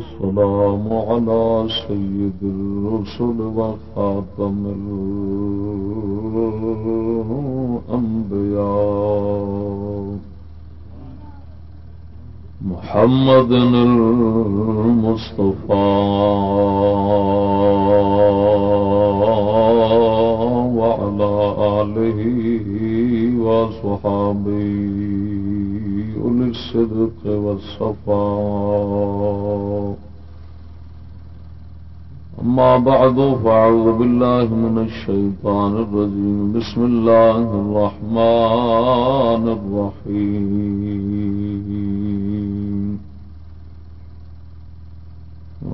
والسلام على سيد الرسل وخاتم الأنبياء محمد المصطفى. وعلى آله وصحابه أولي الصدق والصفاء. أما بعد، فأعوذ بالله من الشيطان الرجيم. بسم الله الرحمن الرحيم.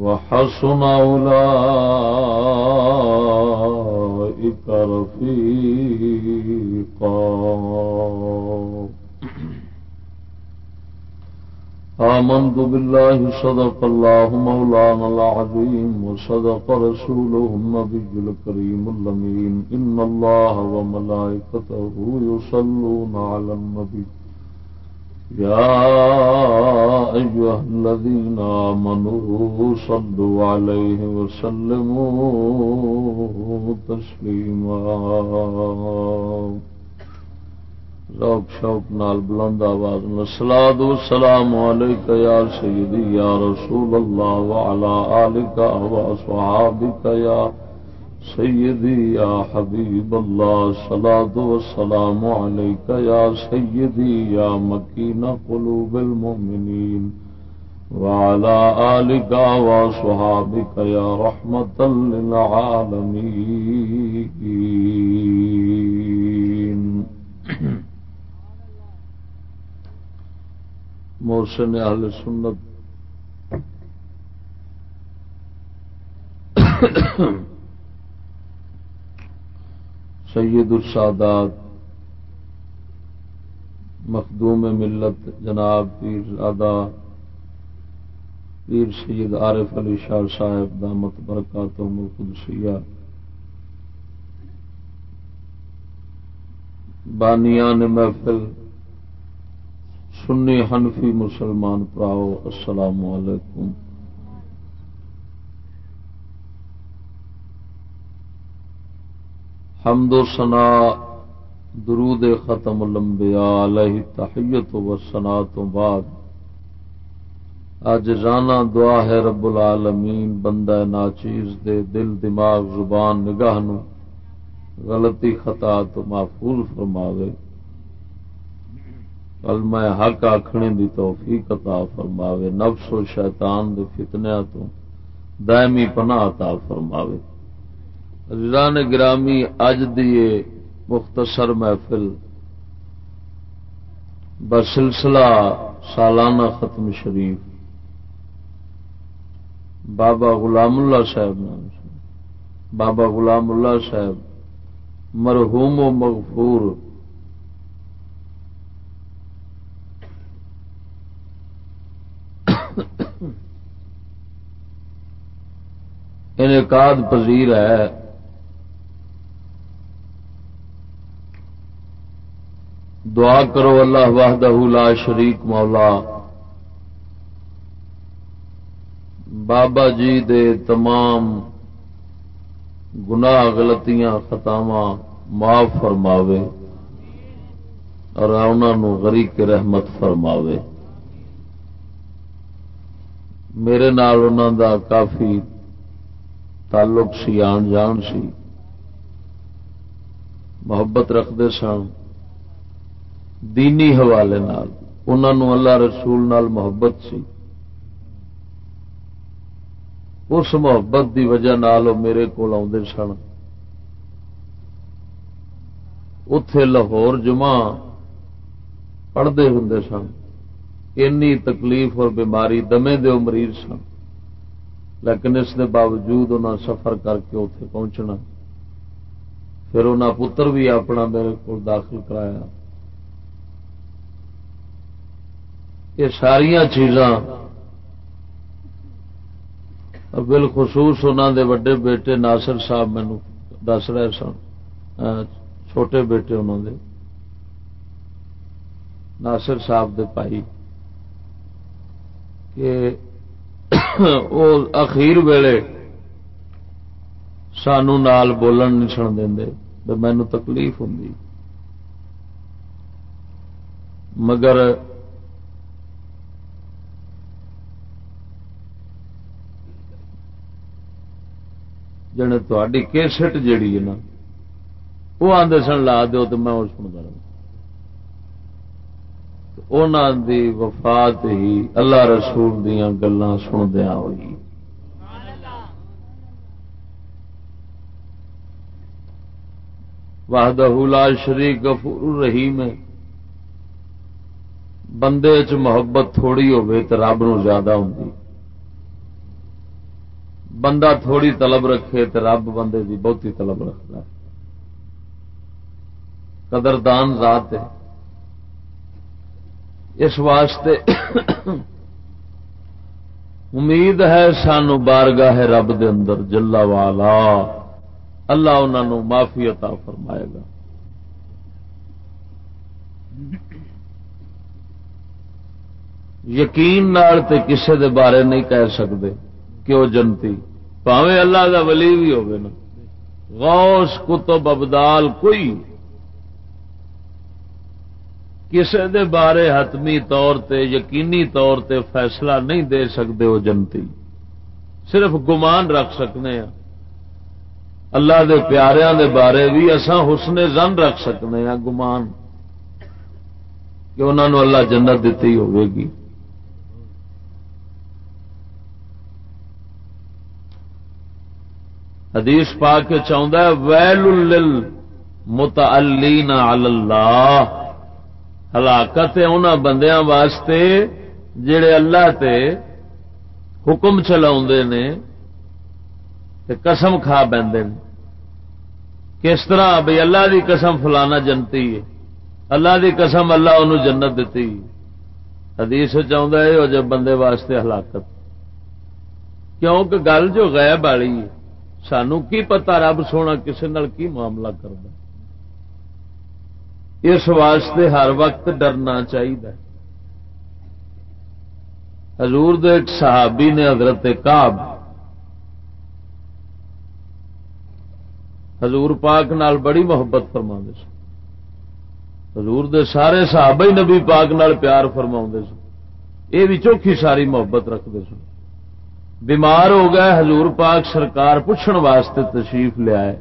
وحسن أولئك رفيقا. آمنت بالله، صدق الله مولانا العظيم، وصدق رسوله النبي الكريم اللمين إن الله وملائكته يصلون على النبي. يا أيها الذين آمنوا صلوا عليه وسلموا تسليما. ذوق شوق نال بلند آواز نسلاد سلام علیک یا سیدی یا رسول اللہ وعلا آلک و صحابک یا سیدی یا حبیب اللہ سلاد و سلام علیک یا سیدی یا مکین قلوب المؤمنین وعلى آلك وصحابك يا رحمة للعالمين محسن اہل سنت سید السادات، مخدوم ملت جناب پیر زادہ، پیر سید عارف علی شاہ صاحب، دامت برکات القدسیہ بانیان محفل، سنی حنفی مسلمان پراؤ، السلام علیکم۔ حمد و سنا درود ختم الانبیاء علیہ تحیت و سنا تو بعد۔ اج رانا دعا ہے رب العالمین، بندہ ناچیز دے دل، دماغ، زبان، نگاہ نو غلطی، خطا تو محفوظ فرماوے۔ کل میں حق آخنے دی توفیق عطا فرماوے، نفس و شیطان دے فتنیا تو دائمی پناہ عطا فرماوے۔ رضان گرامی اج دیے مختصر محفل بسلسلہ سالانہ ختم شریف بابا غلام اللہ صاحب نام سے۔ بابا غلام اللہ صاحب مرحوم و مغفور انعقاد پذیر ہے۔ دعا کرو اللہ واہدہ لا شریک مولا۔ بابا جی دے تمام گناہ غلطیاں خطاواں معاف فرماوے اور انہوں غریق رحمت فرماوے۔ میرے نال انہوں دا کافی تعلق سی، آن جان سی۔ محبت رکھتے سن۔ دینی حوالے نال انہوں اللہ رسول نال محبت سی۔ اس محبت دی وجہ نال وہ میرے کو آدھے سن۔ اتے لاہور جمع پڑھتے ہوں سن۔ اینی تکلیف اور بیماری دمے دے مریض سن۔ لیکن اس دے باوجود انہوں سفر کر کے اتے پہنچنا۔ پھر انہوں پتر بھی اپنا میرے کو داخل کرایا۔ یہ ساریا چیزاں بالخصوص انہوں دے وڈے بیٹے ناصر صاحب مینو دس رہے سن چھوٹے بیٹے انہوں دے۔ ناصر صاحب دے پائی کہ وہ اخیر ویلے سانو نال بولن نہیں سن دے مینو تکلیف ہوں مگر جنے تھی کیسٹ جیڑی ہے نا، وہ آدھے سن لا دو تو میں سنتا رہا دی وفات ہی اللہ رسول دیا گلان سندیا ہوئی۔ وحدہ لا شریک غفور رحیم ہے۔ بندے چ محبت تھوڑی ہوے تو رب نو زیادہ ہوں بندہ تھوڑی طلب رکھے تو رب بندے دی بہتی طلب رکھتا ہے۔ قدردان ذات ہے۔ اس واسطے امید ہے سانو بارگاہ رب دے اندر جلا والا اللہ انہوں معافی عطا فرمائے گا۔ یقین نال تے کسے دے بارے نہیں کہہ سکتے۔ کہ وہ جنتی؟ پاوے اللہ دا ولی بھی ہوگی نا۔ غوث کتب ابدال، کوئی کسی دے بارے حتمی طور تے، یقینی طور تے فیصلہ نہیں دے سکتے وہ جنتی۔ صرف گمان رکھ سکنے ہیں۔ اللہ دے پیاریاں دے بارے بھی اساں حسن زن رکھ سکنے ہیں، گمان۔ کہ انہوں نے اللہ جنت دیتی ہوئے گی۔ حدیث پا کے چاہتا ہے، ویل متعلین اللہ۔ ہلاکت ان بندیاں واسطے جڑے اللہ تے حکم چلا نے قسم کھا بہتے کس طرح بھائی اللہ دی قسم فلانا جنتی ہے، اللہ دی قسم اللہ انہوں جنت دیتی حدیث چاہتا ہے جب بندے واسطے ہلاکت۔ کیونکہ گل جو غیب والی سانو کی پتا رب سونا کسی کی معاملہ کرتا اس واسطے ہر وقت ڈرنا چاہیے حضور دے ایک صحابی نے حضرت کاب حضور پاک نال بڑی محبت فرما سن۔ حضور دے سارے صحابہ ہی نبی پاک نال پیار فرما سن۔ یہ بھی چوکھی ساری محبت رکھتے سن۔ بیمار ہو گئے، حضور پاک سرکار پوچھن واسطے تشریف لیا ہے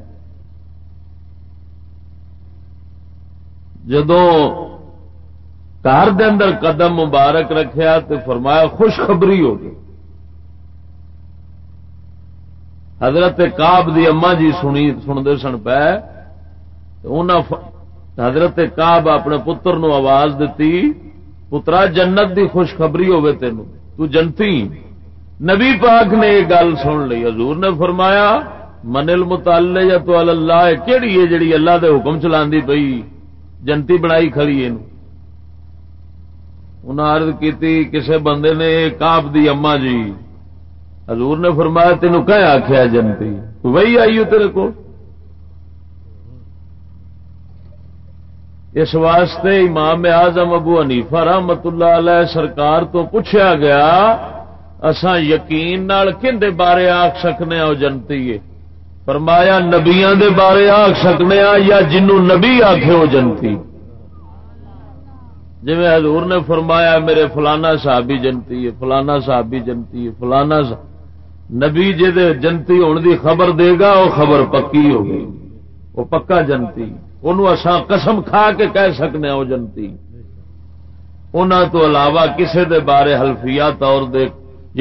جدو گھر دے اندر قدم مبارک رکھیا تو فرمایا، خوشخبری ہو گئی۔ حضرت کاب دی اما جی سنی، سنتے سن پہ حضرت کاب اپنے پتر نو آواز دیتی، پترا، جنت دی خوشخبری ہوے تین تو جنتی۔ نبی پاک نے یہ گل سن لی، حضور نے فرمایا منل متالے یا تو اللہ کہڑی ہے جڑی اللہ دے حکم چلا پئی؟ جنتی بنائی کھڑی انہیں کی کسے بندے نے کاپ دی اما جی. حضور نے فرمایا تینوں کہ آخیا جنتی؟ وہی آئی ہو تیرے کو اس واسطے امام اعظم ابو حنیفہ رحمت اللہ علیہ سرکار تو پوچھا گیا اسان یقین نال کھے بارے آخ سکنے وہ جنتی ہے؟ فرمایا نبیا دے بارے آخ سکنے یا جنو نبی آخے وہ جنتی؟ جی حضور نے فرمایا، میرے فلانا صحابی جنتی ہے، فلانا صحابی جنتی ہے، فلانا نبی جی جنتی ہونے دی خبر دے گا وہ خبر پکی ہو گئی۔ وہ پکا جنتی۔ اسان قسم کھا کے کہہ سکنے وہ جنتی۔ ان تو علاوہ کسے دے بارے حلفیہ طور دے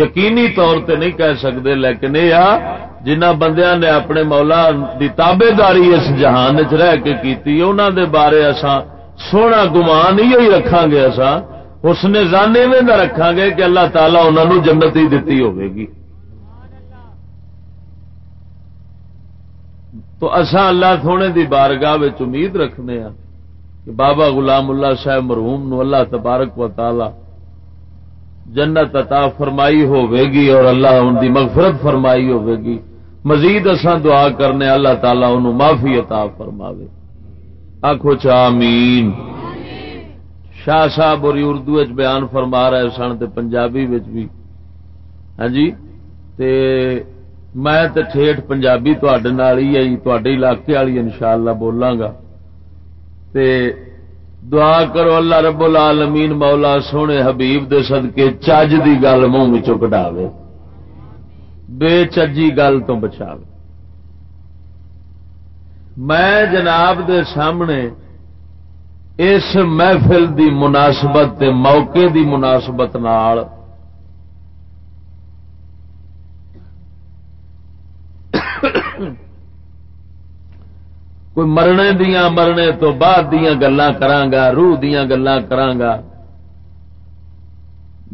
یقینی طور تے نہیں کہہ سکتے لیکن یہ جنہ بندیاں نے اپنے مولا دی تابے داری اس جہان چ رہ کے کیتی انہوں دے بارے اساں سونا گمان ہی رکھا گے اساں۔ اس نے زانے میں نہ رکھا گے کہ اللہ تعالیٰ انہوں نے جنت ہی دیتی ہوگی۔ تو اساں اللہ سونے دی بارگاہ امید رکھنے ہاں کہ بابا غلام اللہ صاحب مرحوم نو اللہ تبارک و تعالی جنت عطا فرمائی ہوگی اور اللہ ان دی مغفرت فرمائی ہوگی مزید اساں دعا کرنے، اللہ تعالیٰ انہوں معافی عطا فرماوے۔ آخو چامین شاہ صاحب اور اردو بیان فرما رہے سن تے پنجابی بھی۔ ہاں جی؟ تے میں تے ٹھیٹ پنجابی ہی آئی تے علاقے والی ان شاء اللہ بولاں گا تے دعا کرو اللہ رب العالمین مولا سونے حبیب دے صدقے چج دی گل منہ کٹاوے بے چجی گل تو بچا میں جناب دے سامنے اس محفل دی مناسبت تے موقع دی مناسبت نال کوئی مرنے دیا مرنے تو بعد دیا گلا کرانگا روح دیا گلا کرانگا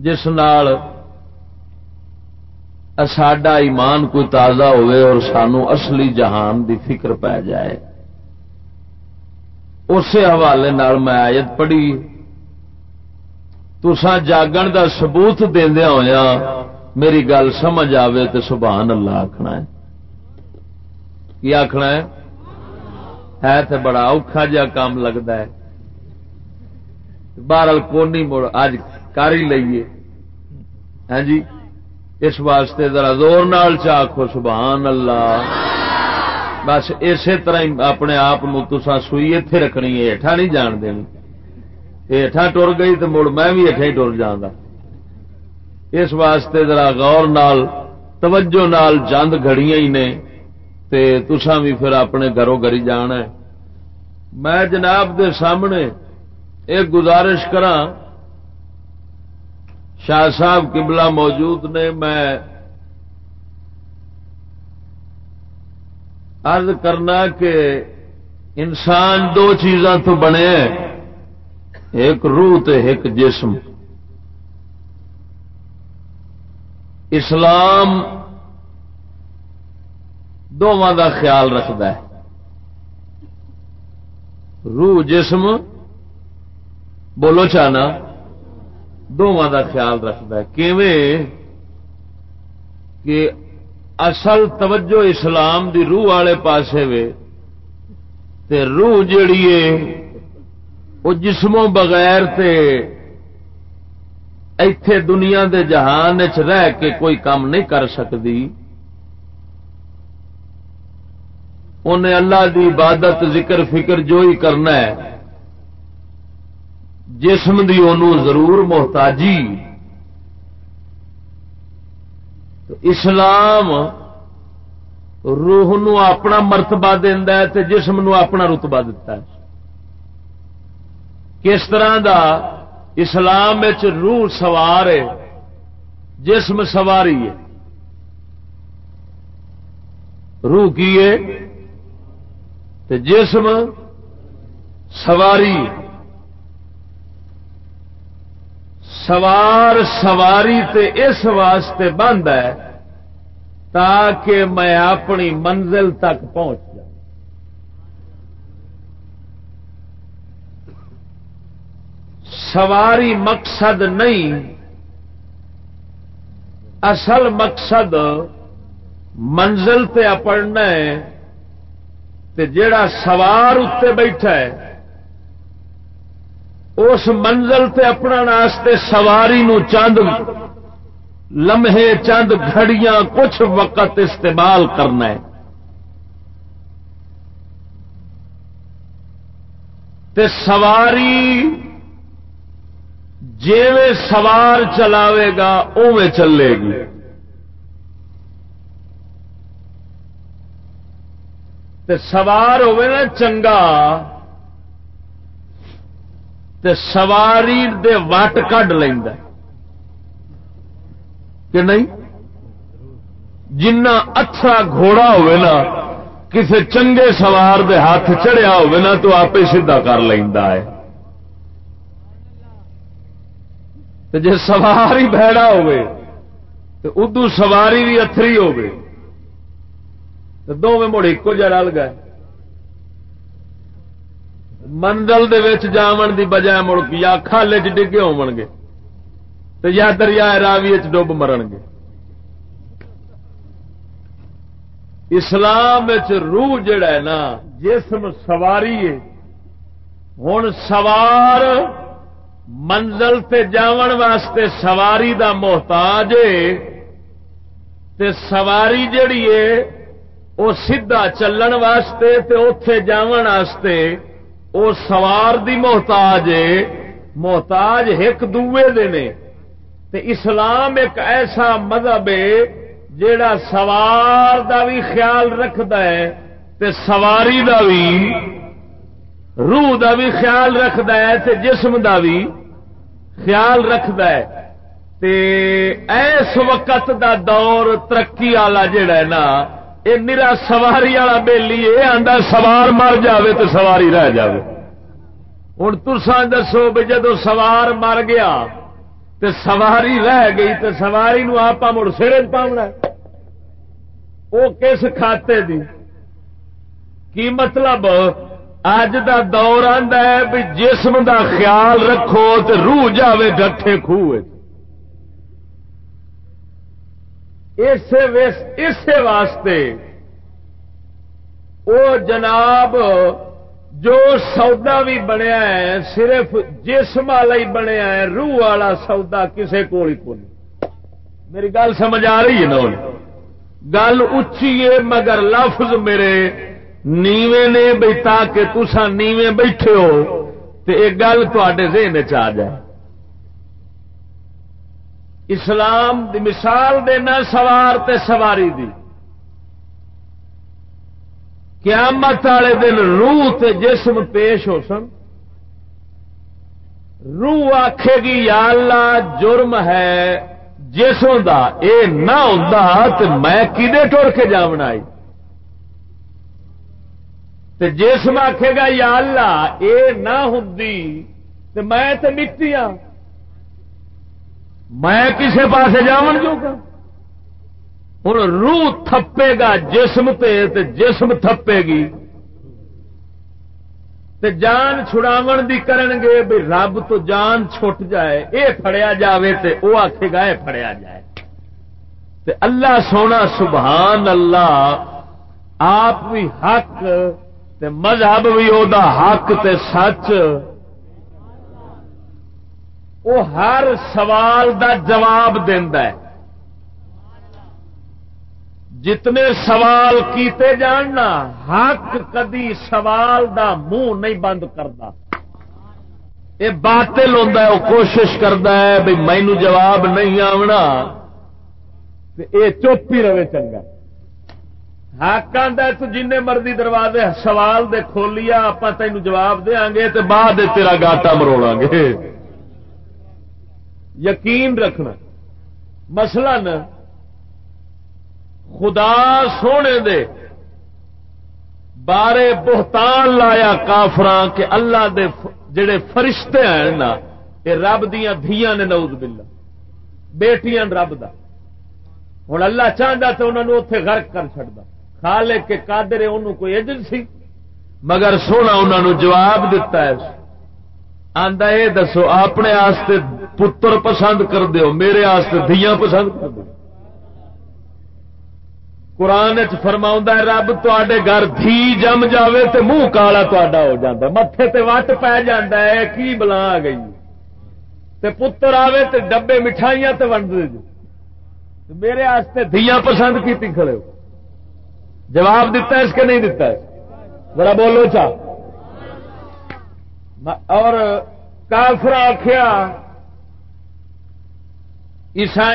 جس نال ساڈا ایمان کوئی تازہ ہوئے اور سانو اصلی جہان دی فکر پی جائے۔ اسی حوالے میں آیت پڑھی تسا جاگن دا ثبوت دیا ہوا میری گل سمجھ آئے تو سبحان اللہ آخنا ہے۔ کی آخنا ہے؟ ہے تو بڑا اوکھا جا کام لگتا ہے۔ بارل کونی مڑ اج کر ہی لئیے۔ ہاں جی؟ اس واسطے ذرا زور نال چاخو سبحان اللہ بس اسی طرح اپنے آپ تسا سوئی اتے رکھنی ہے ہٹا نہیں جان دینی۔ ہٹا ٹر گئی تو مڑ میں بھی ہٹا ہی ٹر جانا اس واسطے ذرا غور نال، توجہ نال چند گھڑیاں ہی نے۔ تے تسا بھی پھر اپنے گھروں گری جان ہے۔ میں جناب دے سامنے ایک گزارش کرا شاہ صاحب قبلہ موجود نے، میں عرض کرنا کہ انسان دو چیزاں تو بنے ایک روح تے ایک جسم۔ اسلام دونوں کا خیال رکھتا ہے۔ روح جسم، بولو چانا دونوں کا خیال رکھتا ہے۔ کیویں؟ کہ اصل توجہ اسلام دی روح والے پاسے وے، تے روح جیڑی ہے وہ جسموں بغیر تے ایتھے دنیا دے جہان چ رہ کے کوئی کام نہیں کر سکتی انہیں اللہ دی عبادت، ذکر، فکر جو ہی کرنا ہے، جسم دی انہوں ضرور محتاجی۔ تو اسلام روح نو اپنا مرتبہ دینا ہے جسم نو اپنا رتبہ ہے۔ کس طرح دا اسلام روح سوار ہے، جسم سواری ہے۔ روح کی ہے؟ جسم سواری سوار سواری تے اس واسطے بند ہے تاکہ میں اپنی منزل تک پہنچ جاؤں۔ سواری مقصد نہیں، اصل مقصد منزل تے اپڑنا ہے۔ تے جیڑا سوار اتنے بیٹھا ہے، اس منزل تے اپنا ناستے سواری نو چند لمحے چند گھڑیاں کچھ وقت استعمال کرنا ہے۔ تے سواری جیویں سوار چلاوے گا اوے چلے گی۔ تے سوار ہوئے نا چنگا، تے سواری دے وٹ کڈ لینا کہ نہیں؟ جنا اچھا گھوڑا ہوئے نا کسی چنگے سوار دے ہاتھ چڑھیا ہوئے نا، تو آپ سیدھا کر لینا ہے۔ جی سوار ہی بہڑا ہوئے تو ادو سواری بھی اتری ہوگی تو دونوں مڑ ایک جا رل گئے۔ منزل جان دی بجائے مڑ یا کھالے چ ڈگے ہو گے تو یا دریا راوی ڈب مرن گے۔ اسلام روح جڑا ہے نا، جسم سواری ہے۔ ہوں سوار منزل تے جاون واسطے سواری دا محتاج تے سواری جڑی ہے وہ سیدھا چلن واسطے تے اتے جاون واسطے وہ سوار دی محتاج ہے۔ محتاج ایک دوے دے نے۔ تے اسلام ایک ایسا مذہب ہے جیڑا سوار دا بھی خیال رکھد ہے تے سواری دا بھی روح دا بھی خیال رکھد ہے تے جسم دا بھی خیال رکھد ہے۔ تے ایس وقت دا دور ترقی والا جڑا ہے نا یہ میرا سواری والا بےلی یہ آتا سوار مر جاوے تو سواری رہ جاوے۔ ہوں ترسان دسو بھی جدو سوار مر گیا تو سواری رہ گئی تو سواری نو آپ مڑ سر پاؤنا وہ کس کھاتے دی؟ کی مطلب؟ اج دا دور آتا ہے بھی جسم دا خیال رکھو تو روح جاوے گٹھے خوہ اسی واسطے وہ جناب جو سودا بھی بنیا ہے، صرف جسم والا ہی بنیا ہے، روح والا سودا کسی کو نہیں۔ میری گل سمجھ آ رہی ہے نا؟ گل اچھی ہے، مگر لفظ میرے نیوے نے بھائی تاکہ تسا نیوے بیٹھے ہو تو یہ گل تے ذہن چ جائے۔ اسلام دی مثال دینا سوار تے سواری دی۔ قیامت والے دن روح تے جسم پیش ہو سن۔ روح آخے گی، یا اللہ، جرم ہے، جسم دا، اے نہ ہوں میں کدے ٹر کے جامنا آئی تے جسم آخے گا، یا اللہ، اے نہ ہوں میں تے مٹی ہوں میں کسی پاس جا جو گا ہوں روح تھپے گا، جسم تے تے جسم تھپے گی۔ تے جان چھڑاو دی کرن گے بھی رب تو جان چھٹ جائے۔ اے فڑیا جاوے تے او آخے گا اے فڑیا جائے۔ تے اللہ سونا سبحان اللہ، آپ بھی حق، تے مذہب بھی او دا حق تے سچ۔ وہ ہر سوال دا جواب ہے۔ جتنے سوال کیتے جاننا، حق کدی سوال دا منہ نہیں بند کرتا یہ باطل ہوتا ہے، وہ کوشش کرتا ہے بھائی مینو جواب نہیں آنا یہ چپ ہی رہے چنگا۔ حق آتا تو جن مرضی دروازے سوال دے کھولیا آپ تینوں جواب دیا گے تو بعد تیرا گاٹا مروڑا گے۔ یقین رکھنا مثلا خدا سونے دے بارے بہتان لایا کافران کہ اللہ دے جڑے فرشتے ہیں نا یہ رب دیا دیا نے نوز بلا بیٹیاں رب دا۔ ہوں اللہ چاہتا تو انہوں نے اتے غرق کر چڑتا کھا لے کے کادر انہوں کوئی ایجنسی۔ مگر سونا انہوں نے جواب دیتا ہے۔ آندا یہ دسو، اپنے آستے پتر پسند کر دیو، میرے آستے دیا پسند کر دو قرآن فرما رب تے گھر دھی جم جاوے تے منہ کالا تا ہو جاتا متے تے وٹ پی جا کی بلا آ گئی تے پتر آوے تے ڈبے مٹھائیاں تے ونڈ دے جو۔ میرے آستے دیا پسند کی کھڑے جواب دیتا ہے اس کے نہیں دیتا ہے؟ ذرا بولو چاہ اور کافر آخیا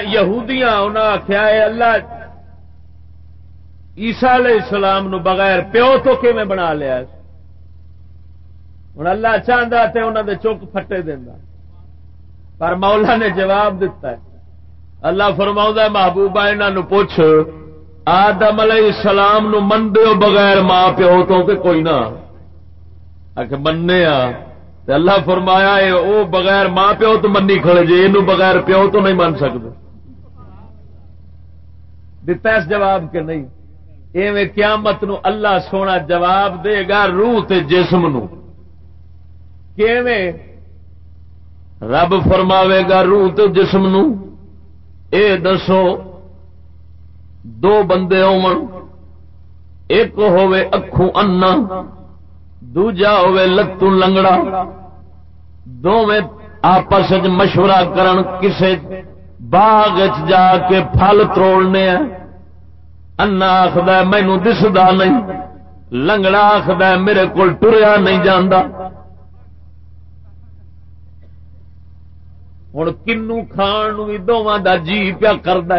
یہودیاں انہوں آخیا اللہ عیسا علیہ السلام نو بغیر پیو تو بنا لیا؟ ہوں اللہ چاہتا تو انہوں نے چک پٹے دینا پر مولا نے جواب دیتا ہے۔ اللہ فرما محبوبہ انہوں پوچھ، آدم علیہ السلام نو من دو بغیر ماں پیو تو کہ کوئی نہ؟ آ۔ اللہ فرمایا او بغیر ماں پیو تو منی کھڑے جی یہ بغیر پیو تو نہیں من سکتے دتا اس جواب کے نہیں؟ ایویں قیامت نو اللہ سونا جواب دے گا روح تے جسم نو۔ کیویں رب فرماوے گا روح تے جسم نو، اے دسو، دو بندے ہو ایک ہوے اکھوں انا، دوجا ہوے لتوں لنگڑا۔ دونوں آپس مشورہ کرن، کسے باغ جا کے پھل تروڑنے انا آخد مینو دسدا نہیں۔ لنگڑا آخد میرے کو ٹریا نہیں جانا ہوں کنو کھان بھی دونوں کا جی پیا کرد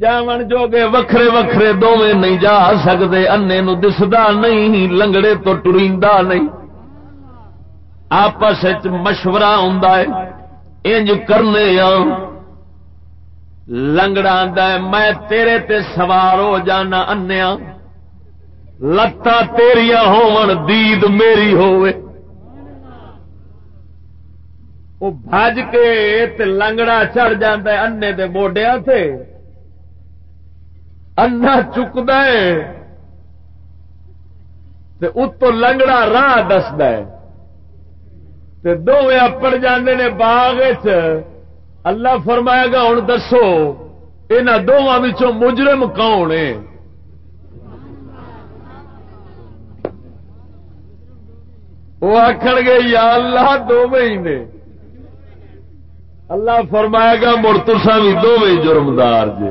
جاون جو گے وکھرے وکھرے دونیں نہیں جا سکتے انے نو دسدا نہیں، لنگڑے تو ٹریندا نہیں۔ آپس مشورہ انج کرنے لنگڑا ہے، میں تیرے تے سوار ہو جانا انیا۔ لتا تیریا ہون دید میری ہوئے وہ بج کے تے لنگڑا چڑھ جاندہ انے دے موڈیا سے انا چکد اتو لنگڑا راہ دسد دونوں اپڑ جاندے نے باغ اللہ فرمائے گا ہوں دسو ان دونوں مجرم کون ہے وہ آخر گے، یا اللہ دو مہینے اللہ فرمائے گا مرتسا بھی دونوں جرمدار جی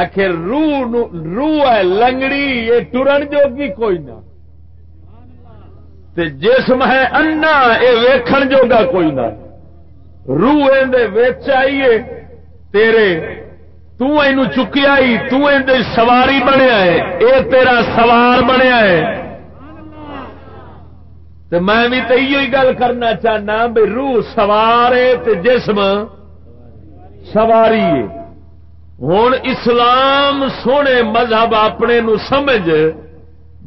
آخر روح روح ہے لنگڑی، یہ ٹرن جوگی کوئی نہ۔ تے جسم ہے انا یہ ویکھن جوگا کوئی نہ۔ روح ویچ آئیے، تیرے تین چکی آئی سواری بنیا ہے، اے تیرا سوار بنیا ہے۔ تے میں بھی تو یہ گل کرنا چاہنا بھی روح سوار ہے تے جسم سواری ہے۔ ہوں اسلام سونے مذہب اپنے نو سمجھ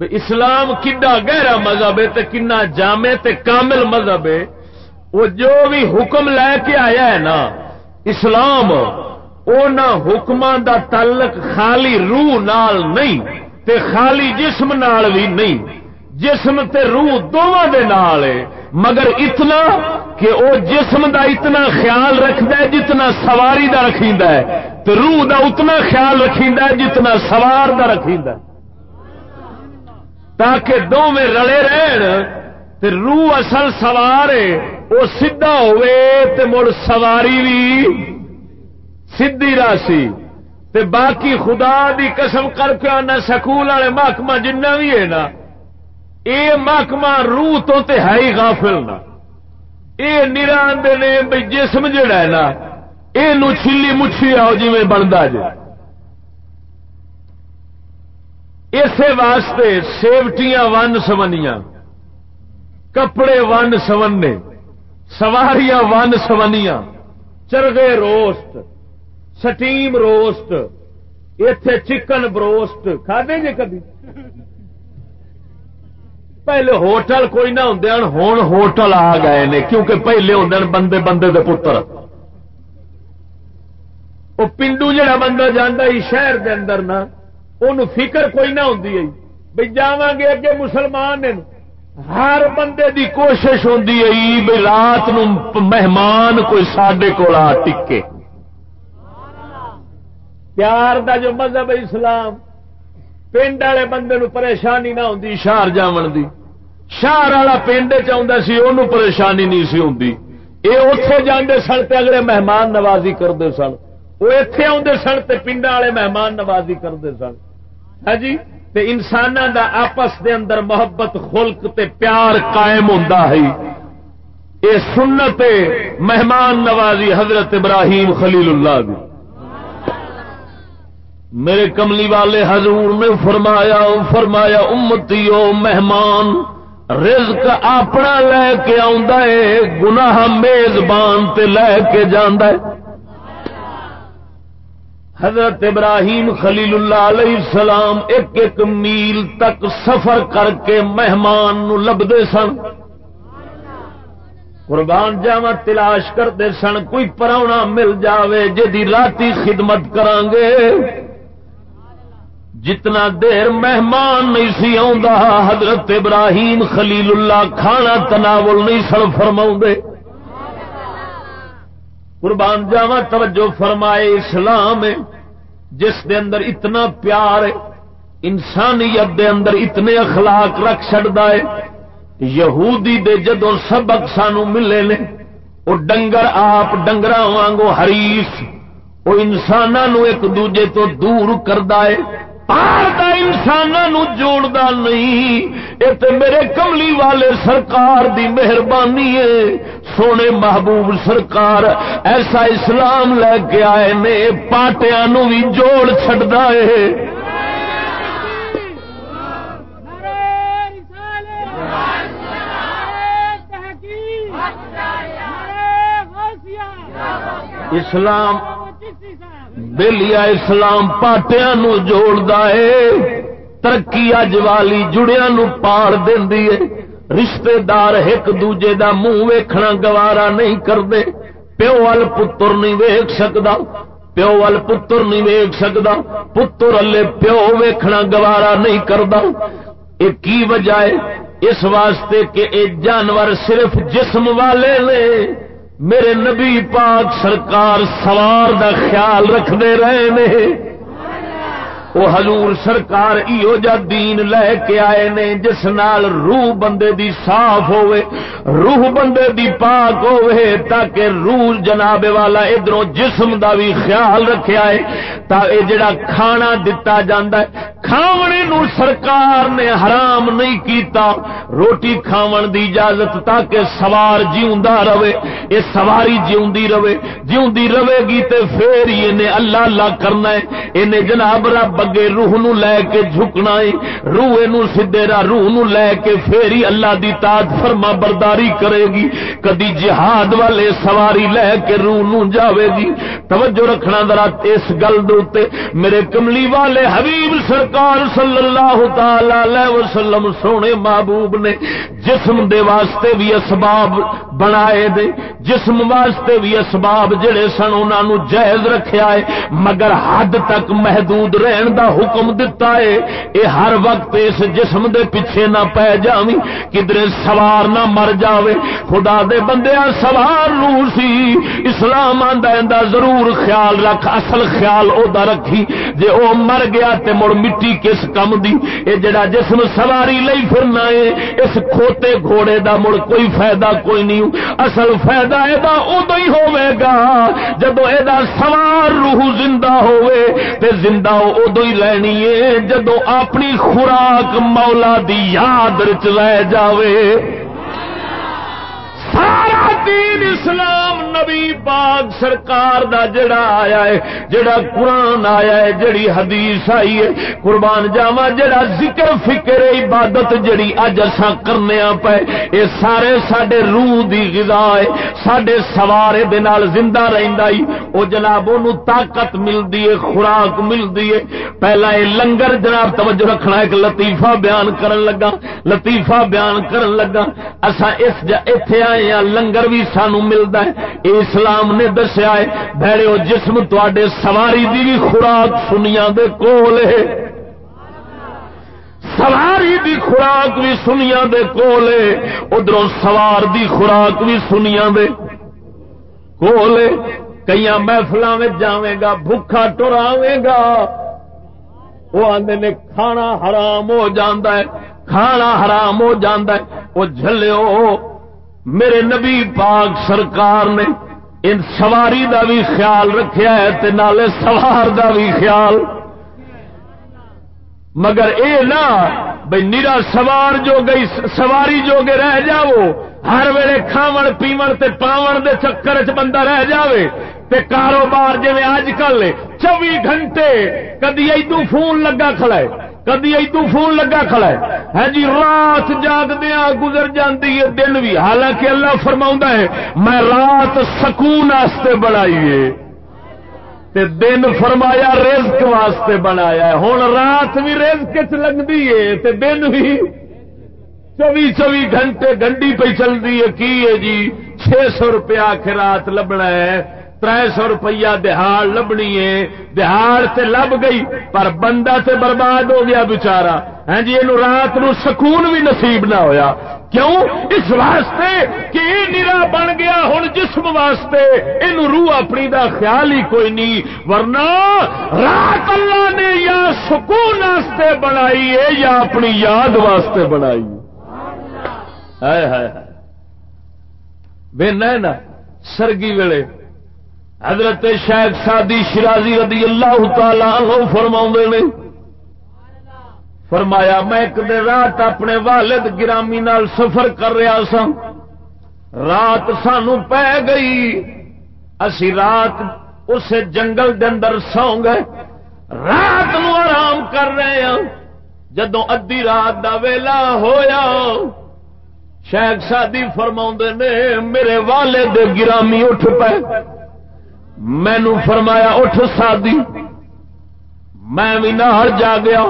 اسلام کڈا گہرا مذہب ہے کنا جامع تے کامل مذہب ہے، وہ جو بھی حکم لے کے آیا ہے نا، اسلام حکم دا تعلق خالی روح نال نہیں، تے خالی جسم نال بھی نہیں، جسم تے روح دونوں دے نال ہے۔ مگر اتنا کہ وہ جسم دا اتنا خیال رکھد جتنا سواری دا رکھد تو روح دا اتنا خیال رکھد جتنا سوار دا رکھد تاکہ دو میں رلے رہن تے روح اصل سوار وہ سیدا ہوئے مڑ سواری بھی سیدھی راسی تے باقی خدا دی قسم کر کے آنا سکول والے محکمہ جنہ بھی ہے نا یہ محکمہ روح تو تے ہے ہی غافل نہ یہ نران دے نے بھائی جسم جڑا ہے نا یہ چیلی مچھی آؤ جی بنتا جائے اسی واسطے سیوٹیاں ون سونیاں کپڑے ون سونے سواریاں ون سونیاں چرگے روسٹ، سٹیم روسٹ اتے چکن بروسٹ کھدے جی کبھی؟ پہلے ہوٹل کوئی نہ ہوں ہوں ہوٹل آ گئے نے، کیونکہ پہلے ہوں بندے بندے دے پتر۔ وہ پنڈو جڑا بندہ جانا شہر دے اندر نا ان فکر کوئی نہ ہوں بھائی جا گے اگے مسلمان ہر بندے دی کوشش ہوں بھائی رات نو مہمان کوئی سڈے کو ٹکے پیار دا جو مذہب اسلام پنڈ والے بندے نو پریشانی نہ ہوں شہر جاون دی شہر والا پنڈ سی ان پریشانی نہیں سی ہوں یہ اتے جانے سن تے اگلے مہمان نوازی کرتے سن وہ اتے آدھے سن تے پنڈا والے مہمان نوازی کرتے سن ہاں جی؟ انسان دا آپس دے اندر محبت، خلق تے پیار قائم ہوتا ہے۔ یہ سنت مہمان نوازی حضرت ابراہیم خلیل اللہ دی۔ میرے کملی والے حضور نے فرمایا فرمایا امتی مہمان، رزق اپنا لے کے گناہ میزبان تے لے کے جانا ہے۔ حضرت ابراہیم خلیل اللہ علیہ السلام ایک ایک میل تک سفر کر کے مہمان نو لبدے سن۔ قربان جاوا تلاش کرتے سن، کوئی پراؤنا مل جاوے جی راتی خدمت کران گے۔ جتنا دیر مہمان نہیں سی حضرت ابراہیم خلیل اللہ کھانا تناول نہیں سن فرما قربان جاوا توجہ فرمائے اسلام جس دے اندر اتنا پیار ہے، انسانیت دے اندر اتنے اخلاق رکھ چڑتا ہے، یہودی دے جدو سبق سانو ملے نے وہ ڈنگر آپ ڈنگر وانگو ہریس وہ انسانوں ایک دوجے تو دور کرتا ہے انسانوں جوڑتا نہیں۔ یہ تو میرے کملی والے سرکار دی مہربانی ہے۔ سونے محبوب سرکار، ایسا اسلام لے کے آئے نے پاٹیا بھی جوڑ چڑتا ہے۔ اسلام بلیا اسلام پاٹیا نو جوڑ ہے، ترقی اج والی جڑیا نو پاڑ دینی ہے۔ رشتے دار ایک دوجے دا منہ ویکھنا گوارا نہیں کرتے۔ پیو وال پتر نہیں ویک سکتا پیو وال پتر نہیں ویک سکتا پتر الے پیو ویکھنا گوارا نہیں کرتا یہ کی وجہ ہے؟ اس واسطے کہ اے جانور صرف جسم والے نے۔ میرے نبی پاک سرکار سوار دا خیال رکھتے رہے نے۔ وہ حضور سرکار ایو جا دین لے کے آئے نے جس نال روح بندے دی صاف ہوئے روح بندے دی پاک ہوئے تاکہ روح جناب والا ادھر جسم دا بھی خیال رکھے آئے، تا اے جڑا کھانا دتا جاندا ہے، کھاونے نو سرکار نے حرام نہیں کیتا، روٹی کھاون دی اجازت تاکہ سوار جیوندا رہے، اے سواری جیوندی رہے جیوندی رہے گی تے پھر ہی نے اللہ اللہ کرنا ہے اینے جناب رب اگے روح نو لے کے جھکنا ہے روح نو سدھے روح نو لے کے پھر ہی اللہ دی تاج فرما برداری کرے گی کدی جہاد والے سواری لے کے روح نو جاوے گی توجہ رکھنا ذرا اس گل دے میرے کملی والے حبیب سرکار صلی اللہ تعالی وسلم سونے محبوب نے جسم دے واسطے بھی اسباب بنائے دے جسم واسطے بھی اسباب جڑے سن انہوں جائز رکھیا ہے مگر حد تک محدود رہن دا حکم دتا ہے، اے ہر وقت اس جسم دے پیچھے نہ پی جاوی کدھر سوار نہ مر جاوے خدا دے بندے سوار روح سی، اسلام آندا ضرور خیال رکھ، اصل خیال او دا رکھی۔ جے او مر گیا تے مڑ مٹی کس کم دی، اے جڑا جسم سواری لئی پھرنا ہے، اس کھوتے گھوڑے دا مڑ کوئی فائدہ کوئی نہیں۔ اصل فائدہ اے دا ادو ہی ہوے گا۔ جدو اے دا سوار روح زندہ ہوئے تے زندہ ادو ہی لینی ہے جدو اپنی خوراک مولا دی یاد رچ لے جاوے۔ سارا دین اسلام نبی پاک سرکار دا جڑا آیا ہے، جڑا قرآن آیا ہے، جڑی حدیث آئی ہے۔ قربان جاوا جڑا ذکر، فکر، عبادت جڑی اج اساں کرنے پے، اے سارے ساڈے روح دی غذا ہے۔ ساڈے سوارے دے نال زندہ رہندا ہی، او جناب اونوں طاقت ملدی ہے، خوراک ملدی ہے۔ پہلا اے لنگر جناب، توجہ رکھنا، ایک لطیفہ بیان کرن لگا، لطیفہ بیان کرن لگا۔ اساں اس ایتھے آئے ہیں لنگر بھی سانو ملتا ہے۔ اسلام نے دسیا ہے، بھڑے جسم تے سواری دی بھی خوراک سنیا دے کول ہے۔ سواری دی خوراک بھی سنیا دے کول ہے۔ ادھر سوار دی خوراک بھی سنیا دے کول ہے۔ کئی محفل میں جاوے گا بھوکا ٹراوے گا۔ وہ آدھے نے، کھانا حرام ہو جاندہ ہے، کھانا حرام ہو جاندہ ہے۔ وہ جھلو میرے نبی پاک سرکار نے ان سواری دا بھی خیال رکھیا ہے تے نالے سوار دا بھی خیال۔ مگر اے نا بھائی نیرا سوار جو گئی سواری جو گے رہ جاؤ۔ ہر ویلے کھاون پیو تے پاون دے چکر چ بندہ رہ جاوے۔ تے کاروبار جی اج کل چوبی گھنٹے کدی ادو فون لگا کھڑا ہے۔ کدی ادو فون لگا کھڑا ہے؟ ہے ہاں جی رات جاگدیا گزر جاتی ہے دن بھی حالانکہ اللہ فرما ہے، میں رات سکون واسطے بنائیے تے دن فرمایا رزق واسطے بنایا ہوں رات بھی رزق چ لگتی ہے تے دن بھی چوبی چوبی گھنٹے گنڈی پہ چلتی ہے۔ کی ہے جی؟ چھ سو روپیہ آخ رات لبنا ہے۔ تر سو روپیہ دہاڑ لبنی ہے۔ دہاڑ سے لب گئی، پر بندہ سے برباد ہو گیا بچارا ہاں جی یہ رات نو سکون بھی نصیب نہ ہویا۔ کیوں؟ اس واسطے کہ یہ نرا بن گیا ہوں جسم واسطے۔ یہ روح اپنی دا خیال ہی کوئی نہیں۔ ورنہ رات اللہ نے یا سکون واسطے بنائی ہے یا اپنی یاد واسطے بنائی ہے۔ بے نا سرگی ویلے۔ حضرت شیخ سادی شرازی رضی اللہ تعالی عنہ فرما نے، فرمایا، میں ایک دن رات اپنے والد گرامی نال سفر کر رہا سا، رات سانو پی گئی۔ اسی رات اس جنگل دے اندر سو گئے رات نو آرام کر رہے ہیں۔ جدو ادی رات دا ویلا ہویا، شیخ سادی فرما نے، میرے والد گرامی اٹھ پے۔ مینو فرمایا اٹھ سادی۔ میں بھی نہ جا گیا۔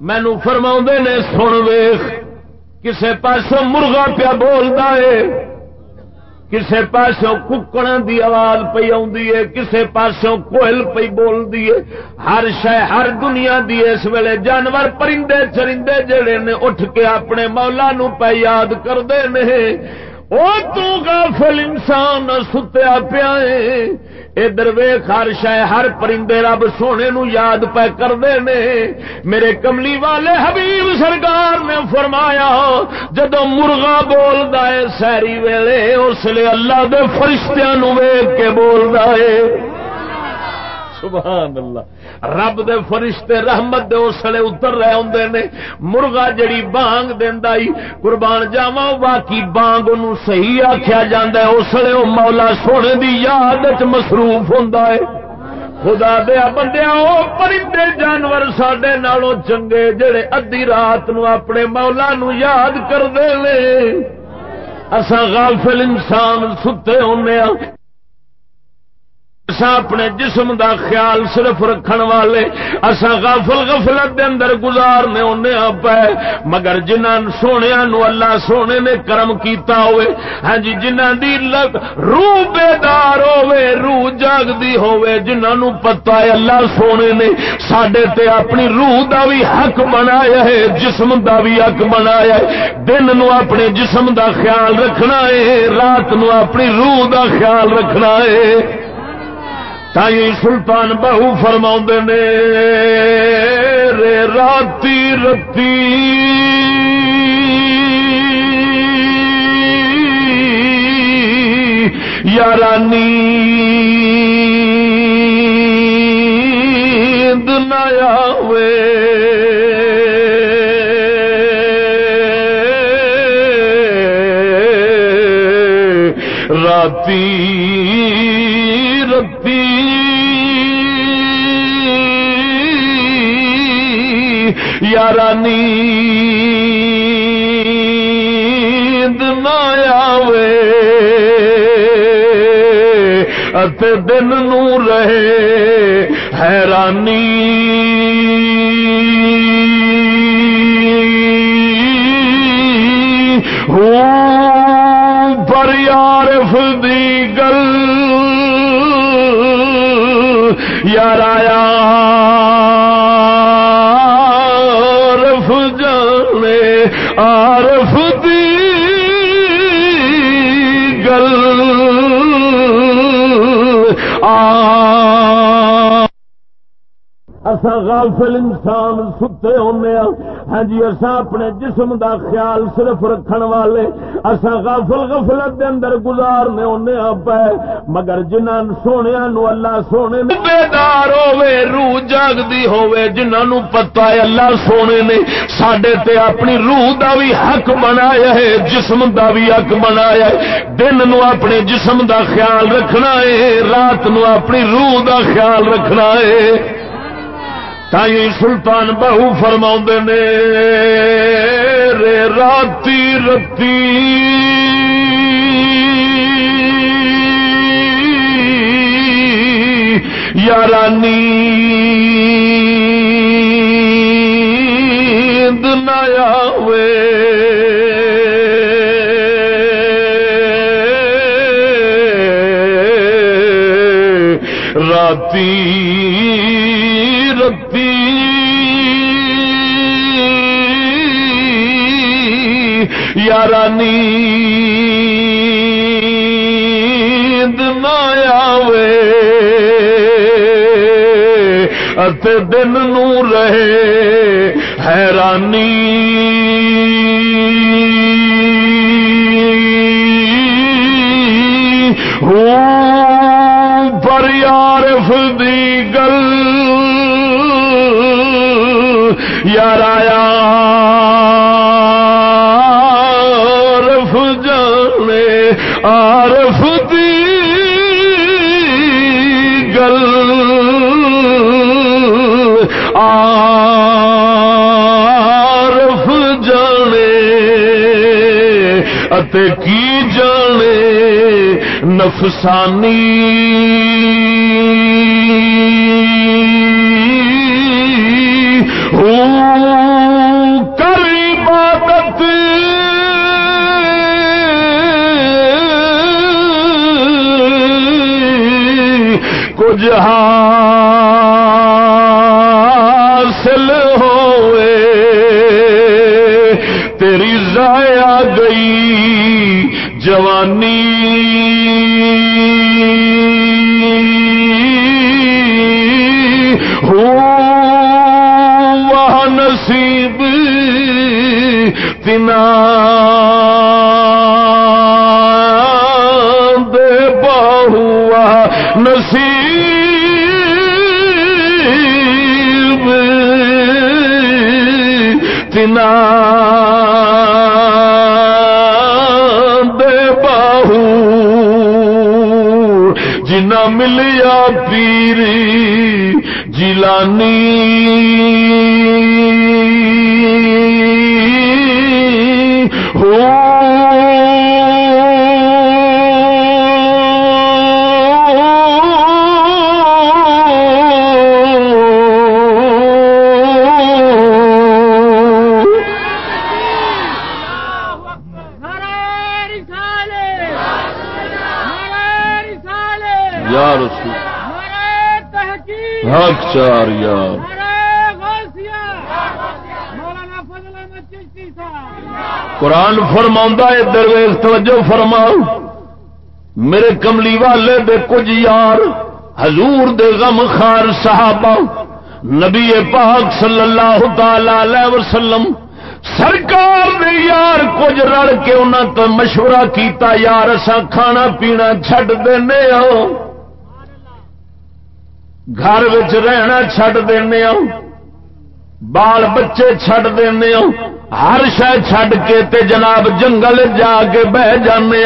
مینو فرما نے، سن ویخ کسے پاسوں مرغا پیا بولتا ہے۔ کسے پاسوں ککڑ دی آواز پی ہے۔ کسے پاسوں کوئل پی بولتی ہے۔ ہر شہ ہر دنیا دی اس ویلے جانور پرندے چرندے جڑے نے اٹھ کے اپنے مولا نو پہ یاد کرتے ہیں وہ تو غافل انسان ستیا پیا ادھر ویخ ہر شہ ہر پرندے رب سونے نو یاد پہ کرتے نے۔ میرے کملی والے حبیب سرکار نے فرمایا، جدو مرغا بولتا ہے سیری ویلے، اس لیے اللہ دے فرشتیاں نو ویگ کے بولتا ہے۔ سبحان اللہ رب دے فرشتے رحمت دے اسلے اتر رہے ہوں نے۔ مرغا جڑی بانگ دینا قربان جاوا باقی بانگ ان صحیح آخیا جا اسلے وہ مولا سونے دی یاد مصروف ہوں خدا دیا بندیا وہ پرندے جانور سڈے نالوں چنگے جڑے ادی رات نو اپنے مولا نو یاد کرتے اصا غافل انسان ستے ہونے اسا اپنے جسم دا خیال صرف رکھن والے اسا غافل غفلت دے اندر گزارنے ہونے پے مگر جنہ سونے نو اللہ سونے نے کرم کیتا ہوئے ہاں جی جنہ دی روح بیدار ہوئے، روح جاگ دی ہوئے جنہ نو پتا ہے اللہ سونے نے ساڈے تے اپنی روح دا بھی حق بنایا ہے، جسم دا بھی حق بنایا ہے۔ دن نو اپنے جسم دا خیال رکھنا ہے، رات نو اپنی روح دا خیال رکھنا ہے۔ تائی سلطان بہو فرما نے رے راتی رتی۔ یارانی دنیا وے راتی یارانی آوے اتے دن نو رہے حیرانی پر یارف دی گل یار آیا اصا غافل انسان ستے ہونے ہاں۔, ہاں جی اصا اپنے جسم دا خیال صرف رکھن والے۔ اصا غافل غفلت دے اندر گزارنے ہونے ہاں پہ مگر جنہاں سونے نو اللہ سونے بیدار ہوے روح جاگدی ہوے جنہاں پتا ہے اللہ سونے نے سڈے تے اپنی روح دا بھی حق بنایا ہے، جسم دا بھی حق بنایا ہے۔ دن نو اپنے جسم دا خیال رکھنا ہے، رات نو اپنی روح دا خیال رکھنا ہے۔ تھی سلطان بہو فرما نے رے راتی رتی۔ یارانی دنیا رتی یارانی دنیا وے دن نو رہے حیرانی یار اتے کی جانے نفسانی کر عبادت کچھ حاصل ہوئے تیری ضائع گئی جوانی ہو وہ نصیب تنا دے بہوا نصیب دے جنا ملیا پیر جیلانی۔ ہو چار یار۔ قرآن فرما درویز توجہ فرما میرے کملی والے دے کچھ یار، حضور دے غم خار صحابہ، نبی پاک صلی اللہ تعالی وسلم، سرکار دے یار کچھ رڑ کے انہوں تو مشورہ کیتا، یار اسا کھانا پینا چھڈ دینے ہوں گھر رہنا چڈ دینا بال بچے چڈ دینا ہر شہ چڈ کے تے جناب جنگل جا کے بہ جانے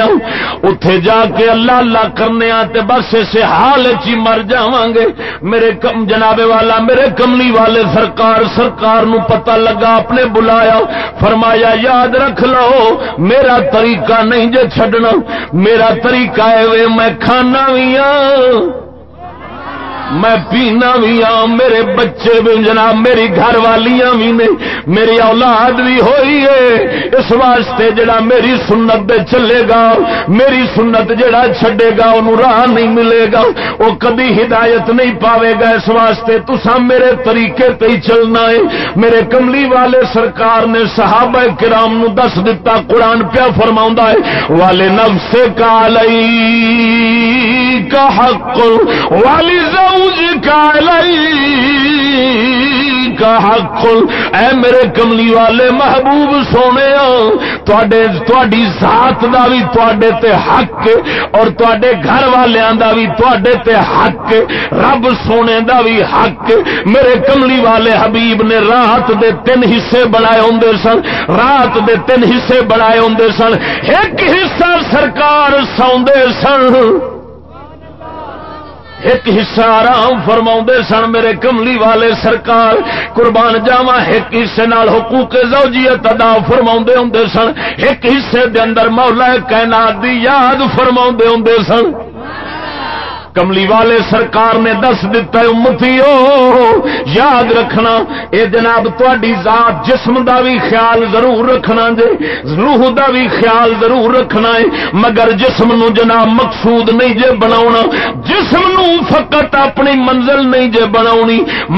اتے جا کے اللہ اللہ کرنے تے بس اسے حال چی مر جا گے میرے کم جناب والا، میرے کملی والے سرکار سرکار نو پتہ لگا، اپنے بلایا۔ فرمایا، یاد رکھ لو، میرا طریقہ نہیں جے چھڈنا، میرا طریقہ ہے میں کھانا بھی ہاں۔ میں پینا بھی ہاں میرے بچے بھی جناب، میری گھر والیاں بھی نے، میری اولاد بھی ہوئی ہے۔ اس واسطے جڑا میری سنت دے چلے گا، میری سنت جڑا چھڈے گا، انہوں راہ نہیں ملے گا، وہ کبھی ہدایت نہیں پاوے گا۔ اس واسطے تسا میرے طریقے تے ہی چلنا ہے۔ میرے کملی والے سرکار نے صحابہ کرام نو دس دتا، قرآن پیا فرما ہے، والے نفس کا لئی کا حق والی زو کا کا حق اے میرے کملی والے محبوب سونے تھی ذات دا بھی تے تے حق، اور تے گھر والوں دا بھی تے تے حق، رب سونے دا بھی حق۔ میرے کملی والے حبیب نے رات دے تین حصے بنائے ہوں سن، رات دے تین حصے بنائے ہوں سن۔ ایک حصہ سرکار سوندے سن۔ ایک حصہ آرام فرما سن میرے کملی والے سرکار، قربان جاوا ایک حصے نال حقوق زوجیت ادا فرما ہوں سن، ایک حصے دے اندر مولا کائنات دی یاد فرما ہوں سن۔ کملی والے سرکار نے دس دتا امتی یاد رکھنا، اے جناب تھی ذات، جسم دا بھی خیال ضرور رکھنا جے، روح دا بھی خیال ضرور رکھنا ہے، مگر جسم نو جناب مقصود نہیں جے بنا جسم نو فقط اپنی منزل نہیں جے بنا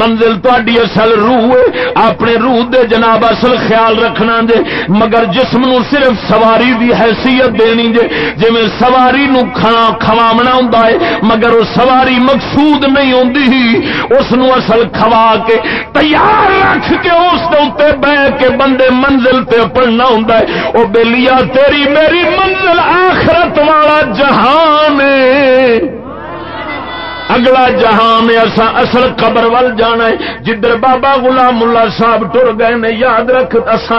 منزل تھی اصل روح ہے، اپنے روح دے جناب اصل خیال رکھنا جے، مگر جسم نو صرف سواری دی حیثیت دینی جے جی سواری نو کھانا کھوامنا ہوں مگر وہ سواری مقصود نہیں آتی اس اصل کھوا کے تیار رکھ کے اس بہ کے بندے منزل پہ پڑھنا ہوں وہ بےلیا تیری میری منزل آخرت والا جہان اگلا جہان اصا اصل قبر ول جانا ہے۔ جدھر بابا غلام اللہ صاحب ٹر گئے نے، یاد رکھ اصا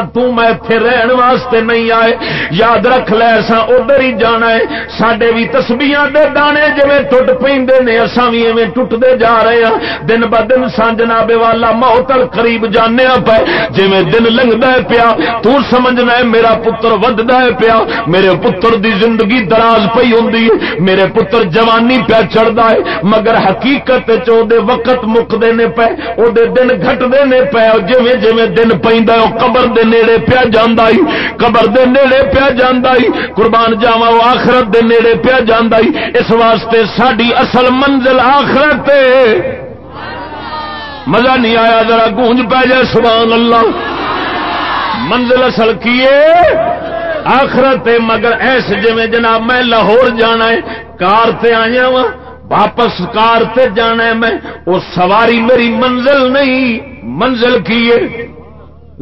تے رہن واسطے نہیں آئے۔ یاد رکھ لے اصا ادھر ہی جانا ہے۔ سڈے بھی تسبیاں دے دانے جی ٹوٹ پہ نے اصا بھی ایویں ٹوٹتے جا رہے ہیں دن ب دن سانجنا بے والا موتل قریب جانے پہ جی دن لنگتا ہے پیا، تو سمجھنا ہے میرا پتر ودتا ہے پیا۔ میرے پتر دی زندگی دراز پی ہوں میرے پتر جوانی پیا چڑھتا ہے۔ مگر حقیقت چودے وقت مکتے نے پے وہ دن گھٹتے نے پے جی جی دن پہ قبر دے نیڑے پیا جانا قبر دے نیڑے پیا جانا قربان جاوا وہ آخرت دے نیڑے پیا جانا اس واسطے ساری اصل منزل آخرت مزہ نہیں آیا، ذرا گونج پی جائے، سبحان اللہ۔ منزل اصل کیے آخرت مگر ایس جی جناب میں لاہور جانا ہے، کار تے آیا وا واپس کار تے جانا ہے میں وہ سواری میری منزل نہیں منزل کی ہے؟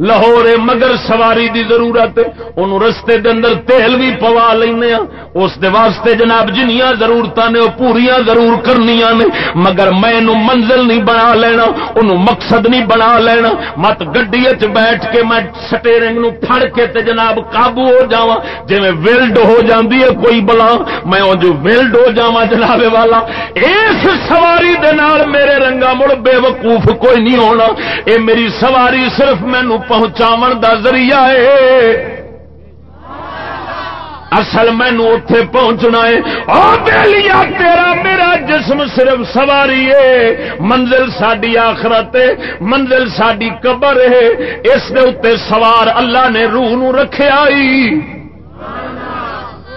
لاہور مگر سواری دی ضرورت ان رستے دے اندر تیل بھی پوا لینا ہاں۔ اس دے واسطے جناب جنیاں ضرورت نے وہ پوریا ضرور کرنی نے۔ مگر میں منزل نہیں بنا لینا انہوں مقصد نہیں بنا لینا۔ مت گڈی بیٹھ کے میں سٹیرنگ نو پھڑ کے تے جناب قابو ہو جا جی ویلڈ ہو جاندی ہے کوئی بلا، میں جو ویلڈ ہو جا جناب والا۔ اس سواری دے نال میرے رنگا مڑ بے وقوف کوئی نہیں ہونا۔ اے میری سواری صرف مینو پہنچاو دا ذریعہ ہے۔ اصل مینو اتے پہنچنا ہے۔ لیا تیرا میرا جسم صرف سواری ہے۔ منزل ساری آخرت منزل ساری قبر ہے۔ اس دے اتنے سوار اللہ نے روح نو رکھے آئی۔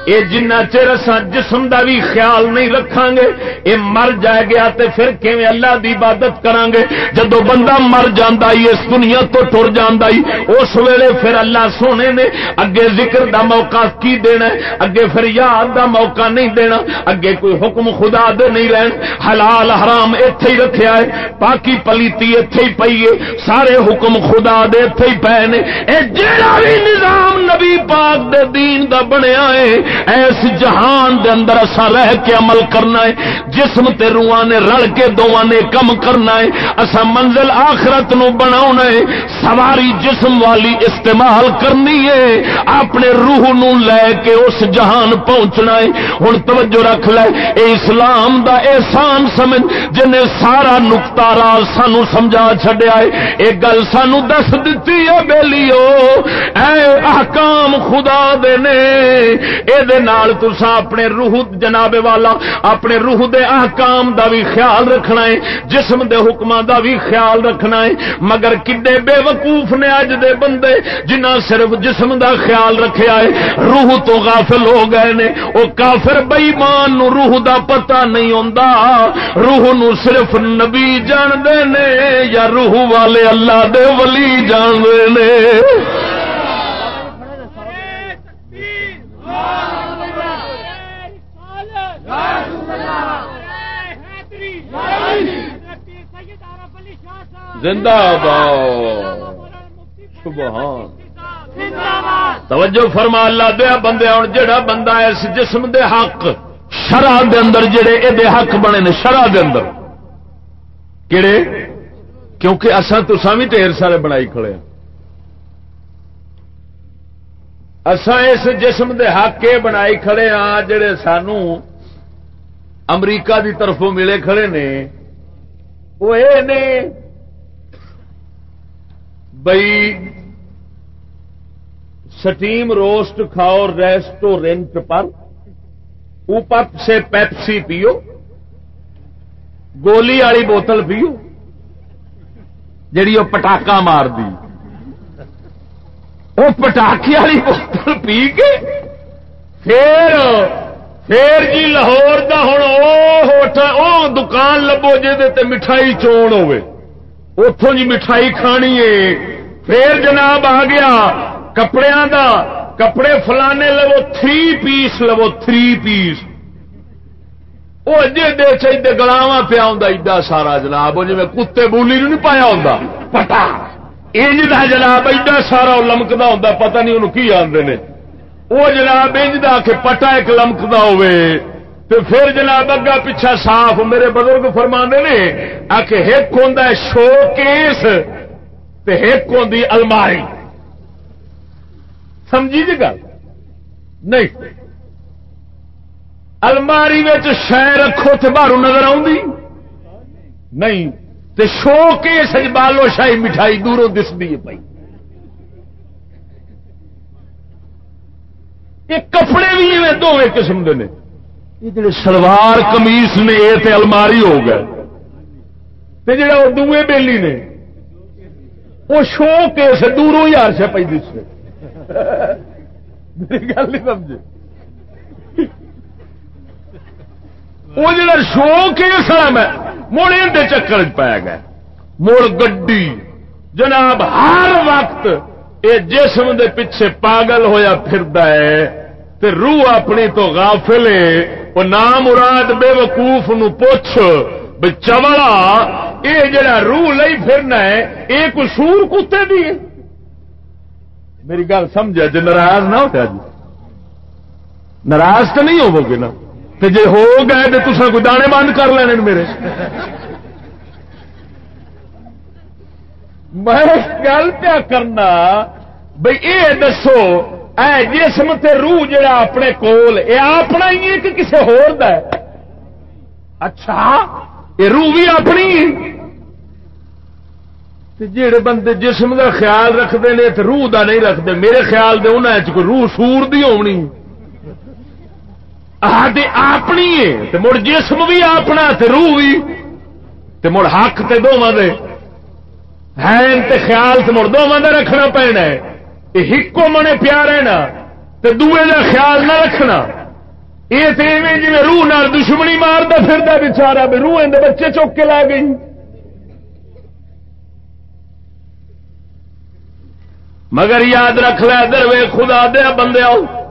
یہ جنہ چر اصا جسم دا بھی خیال نہیں رکھا گے یہ مر جائے گیا تے پھر کیویں اللہ دی عبادت کران گے جدو بندہ مر جاندا ہی اس دنیا تو ٹر جاندا ہی اس ویلے پھر اللہ سونے نے اگے ذکر دا موقع کی دینا ہے؟ اگے پھر یاد دا موقع نہیں دینا؟ اگے کوئی حکم خدا دے نہیں رہن۔ حلال حرام ایتھے ہی رکھیا ہے، پاکی پلیتی ایتھے ہی پئی ہے۔ سارے حکم خدا دے ایتھے ہی پے نے۔ اے جڑا بھی نظام نبی پاک دے دین دا بنیا ہے ایس جہان دے اندر اسا رہ کے عمل کرنا ہے، جسم تے روحاں نے رل کے دوواں نے کم کرنا ہے اسا منزل آخرت نو بناونا ہے، سواری جسم والی استعمال کرنی ہے، اپنے روح نو لے کے اس جہان پہنچنا ہے۔ ہن توجہ رکھ لے، اے اسلام دا احسان سمجھ جن سارا نقطہ راز سانو سمجھا چھڈیا ہے، اے گل سانو دس دتی ہے بیلیو۔ اے احکام خدا دے نے، اے دے نال تسا اپنے روح جناب والا، اپنے روح دے احکام دا بھی خیال رکھنا ہے، جسم دے حکماں دا بھی خیال رکھنا ہے۔ مگر کڈے بے وقوف نے اج دے بندے جنہ صرف جسم دا خیال رکھیا ہے، روح تو غافل ہو گئے نے۔ او کافر بے ایمان نو روح دا پتہ نہیں ہوندا۔ روح نو صرف نبی جان دے نے یا روح والے اللہ دے ولی جان دے نے۔ زندہ باد سبحان توجہ فرما اللہ دیا بندے ہوں جڑا بندہ اس جسم دے حق شرح دے اندر جڑے یہ حق بنے نے شرح دے اندر۔ کہڑے کیونکہ اصا تو بھی ڈیر سارے بنائی کھڑے ہیں۔ اسان اس جسم دے حق یہ بنائی کھڑے ہاں جڑے سانو امریکہ دی طرفوں ملے کھڑے نے۔ وہ یہ نے بئی سٹیم روسٹ کھاؤ، ریسٹورینٹ پر اوپر سے پیپسی پیو، گولی والی بوتل پیو جی وہ پٹاخا مار دی۔ وہ پٹاخے والی بوتل پی کے پھر پھر جی لاہور دا ہوں وہ دکان لبو جی مٹھائی چون ہوے اتوں جی مٹھائی کھانی ہے۔ پھر جناب آ گیا کپڑے دا۔ کپڑے فلانے لو تھری پیس لو تھری پیس وہ اجے دے چاہیے گلاوا پیا ہوں ایڈا سارا جناب جی کتے بولی نہیں پایا ہوں پٹا انج کا جناب ایڈا سارا لمکتا ہوں پتہ نہیں انہوں کی آدھے نے۔ وہ جناب انج دا کہ پٹا ایک لمکتا ہوے تو پھر جناب اگا پیچھا صاف میرے بزرگ فرما نے آ کے ایک ہوں شو کیس ایک ہوں الماری سمجھی جی گل؟ نہیں۔ الماری شہ رکھو تو باہر نظر آ نہیں۔ تے شو کے سج بالو شاہی مٹھائی دوروں دستی ہے پائی یہ کپڑے بھی میں دونوں قسم کے یہ جڑے سلوار کمیس نے، یہ تے الماری ہو گئے۔ تے جڑا وہ دوے بیلی نے، وہ شو کے سے دوروں ہی ہر پی دس میری گل نہیں سمجھے۔ وہ جڑا شو کے سر میں مڑ اندر چکر پی گئے مڑ گڈی۔ جناب، ہر وقت یہ جسم دے پیچھے پاگل ہویا پھردا ہے تے روح اپنی تو غافل ہے۔ وہ نام مراد بے وقوف نو پوچھ بے چوڑا یہ جڑا روح لئی پھرنا ہے یہ کوئی کتے دی ہے؟ میری گل سمجھا جی ناراض نہ ہوتا جی ناراض تو نہیں ہوو گے نا؟ جی ہو گئے تو تصا کوئی دانے بند کر لینے میرے۔ میں گل پیا کرنا بھائی یہ دسو، اے جسم تے روح جڑا اپنے کول یہ اپنا ہی ہے کہ کسی ہور دا ہے؟ اچھا یہ روح بھی اپنی جڑے بندے جسم دا خیال رکھتے ہیں تو روح دا نہیں رکھتے میرے خیال دے انہیں کوئی روح سور دی ہونی۔ اپنی ہے مڑ جسم بھی اپنا تے روح بھی، تے مڑ حق تے دونوں دے۔ تے خیال تے مڑ دونوں دا رکھنا پینا ہے۔ یہ ہکو منے پیا رہنا تے دوے دا خیال نہ رکھنا۔ یہ تو جی روح نال دشمنی مارتا پھرتا بچارا بھی روح اندر بچے چوک کے لا گئی۔ مگر یاد رکھ لے دروے خدا دیا بندے آؤ۔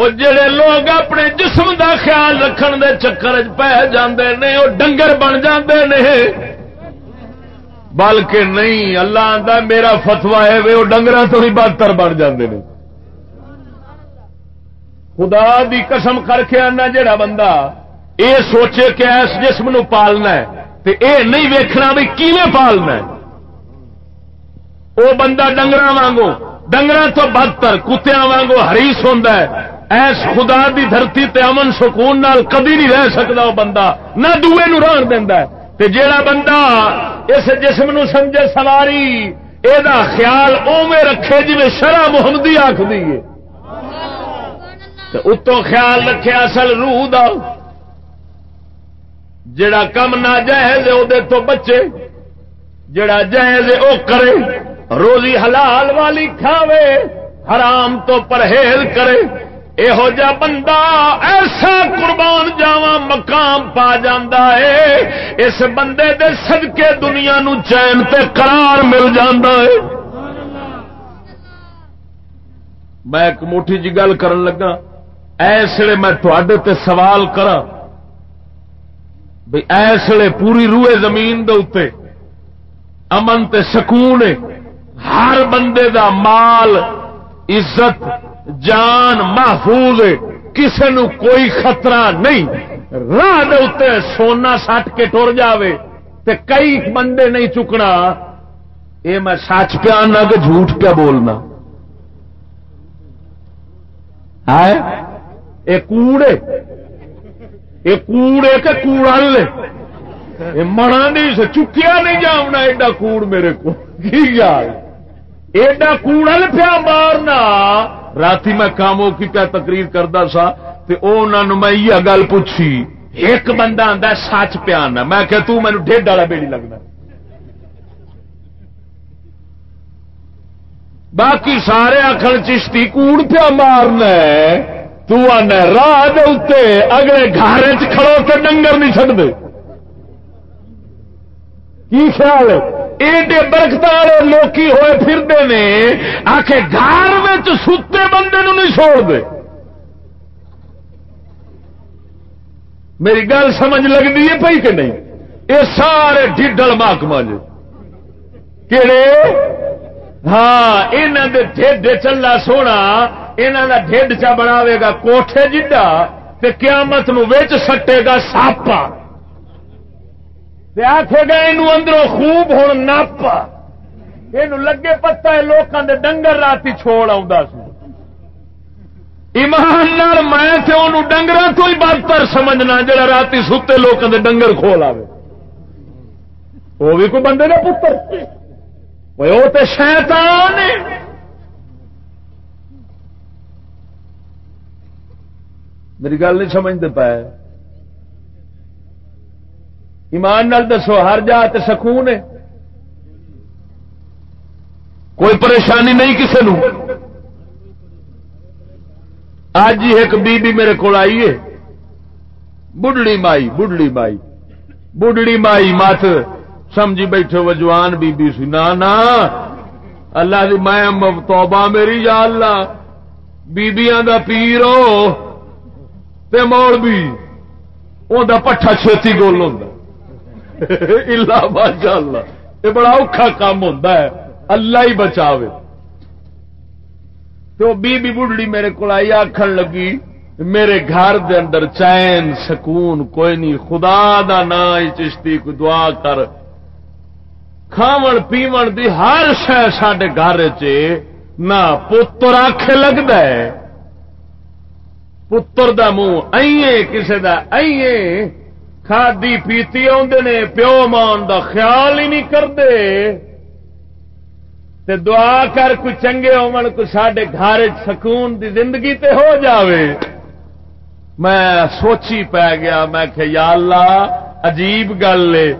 وہ جڑے لوگ اپنے جسم دا خیال رکھن دے چکر پہ جاندے نے، وہ ڈنگر بن جاندے نے۔ بلکہ نہیں، اللہ آتا میرا فتوا ہے، وہ ڈنگر تو ہی بدتر بن جاندے نے۔ خدا دی قسم کر کے آنا جڑا بندہ اے سوچے کہ اس جسم نو پالنا ہے تے اے نہیں ویکھنا بھی کیویں پالنا ہے۔ وہ بندہ ڈنگر وانگو ڈنگر تو بدتر کتیا وانگو ہریس ہوں ایس خدا دی دھرتی تے امن سکون نال کدی نہیں رہ سکتا وہ بندہ۔ نہ دوے نو ران دینا تے جیڑا بندہ اس جسم نو سمجھے سواری یہ خیال اوے رکھے جی شرح محمدی آخری ہے۔ اتوں خیال رکھے اصل روح دا۔ جڑا کم نہ جائز تو بچے جڑا جائز او کرے۔ روزی حلال والی کھاوے، حرام تو پرہیز کرے۔ یہو جا بندہ ایسا قربان جاوا مقام پا جاندہ ہے اس بندے دے صدقے دنیا نو چین تے قرار مل جاندہ ہے میں ایک موٹی جی گل کرن لگا ایسے میں تھوڑے تے سوال کرا بھئی بھائی ایسے پوری روئے زمین دے امن تے سکون ہر بندے دا مال عزت جان محفوظ کسی نو کوئی خطرہ نہیں۔ راہ سونا سٹ کے ٹر جاوے تے کئی بندے نہیں چکنا۔ یہ میں سچ پیا نہ کہ جھوٹ پیا بولنا۔ ہے کوڑے۔ یہ کوڑے کہ کوڑل منا نہیں چکیا نہیں جاؤنا ایڈا کوڑ میرے کو۔ ایڈا کوڑل پیا مارنا۔ رات میں کاموں کی پیا تقریر کرتا سا انہوں میں یہ گل پوچھی۔ ایک بندہ آتا سچ پیا میں کہ تین ڈیڈ والا بیڑی لگنا باقی سارے آخر چشتی کوڑ پیا مارنا تنا راہ اگلے گھر کھڑو کے ڈنگر نہیں چڑھتے کی خیال ہے؟ ایڈے برکت والے لوکی ہوئے پھرتے نے آ کے گھر میں ستے بندے نو نہیں چھوڑ دے۔ میری گل سمجھ لگتی ہے پی کہ نہیں؟ یہ سارے ڈیڈل محکمہ جی کہڑے ہاں یہاں ڈھڈ چلا سونا یہاں کا ڈھڈ چا بناوے گا کوٹھے جڈا، تے قیامت نو ویچ سٹے گا ساپا۔ اندروں خوب ہوں ناپا۔ یہ لگے پتا ہے لوگوں دے ڈنگر رات چھوڑ آ ایمان میں ڈنگر تو ہی بدتر سمجھنا جڑا رات ستے لوگوں دے ڈنگر کھول آئے وہ بھی کوئی بندے کا پتر۔ وہ تو شیطان میری گل نہیں سمجھتے پائے۔ ایمان نال دسو، ہر جا سکون ہے۔ کوئی پریشانی نہیں کسی نو اج ہی ایک بی بی میرے کو آئی ہے۔ بڑھڑی مائی بڑھڑی مائی۔ بڑھڑی مائی، مت سمجھی بیٹھے وہ جوان بی بی سی۔ نا نا۔ اللہ دی میں توبہ میری، یا اللہ۔ بیبیاں دا پیرو تے موڑ بھی او دا پٹھا چھتی گول ہوندا۔ اللہ ماشاء اللہ. یہ بڑا اوکھا کام ہوندا ہے. اللہ ہی بچاوے. تو بی بی بڑھڑی میرے کو آئی، آکھن لگی، میرے گھر دے اندر چین، سکون، کوئی نہیں، خدا دا نا چشتی کو دعا کر. کھاون پیو دی ہر شہ سڈے گھر چ نہ پتر آخ لگتا ہے. پتر دا منہ ائیے کسے دا ائیے کھادی پیتی آدھے نے، پیو مان دا خیال ہی نہیں کرتے تے دعا کر کوئی چنگے ہون کو سڈے گھر سکون دی زندگی تے ہو جاوے۔ میں سوچی پی گیا، میں کہ یا اللہ، عجیب گل ہے۔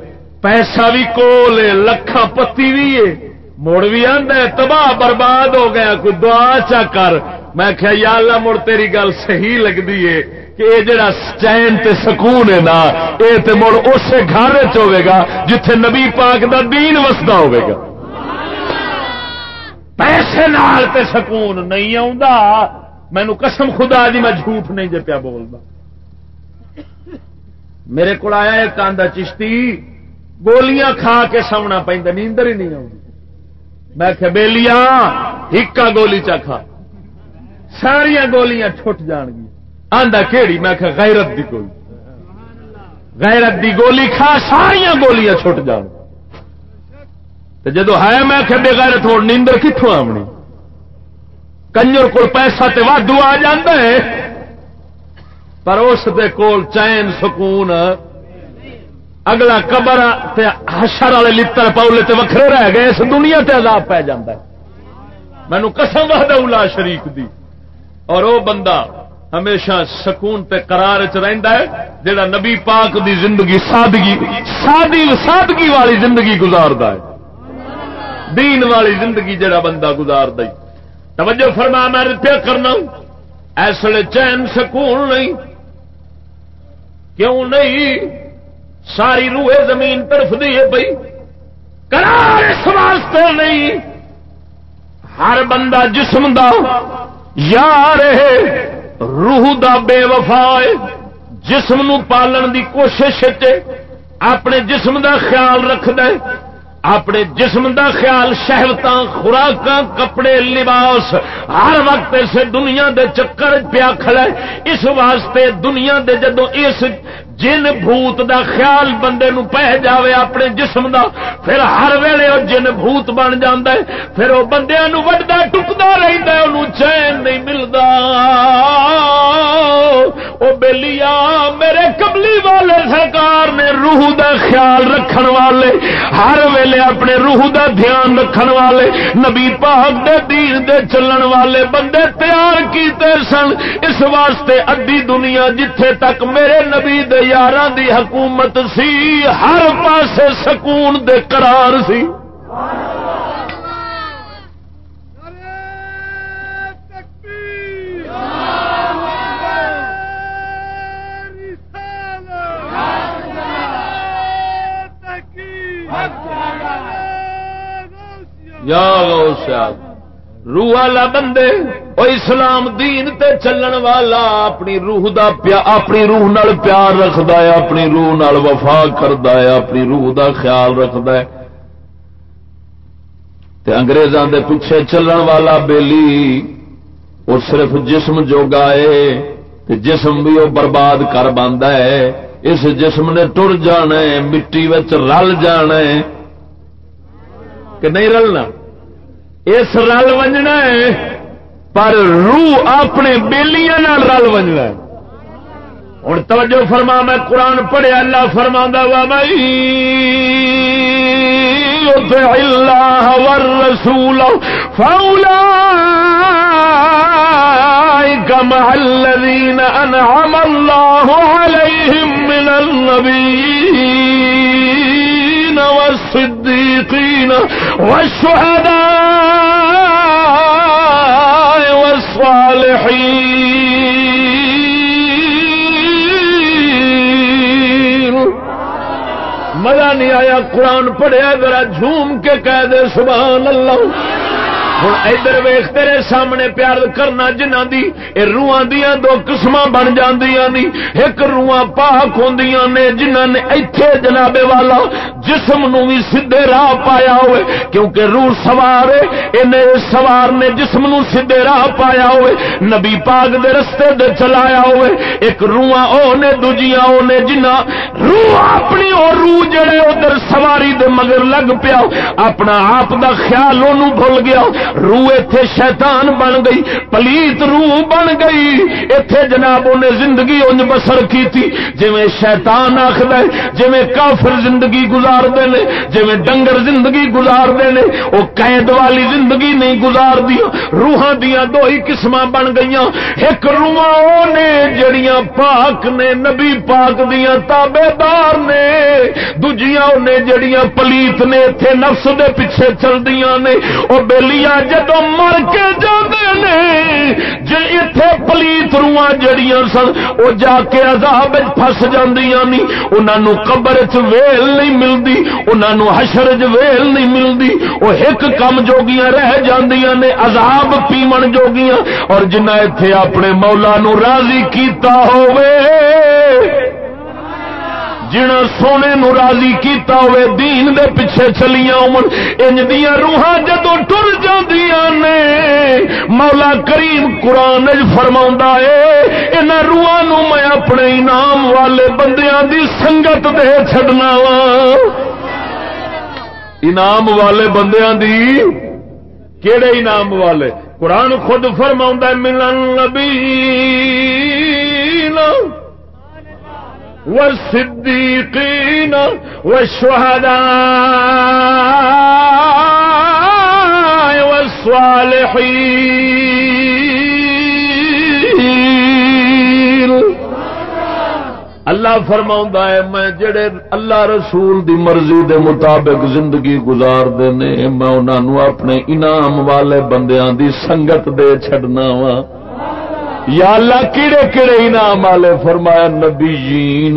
پیسہ بھی کول لکھا پتی بھی ہے۔ مڑ بھی آدھا تباہ برباد ہو گیا، کوئی دعا چا کر۔ میں کیا یا اللہ، مڑ تیری گل صحیح لگتی ہے۔ کہ یہ جڑا چین تے سکون ہے نا یہ تے مڑ اسے گھر چوے گا جتھے نبی پاک دا دین وسدا ہوے گا۔ پیسے نال تے سکون نہیں آ مینو قسم خدا جی میں جھوٹ نہیں جے پیا بولتا میرے کو آیا ایک آدھا چشتی، گولیاں کھا کے سونا پہ نیندر ہی نہیں آؤں میں کہ بےلیاں ہکا گولی چکھا ساریا گولیاں چھٹ جان گی۔ آندا کہڑی میں کہ غیرت دی گولی۔ غیرت دی گولی کھا ساریا گولیاں چھٹ جان۔ جدو ہے، میں کہ بے غیرت ہو نیندر کتوں آمنی کنجر کو پیسہ تے وادو آ ہے، پر اس دے کول چین، سکون۔ اگلا قبر حشر والے لڑ پاؤلے تے وکھرے رہ گئے، اس دنیا تے عذاب پی جا مینو قسم وحدہ اولا شریف دی۔ اور او بندہ ہمیشہ سکون تے قرار چ رہندا ہے جڑا نبی پاک دی زندگی، سادگی، سادی سادگی والی زندگی گزاردا ہے۔ دین والی زندگی جڑا بندہ گزاردا ہے۔ توجہ فرما، میں پیا کرنا اس لیے چین سکون نہیں۔ کیوں نہیں؟ ساری روح زمین طرف دی ہے بھائی کرار اس واسطے نہیں۔ ہر بندہ جسم دا یا رہے روح دا بے وفا جسم نو پالن دی کوشش اپنے جسم دا خیال رکھ دے اپنے جسم دا خیال شہرت خوراک کپڑے، لباس، ہر وقت اسے دنیا دے چکر پیا کھڑا ہے۔ اس واسطے دنیا دے جدو اس جن بھوت دا خیال بندے نو پہ جاوے اپنے جسم دا، پھر ہر ویلے وہ جن بھوت بن جاندے پھر وہ بندے نو ٹکتا رہتا ہے چین نہیں ملتا وہ بےلیا میرے کملی والے سرکار نے روح دا خیال رکھن والے، ہر ویلے اپنے روح دا دھیان رکھن والے، نبی پاک دے دین دے چلن والے بندے تیار کیتے سن۔ اس واسطے ادی دنیا جتھے تک میرے نبی دے یار دی حکومت سی، ہر پاسے سکون دے قرار سی۔ یا غوث روح والا بندے او اسلام دین تے چلن والا اپنی روح دا پیا اپنی روح نال پیار رکھدا ہے، اپنی روح نال وفا کردا ہے، اپنی روح دا خیال رکھدا ہے۔ تے انگریزاں دے پیچھے چلن والا بیلی، وہ صرف جسم جو گائے تے جسم بھی وہ برباد کر باندا ہے۔ اس جسم نے ٹر جانا ہے، مٹی وچ رل جانا ہے۔ کہ نہیں رلنا؟ اس رل ونجنا ہے پر روح اپنے بےلیاں رل ونجنا ہے۔ ہوں توجہ فرما، میں قرآن پڑھیا، اللہ فرما وا بھائی اللہ ور رسول فولا مع الذين أنعم الله عليهم من النبيين والصديقين والشهداء والصالحين مزہ نہیں آیا قرآن پڑھیا ذرا جھوم کے کہہ دے سبحان اللہ۔ ہوں ادھر ویخ تیرے سامنے پیار کرنا جنہ دی، اے روحاں دیا دو قسم بن جاندیاں نی۔ ایک روحاں پاک ہوندیاں نے جنہ نے ایتھے جنابے والا جسم نو بھی سیدھے راہ پایا ہوئے۔ کیونکہ روح سوار ہے سوار نے جسم نو سیدھے راہ پایا ہوئے۔ نبی پاک دے رستے دے چلایا ہوئے۔ ایک روحاں او نے، دوجیاں او نے جنہ روح اپنی اور روح جڑے ادھر سواری دے مگر لگ پیا۔ اپنا آپ دا خیال انہوں بھول گیا۔ روح اتے شیطان بن گئی، پلیت روح بن گئی۔ اتے جناب انہیں زندگی انج بسر کی تھی جی شیطان آخر جی کافر زندگی گزار دے جی ڈنگر زندگی گزار دے وہ قید والی زندگی نہیں گزار دیا روحاں دیا دو ہی قسم بن گئی ایک روح نے جڑیاں پاک نے، نبی پاک دیا تابے دار نے۔ دوجیاں نے جڑیاں پلیت نے اتنے نفس دے پیچھے چل دیا نے۔ وہ بےلیاں جدو مر کے جانے جی اتے پلیت رواں جڑیاں سن وہ جا کے عذاب فس جی انہوں قبر چ ویل نہیں ملتی انہوں حشر چ ویل نہیں ملتی وہ ایک کم جوگیاں رہ جاندیاں نے، عذاب پیمن جوگیاں۔ اور جنہ اتے اپنے مولا نو راضی کیتا ہوئے جنا سونے نو راضی کیتا ہوئے دین دے پیچھے چلیاں امن انج دیا روحاں جدو ٹر جاندیاں نے۔ مولا کریم قرآن فرما ہے ان روحاں نو میں اپنے انعام والے بندیاں دی سنگت دے چھڈنا وا۔ انعام والے بندیاں دی کیڑے انعام والے؟ قرآن خود فرما ملن نبی والصديقين والشهداء والصالحين. اللہ فرما ہے، میں جڑے اللہ رسول دی مرضی دے مطابق زندگی گزار دینے میں انہوں اپنے انعام والے بندیاں دی سنگت دے چھڑنا وا یا اللہ کیڑے کیڑے انعام والے فرمایا نبی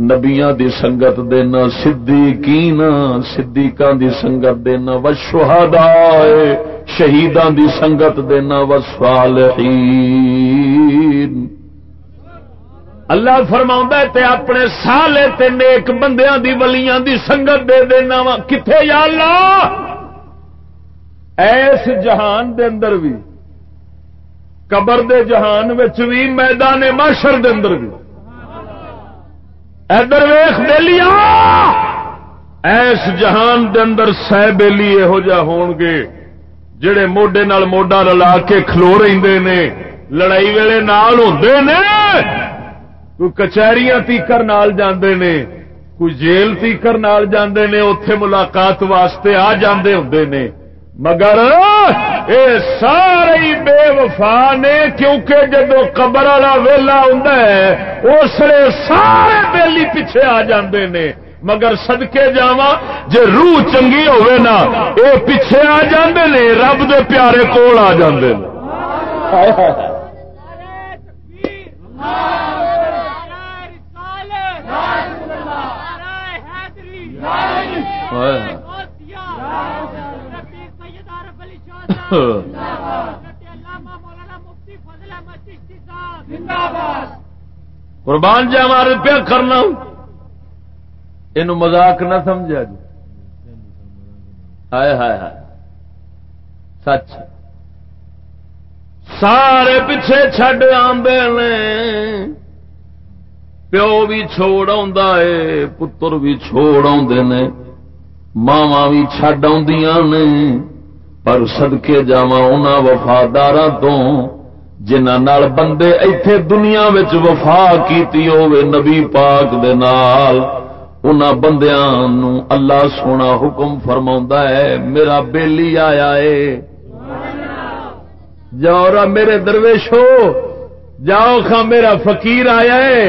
نبیاں دی سنگت دینا، صدیقین، صدیقاں دی سنگت دینا، و شہداء، شہیداں دی سنگت دینا، و صالحین. اللہ فرما تے اپنے سالے تے نیک بندیاں دی، ولیاں دی سنگت دے دینا وا۔ کتنے یا اللہ؟ ایس جہان دے اندر بھی۔ قبر دے جہان بھی میدان معاشر دے اندر بھی ادھر ویخ دے ایس جہان دے اندر سہ بےلی یہو جہ ہون گے، جڑے موڈے نال موڈا رلا کے کھلو رہے نے، لڑائی ویلے نال ہوندے نے۔ کوئی کچہریاں تیکر نال جاندے نے، کوئی جیل تیکر نال جاندے نے، اوتھے ملاقات واسطے آ جاندے ہوندے نے۔ مگر اے سارے بے وفا نے کیونکہ جدو قبر والا ویلا ہوں اس لیے سارے بیلی پیچھے آ جاندے نے۔ مگر سدکے جا جے روح چنگی ہوئے نا اے پیچھے آ جاندے نے رب دے پیارے کول آ جاندے نے۔ ہاں۔ قربان جی ہمارے پیا کرنا۔ یہ مزاق نہ سمجھا جی۔ ہائے ہائے ہائے۔ سچ۔ سارے پیچھے چڈ آدھے پیو بھی چھوڑ ہے پتر بھی چھوڑ آدھے نے۔ ماوا بھی چڈ نے۔ پر سدکے جا وفادار تو جنہ بندے ایتھے دنیا وفا کیتی ہوئے نبی پاک دے نال بندیاں نو اللہ سونا حکم فرما ہے میرا بیلی آیا ہے جاؤ میرے درویش ہو جاؤ خا میرا فقیر آیا ہے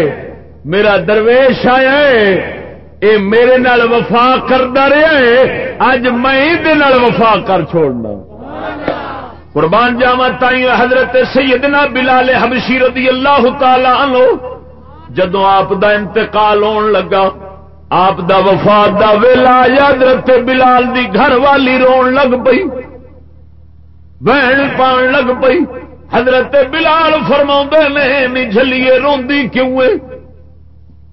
میرا درویش آیا ہے اے میرے نال وفا کرتا رہا ہے، اج میں وفا کر چھوڑنا۔ قربان جاوا تائی حضرت سیدنا بلال حبشی رضی اللہ تعالی عنہ جدو آپ دا انتقال ہون لگا، آپ دا وفات دا ویلا حضرت بلال دی گھر والی رون لگ پئی، بہن پان لگ پئی۔ حضرت بلال فرما نے جلیے روندی کیوں ہے؟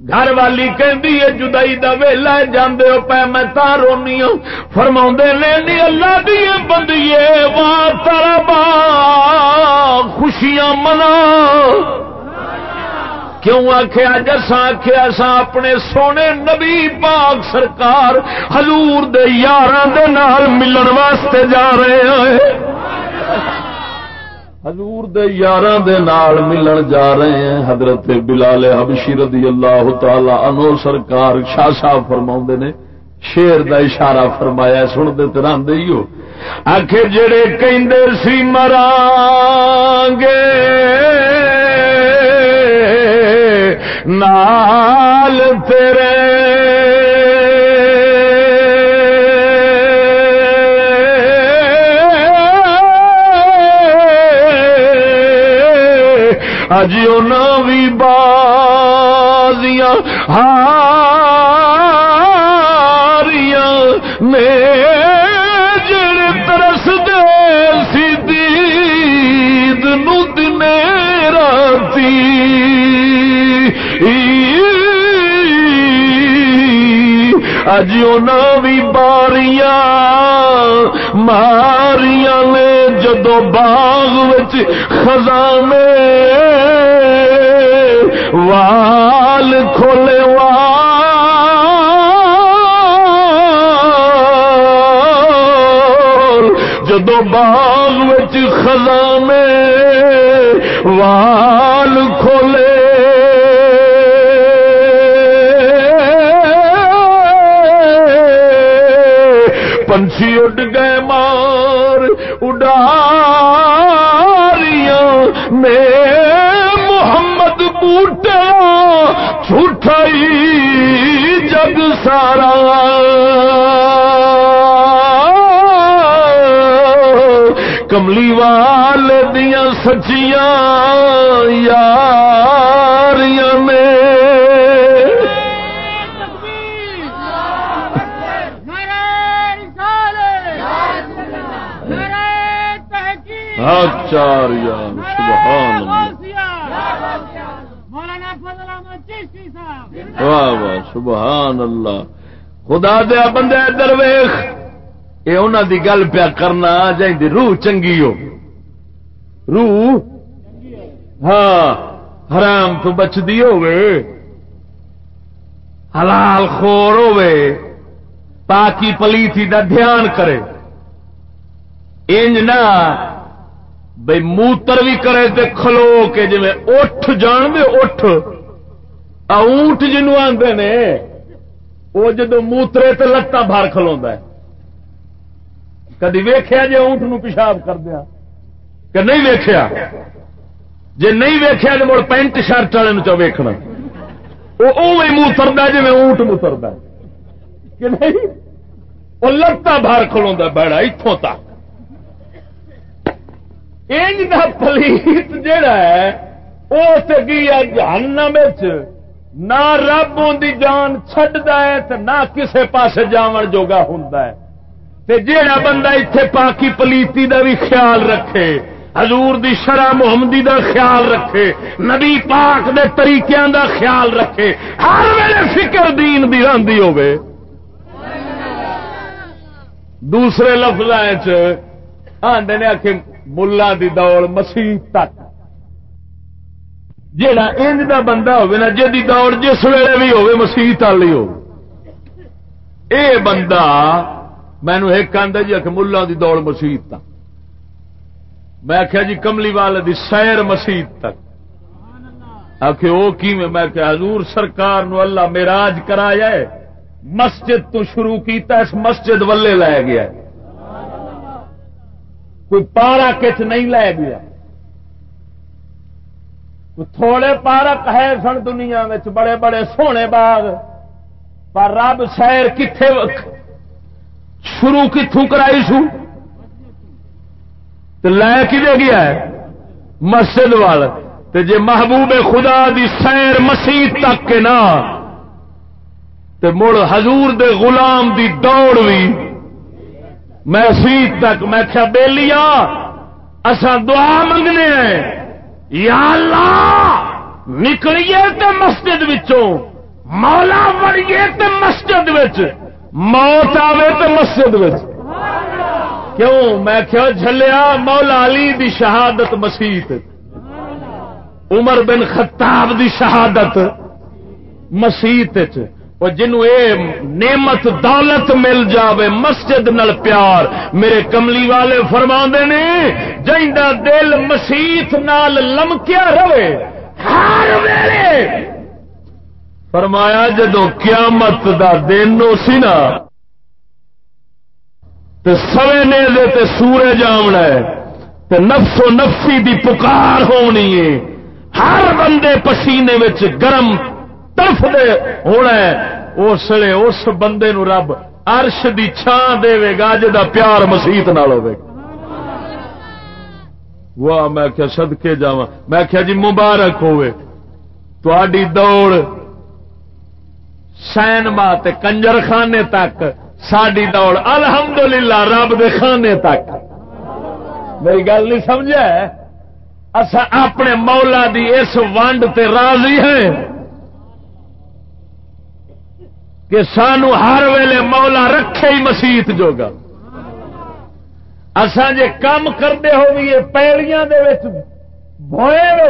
گھر والی کہندی ہے، جدائی دا ویلا جاندے ہو پے میں تا رونی ہوں۔ فرماوندے نے اللہ دی بندیے وا تربا خوشیاں منا۔ کیوں آخیا جسا آخیا سا اپنے سونے نبی پاک سرکار حضور دے یاراں دے نال ملن واسطے جا رہے ہیں۔ حضور دے یاراں دے نال ملن جا رہے ہیں۔ حضرت بلال حبشی رضی اللہ تعالی عنہ سرکار شاہ صاحب فرماوندے نے، شیر دا اشارہ فرمایا سن دے تراندے ہی ہو۔ آخر جڑے کہندے سی مران گے، نال تیرے اج بھی بازیاں، ہاریاں میں جڑ ترس دے سی دید نو دن راتی۔ اج بھی باریاں، ماریاں نے جدو باغ خزانے وال کھولے وال۔ جدو باغ خزانے وال کھولے۔ پنچھی اڈ گئے مار اڈاریاں میں محمد بوٹا جھوٹائی جگ سارا۔ کملی وال دیا سچیاں یاریاں میں چار سبحان واہ واہ سبحان اللہ۔ خدا دیا بندے درویخ یہ انہوں دی گل پیا کرنا جی روح چنگی ہو۔ روح؟ ہاں حرام تو بچتی ہوے حلال خور ہوے پاکی پلیتی دا دھیان کرے۔ انج نہ بھائی موتر بھی کرے تے کھلو کے جی اٹھ جان دے اٹھ۔ اونٹ جنو آدھے نے وہ جدو موترے تے لتا باہر کھلوا کدی ویخیا جی اونٹ نو پیشاب کر دیا؟ کہ نہیں ویخیا جی نہیں ویخیا تو مڑ پینٹ شرٹ والے چ ویکنا وہ موترد جی اونٹ موترد کہ نہیں؟ وہ لتا باہر کھلوا بیڑا اتوں تک۔ انج پلیت جڑا ہے وہ گیا جہنم نہ رب ان کی جان چڈا ہے نہ کسے پاس جان جوگا ہوں جیڑا بندہ اتے پاکی پلیتی دا بھی خیال رکھے حضور دی شرح محمدی دا خیال رکھے نبی پاک دے طریقے دا خیال رکھے۔ ہر ویلے فکر دین دی راندی ہوگی دوسرے لفظ آدھے نے آخ ملا دی دوڑ مسیح تک۔ جہا انج دا بندہ ہوگا نا جی دوڑ جس ویلے بھی ہوگی مسیح تل ہی ہو اے بندہ مینو ایک آدھا جی آ ملا دی دوڑ مسیح تک۔ میں آخیا جی کملی والے دی سیر مسیح تک۔ آخ وہ کی میں کہ حضور سرکار نو اللہ میراج کرایا ہے۔ مسجد تو شروع کیتا، اس مسجد ولے لے گیا ہے۔ کوئی پارا کچھ نہیں لے گیا۔ تھوڑے پارک ہے سن دنیا میں بڑے بڑے سونے باغ۔ پر رب سیر کتنے شروع کتوں کرائی سو؟ تو لے کھے گیا ہے؟ مسجد وال۔ جے محبوب خدا دی سیر مسیح تک کے نا، تے مڑ حضور دے غلام دی دوڑ بھی میں سیت تک، میں کیا بے لیا اصا دعا منگنے ہیں۔ یا اللہ، نکلیے تے مسجد وچوں، مولا وڑیے تے مسجد وچ، موت آوے تے مسجد وچ۔ کیوں؟ میں کیا جھلیا مولا علی دی شہادت مسیح عمر بن خطاب دی شہادت مسیح جنو اے نعمت دولت مل جاوے، مسجد نل پیار، میرے کملی والے فرما نے جا دل مسیت نال لمکیا رہے، ہر ویلے۔ فرمایا جدو قیامت دا دن سی نا سوے نے تے سورج آمنا ہے، تے نفس و نفسی دی پکار ہونی ہے۔ ہر بندے پسینے وچ گرم ترف دے ہونا ہے، اس لیے اس بندے نو رب عرش دی چھان دے گا جا پیار مسیت نال ہوے واہ، میں کیا صدقے جاواں۔ میں کیا جی مبارک ہوئے تہاڈی دوڑ سینما تے کنجر خانے تک ساری دوڑ الحمدللہ رب دے خانے تک۔ میری گل نہیں سمجھا اصا اپنے مولا دی اس ونڈ تے راضی ہیں۔ کہ سانو ہر ویلے مولا رکھے ہی مسیت جوگا۔ اسان جے کام کرتے ہوئیے پیڑیاں دے وچ بوئے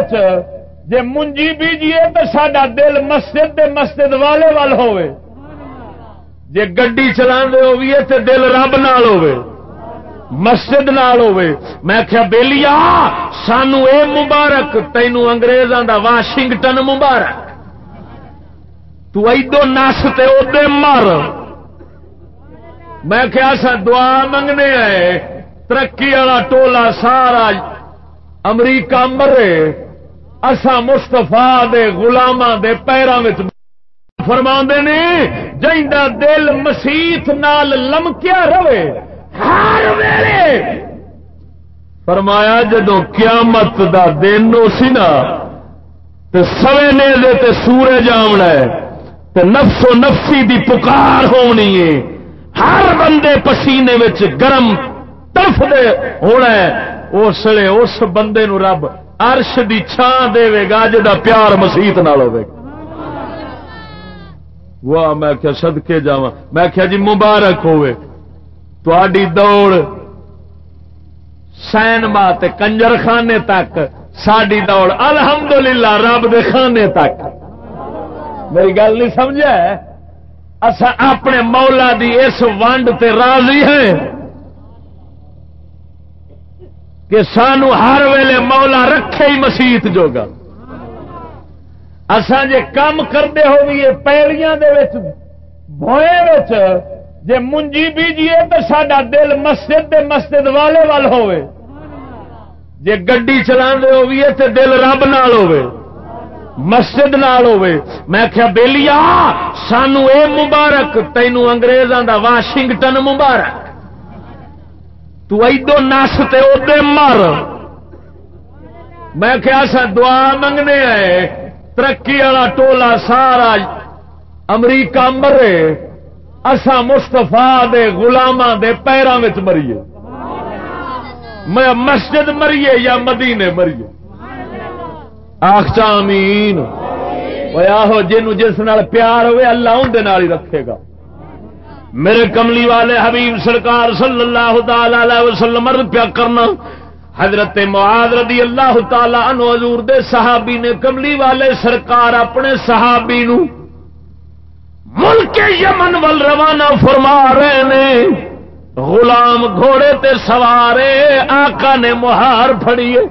جے منجی بیجیے تو سڈا دل مسجد دے مسجد والے وال ہوئے جی گی چلا ہوئیے تو دل رب نال ہوے مسجد نال ہوے میں کیا سانو اے مبارک، تینو انگریزاں دا واشنگٹن مبارک۔ تو ایدو نس تے ادے مر۔ میں کیا سا دعا منگنے آئے۔ ترقی والا ٹولا سارا امریکہ مرے۔ اسا مستفا دے گلاما دے پیروں فرما نے جا دل مسیت نال لمکیا رہے۔ ہر ویلے۔ فرمایا جدو قیامت دا دن سی نا تو سوے نے تے سورج آمنا ہے۔ تے نفس و نفسی دی پکار ہونی ہے۔ ہر بندے پسینے وچ گرم ترف دے ہونا ہے۔ اس لیے اس بندے نو رب عرش دی چھان دے گا جا پیار مسیت نال ہوگا وہ میں کیا سدکے جا میں کیا جی مبارک ہوئے تھی دوڑ سینما کنجر خانے تک ساری دوڑ الحمدللہ رب دے خانے تک۔ میری گل نہیں سمجھا اصا اپنے مولا دی اس ونڈ تے راضی ہیں کہ سانو ہر ویلے مولا رکھے ہی مسیت جوگا۔ اسان جے کام کرتے ہوئیے پیڑیاں بوئے جے منجی بیجیے تو سڈا دل مسجد دے مسجد والے وال ہوئے۔ جے گڈی چلا ہوئیے تو دل رب نال ہوئے۔ مسجد نال ہوئے۔ میں کیا بیلیا سانو اے مبارک تینوں انگریزاں دا واشنگٹن مبارک۔ تو ایدو نس تے ادے مر۔ میں کیا سا دعا منگنے آئے۔ ترقی والا ٹولا سارا امریکہ مرے۔ اسا مستفا دے گلاما دے پیروں میں مریے۔ میں مسجد مریے یا مدینے مریے۔ آخ چامین آہو جن جس نال پیار ہوئے اللہ اندر ہی رکھے گا میرے کملی والے حبیب سرکار صلی اللہ تعالی وسلم پیا کرنا حضرت معاذ رضی اللہ تعالی عنہ حضور دے صحابی نے کملی والے سرکار اپنے صحابی نو ملک یمن ول روانہ فرما رہے نے غلام گھوڑے تے سوارے آقا نے مہار پھڑیے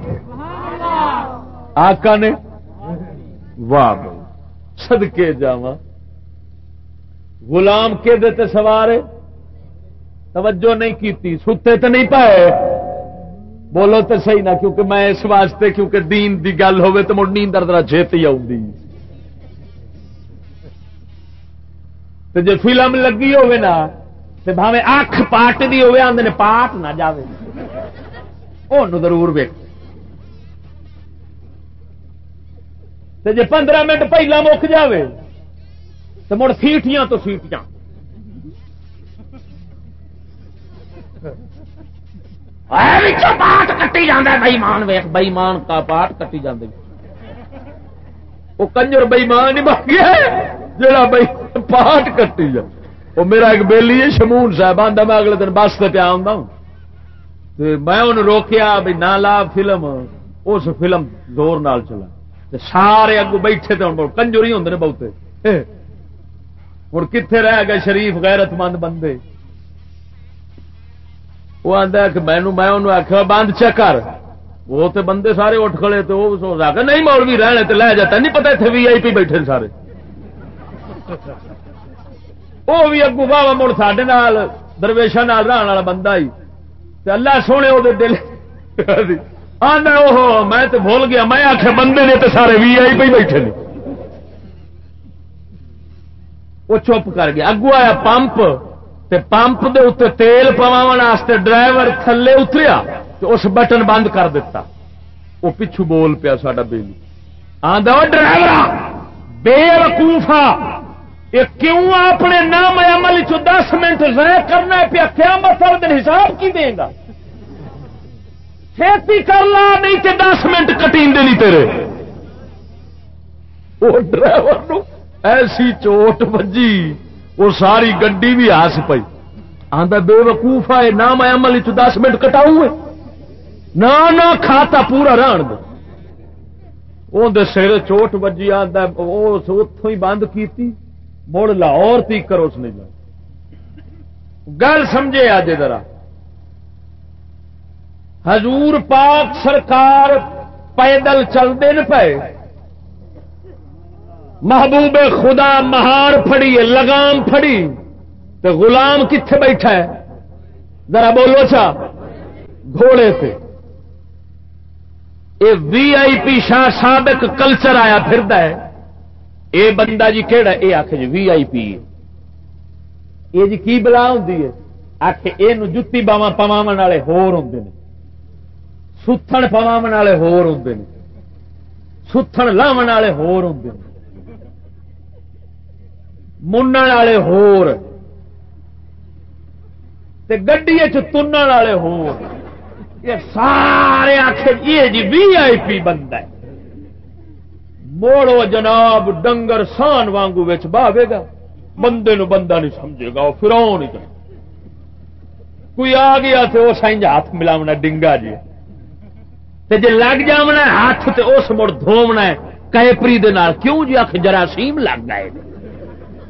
آقا نے واہ سدکے جاوا غلام کے دیتے سوارے توجہ نہیں کی ستے تو نہیں پائے۔ بولو تو صحیح نہ، کیونکہ میں اس واسطے، کیونکہ دین دی گل ہوے تو مڑ نیندر آؤں تو جی فلم لگی ہوے نا تو بھاوے اکھ پاٹ دی ہوے آدھے پاٹ نہ جاوے۔ وہ ضرور ویک تو جی پندرہ منٹ پہلا مک جاوے تو مڑ سیٹیاں تو سیٹیاں پاٹ کٹی جانا بئیمان ویخ بئیمان کا پاٹ کٹی جانے وہ کنجر بئیمان نہیں بن گیا جڑا بئی پاٹ کٹی جا۔ وہ میرا ایک بیلی ہے، شمون صاحب آدھا میں اگلے دن بس سے پیا ہوں۔ میں انہوں روکیا بھائی نہ لا فلم، اس فلم زور نال چلا۔ سارے اگو بیٹھے تو کنجر ہی ہوں بہتے ہوں کتنے رہ گئے شریف غیرت مند بندے؟ وہ آتا کہ میں میں انہوں آخیا بند چکر وہ تو بندے سارے اٹھ کھڑے تو وہ سوچ رہا نہیں مولوی رہنے تو لے جاتا نہیں پتا اتنے وی آئی پی بیٹھے سارے۔ وہ بھی اگو باوا مڑ سڈے درویشا رہن والا بندہ ہی اللہ سونے وہ دل۔ آدھا وہ میں تو بھول گیا، میں آخیا بندے نے تو سارے وی آئی پی بیٹھے نے۔ وہ چپ کر گیا۔ اگو آیا پمپ، تے پمپ دے اتنے تیل پوا ڈرائیور تھلے اتریا تو اس بٹن بند کر دیتا۔ وہ پچھو بول پیا سا بےلی۔ آدھا ڈرائیور بے وقوفا یہ کیوں اپنے نام عمل چ دس منٹ ضائع کرنا پیا؟ کیا مطلب حساب کی دے گا کھیتی کر لا، نہیں کہ دس منٹ کٹی نہیں تیرے۔ وہ ڈرائیور ایسی چوٹ بجی، وہ ساری گڈی بھی آس پی آدھا بے وقوف آئے، نہ میں عمل چ دس منٹ کٹاؤ نہ کھاتا پورا رہن دے اندر سر چوٹ بجی آتا اتوں ہی بند کی مڑ لاہور تیکر اس نے گل سمجھے آج ذرا۔ حضور پاک سرکار پیدل چلتے ن پے۔ محبوب خدا مہار فڑی لگام فڑی تو غلام کتنے بیٹھا ہے؟ ذرا بولو چا گھوڑے سے یہ وی آئی پی شاہ سابق کلچر آیا پھر اے بندہ جی کہڑا یہ آخ جی وی آئی پی یہ جی کی بلا ہوں آخ یہ جتی باوا پواو والے ہور ہوں ستھن پواو والے ہور ہوں ستھن لاو والے ہور ہوں من والے ہور گڈی چن والے ہو یہ سارے آخر یہ جی وی آئی پی بندہ موڑو جناب ڈنگر سان وانگو باوے گا بندے نو بندہ نہیں سمجھے گا وہ پھر نہیں کوئی آ گیا تو وہ سائنج ہاتھ ملاونا ڈنگا جی جی لگ جامنا ہاتھ تو اس مڑ دھومنا کیپری کیوں جی آخ جراثیم لگ گئے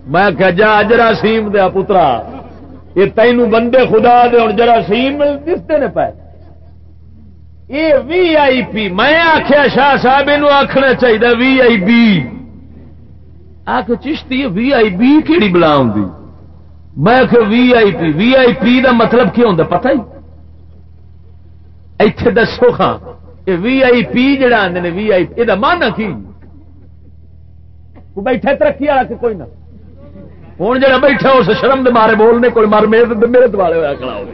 میں کہ جا جراثیم دیا پترا، یہ تینوں بندے خدا دے ہوں جراثیم دستے نے پائے یہ وی آئی پی، میں آخیا شاہ صاحب یہ آخنا چاہیے وی آئی بی آخ چشتی وی آئی بی کہڑی بلا ہوں میں آخ وی آئی پی، وی آئی پی دا مطلب کیا ہوتا پتہ ہی؟ ایتھے دسو خاں وی آئی پی جڑا آدھے وی آئی پی یہ مانا کی بیٹھے ترقی والا کہ کوئی نہ ہوں جا بیٹھا اس شرم دے مارے بولنے کوئی مار میرے میرے دوالے ہوا کھڑا ہو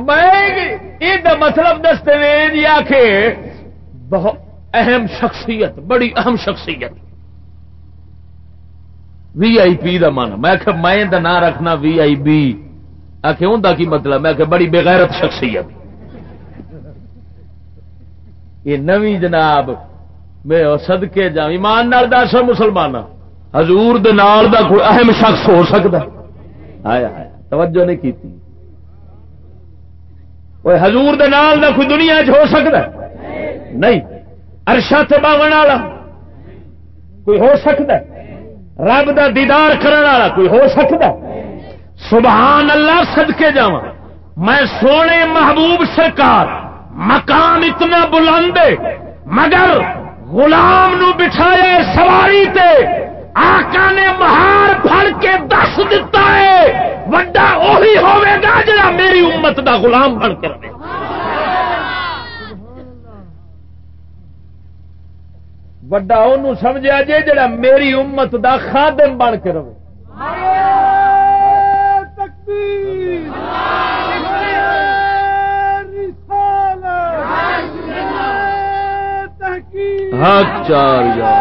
میں مطلب دستویز یا کہ بہت اہم شخصیت بڑی اہم شخصیت وی آئی پی دا مانا میں کہ میں دا نام رکھنا وی آئی بی آخ ان کی مطلب میں کہ بڑی بغیرت شخصیت یہ نوی جناب، میں سدکے جا ایمان نال دس مسلمان حضور دال دا کوئی اہم شخص ہو سکتا آیا آیا، توجہ نہیں کی حضور دال دا کوئی دنیا چ ہو سکتا نہیں۔ ارشا سے باون والا کوئی ہو سکتا رب دا دیدار کرنے والا کوئی ہو سکتا سبحان اللہ سدکے جا میں سونے محبوب سرکار مقام اتنا بلند مگر غلام نو بٹھایا سواری تے۔ آقا نے مہار پھڑ کے دس دتا ہے، وڈا وہی ہوے گا جڑا میری امت دا غلام بن کے رہے۔ وڈا انہوں سمجھا جے جڑا میری امت دا خادم بن کے رہے۔ چار یا۔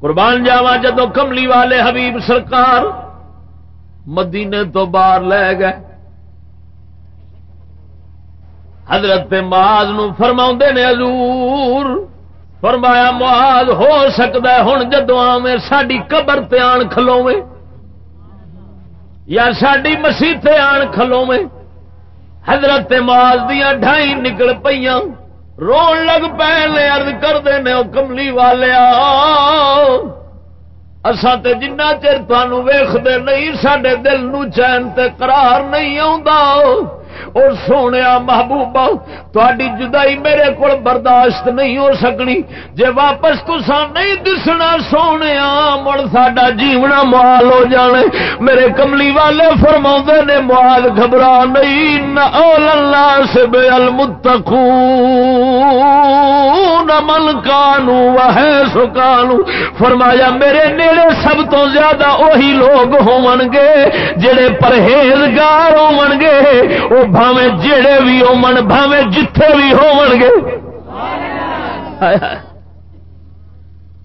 قربان جاوا جدو کملی والے حبیب سرکار مدینے تو باہر لے گئے۔ حضرت ماض فرما نے حضور، فرمایا ماض ہو سکتا ہے ہوں جدو آویں ساری قبر آن کھلوے یا ساری مسیح آن کھلوے حضرت ماز دیا ڈھائی نکل پہ رو لگ پے ارد کرتے ہیں وہ کملی والے اسان تے جنہ چر تھانوں ویختے نہیں سڈے دل نو چین تے قرار نہیں آ اور سونے محبوبہ تاری جدائی میرے کو برداشت نہیں ہو سکنی۔ جے واپس تسا نہیں دسنا سونے مڑ ساڈا جیونا محال ہو جانے میرے کملی والے فرما نے، محال گھبرا نہیں۔ اللہ سے بے المتخو من کانو ہے سکانو فرمایا، میرے نیڑے سب تو زیادہ وہی لوگ ہون گے جڑے پرہیزگار ہون گے وہ بھاوے جڑے بھی ہومن بھاوے جتھے بھی ہون گے۔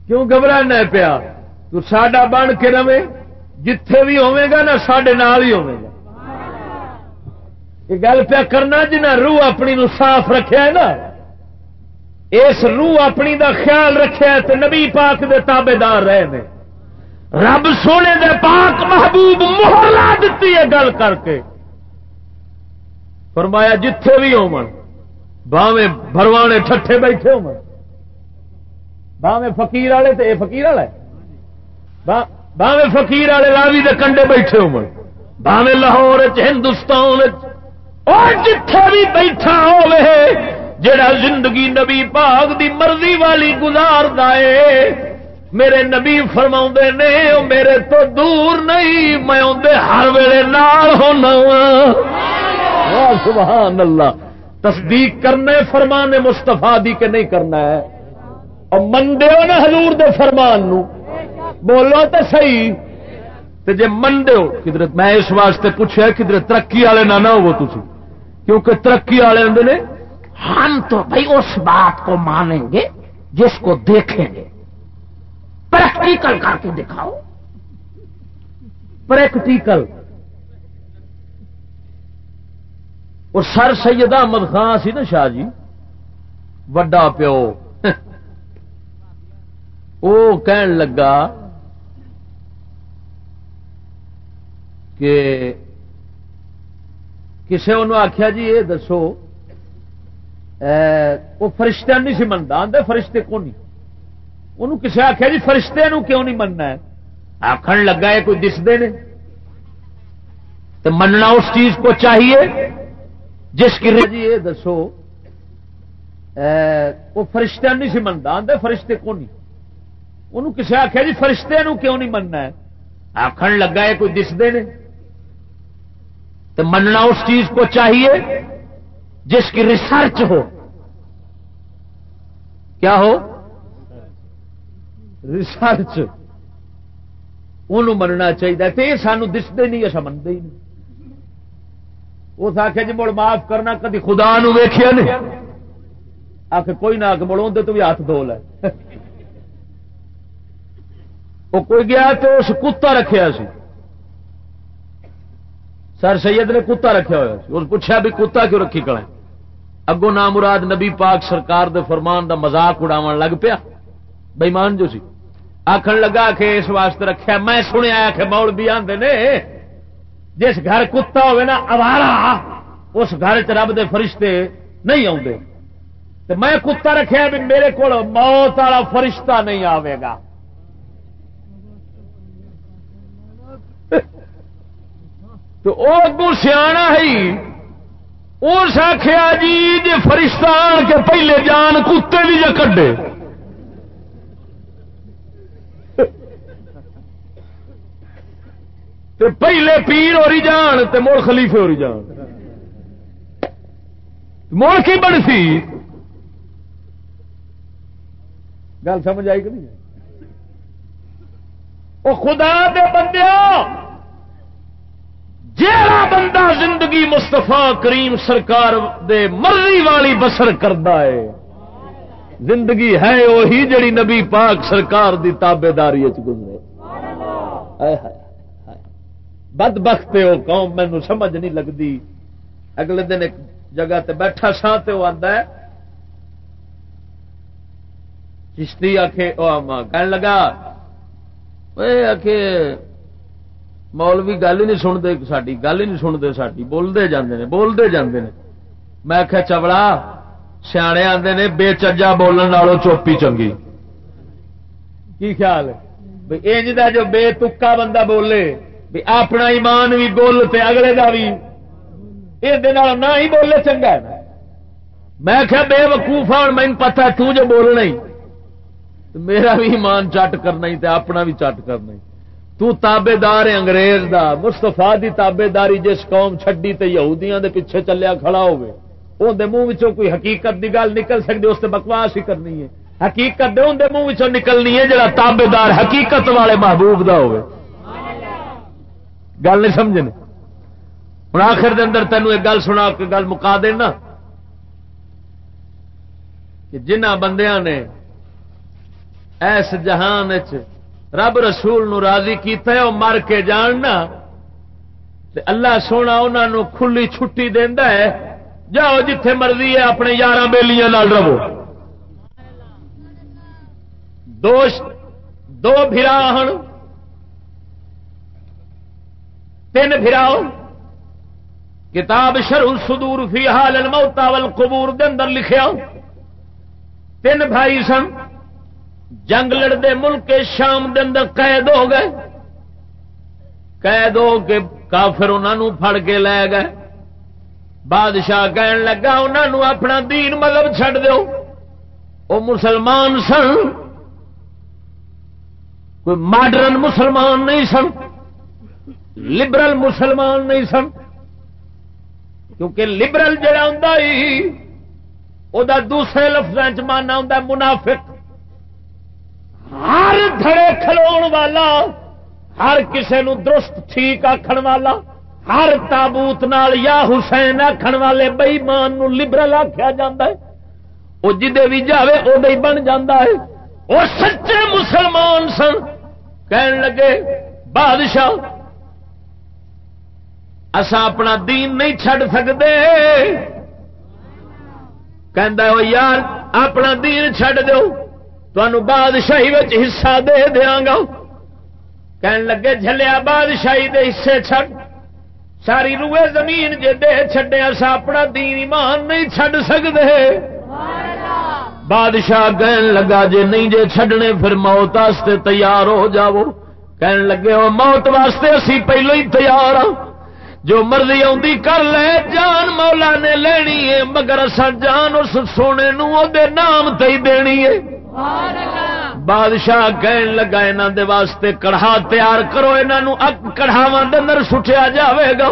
کیوں گھبرانا پیا؟ تو ساڈا بن کے رہے جتھے بھی ہوے گا نا سڈے نال ہی ہوے گا۔ یہ گل پیا کرنا جنہ روح اپنی نو صاف رکھیا ہے نا، اس روح اپنی دا خیال رکھا تو نبی پاک دے تابے دار رہے ہیں رب سونے دے پاک محبوب مہر لا دیتی ہے گل کر کے۔ فرمایا جتھے بھی ہو باوے بھروانے ٹھٹھے بیٹھے ہو باوے فقیر والے تو یہ فکیر والا باوے فقیر والے لاوی دے کنڈے بیٹھے ہو باوے لاہور ہندوستان اور جتھے بھی بیٹھا ہوئے جڑا زندگی نبی پاک دی مرضی والی گزار دے میرے نبی فرما نے میرے تو دور نہیں، میں اندر ہر ویلے نال ہونا ہاں، سبحان اللہ۔ تصدیق کرنے فرمان مستفا دی کہ نہیں کرنا ہے۔ اور من دو نا حضور دے فرمان نو۔ بولو تو صحیح۔ تے جے من دو کدھر میں اس واسطے پوچھا کدھر ترقی والے نہ نہ ہو تھی کیونکہ ترقی والے ہوں نے، ہم تو بھائی اس بات کو مانیں گے، جس کو دیکھیں گے۔ پریکٹیکل کر کے دکھاؤ۔ پریکٹیکل اور سر سید احمد خان سی نا شاہ جی وڈا پیو۔ وہ کہن لگا کہ کسے انہوں آخیا جی یہ دسو وہ فرشتہ نہیں سی منتا آدھے فرشتے کو نہیں؟ انہوں کسے آخیا جی فرشتے نو کیوں نہیں مننا ہے؟ آخر لگا ہے کوئی دستے نے؟ تو مننا اس چیز کو چاہیے جس کی جی یہ دسو۔ وہ فرشتہ نہیں سی منتا آدھے فرشتے کو نہیں؟ انہوں کسے آخیا جی فرشتے نو کیوں نہیں مننا ہے؟ آخر لگا ہے، کوئی دستے نے؟ تو مننا اس چیز کو چاہیے جس کی ریسرچ ہو۔ کیا ہو؟ ریسرچ ان مننا چاہیے تو یہ سانو دستے نہیں اصا منتے ہی نہیں۔ اس آخیا جی مڑ معاف کرنا کدی خدا نو ویخیا نہیں؟ آخ کوئی نہ آ کے مڑ تو بھی ہاتھ دھو لے۔ وہ کوئی گیا تو اس کتا رکھا سی۔ سر سید نے کتا رکھا ہوا پوچھا بھی کتا کیوں رکھی کلا اگوں نام مراد نبی پاک سرکار دے فرمان دا مزاق اڑاو لگ پیا۔ بےمان جو سی۔ آخر لگا کہ اس واسطے رکھا میں سنیا کہ مول بھی آدھے نے۔ جس گھر کتا ہوئے نا اوارا اس گھر چ رب دے فرشتے نہیں آتے میں کتا رکھا بھی میرے کو موت والا فرشتہ نہیں آئے گا۔ تو اگو سیا اس آخیا جی جی فرشتہ آن کے پہلے جان کتے بھی جا کڈے۔ تے پہلے پیر ہو رہی جان تے مڑ خلیفے ہو رہی جان۔ مڑ کی بن سی؟ گل سمجھ آئی کہ نہیں؟ وہ خدا دے بندے جیڑا بندہ زندگی مستفا کریم سرکار دے مرضی والی بسر کرتا ہے، زندگی ہے وہی جڑی نبی پاک سرکار دی تابے داری گزرے۔ بد بخت ہو قوم مینو سمجھ نہیں لگتی اگلے دن ایک جگہ تے بیٹھا سا تے وہ آتا ہے۔ چشتی آخے کہنے لگا آخ مولوی گل ہی نہیں سنتے ساری گل ہی نہیں سنتے ساری بولتے جانے بولتے جانے میں آخیا چبڑا سیانے آتے نے، بے چجا بولن والوں چوپی چنگی۔ کی خیال ہے؟ جو بے تکا بندہ بولے۔ بھی اپنا ایمان بھی بول تے اگلے کا بھی۔ یہ نہ ہی بولے چنگا ہے۔ میں کیا بے وقوف ہوں میں پتا تو جو بولنا ہی۔ میرا بھی ایمان چٹ کرنا ہی تے اپنا بھی چٹ کرنا ہی۔ تو تابے دار ہے انگریز دا۔ مستفا دی تابے داری جس قوم چڈی تے یہودیاں دے پیچھے چلیا کھڑا ہوئے اندر منہ کوئی حقیقت دی گل نکل سکتی اس سے بکواس ہی کرنی ہے۔ حقیقت دے اندر منہ نکلنی ہے، جڑا تابے دار حقیقت والے محبوب دا ہوئے گل نہیں سمجھنے۔ ہوں آخر دے اندر تینوں ایک گل سنا کے گل مکا دینا۔ کہ جنہ بندیاں نے ایس جہان رب رسول نو راضی کیتا ہے وہ مر کے جاننا تے اللہ سونا انہوں کھلی چھٹی دینا ہے۔ جاؤ جتھے مرضی ہے، اپنے یار بےلیاں رہو۔ دو بھرا ہن۔ تین پھراؤ کتاب شروع سدور فی حال الموتا والقبور دے اندر لکھیا تین بھائی سن جنگ لڑتے ملک شام دے اندر قید ہو گئے۔ قید ہو کے کافر انہوں پھڑ کے لے گئے۔ بادشاہ کہن لگا انہوں اپنا دین مذہب چھڈ دو وہ مسلمان سن۔ کوئی ماڈرن مسلمان نہیں سن۔ لبرل مسلمان نہیں سن۔ کیونکہ لبرل جڑا ہوں وہ دوسرے لفظ مانا ہوں منافق۔ ہر دھڑے کھلو والا، ہر کسے نو درست ٹھیک آخر والا، ہر تابوت نال یا حسین آخر والے بئی مان لبرل آخیا جا وہ جدے بھی جائے وہ بن جا ہے۔ وہ سچے مسلمان سن۔ کہن لگے، بادشاہ اسا اپنا دین نہیں چھڈ سکتے کہ یار، اپنا دین چھڈ دو بادشاہی حصہ دے دیا گا۔ کہن لگے جلیا بادشاہی دے حصے چھڈ۔ ساری روئے زمین جے دے چھڈے اصا اپنا دین ایمان نہیں چھڈ سکتے بادشاہ کہن لگا، جے نہیں جے چھڈنے، پھر موت واسطے تیار ہو جاؤ۔ کہن لگے ہو موت واسطے اسی پہلو ہی تیار ہوں جو مرضی آدھی کر لے، جان مولا نے لینی ہے، مگر اصا جان اس سونے نو دے نام تی دینی ہے۔ بادشاہ کہن لگا انہوں دے واسطے کڑھا تیار کرو انہوں کڑھاوا دن سٹیا جاوے گا۔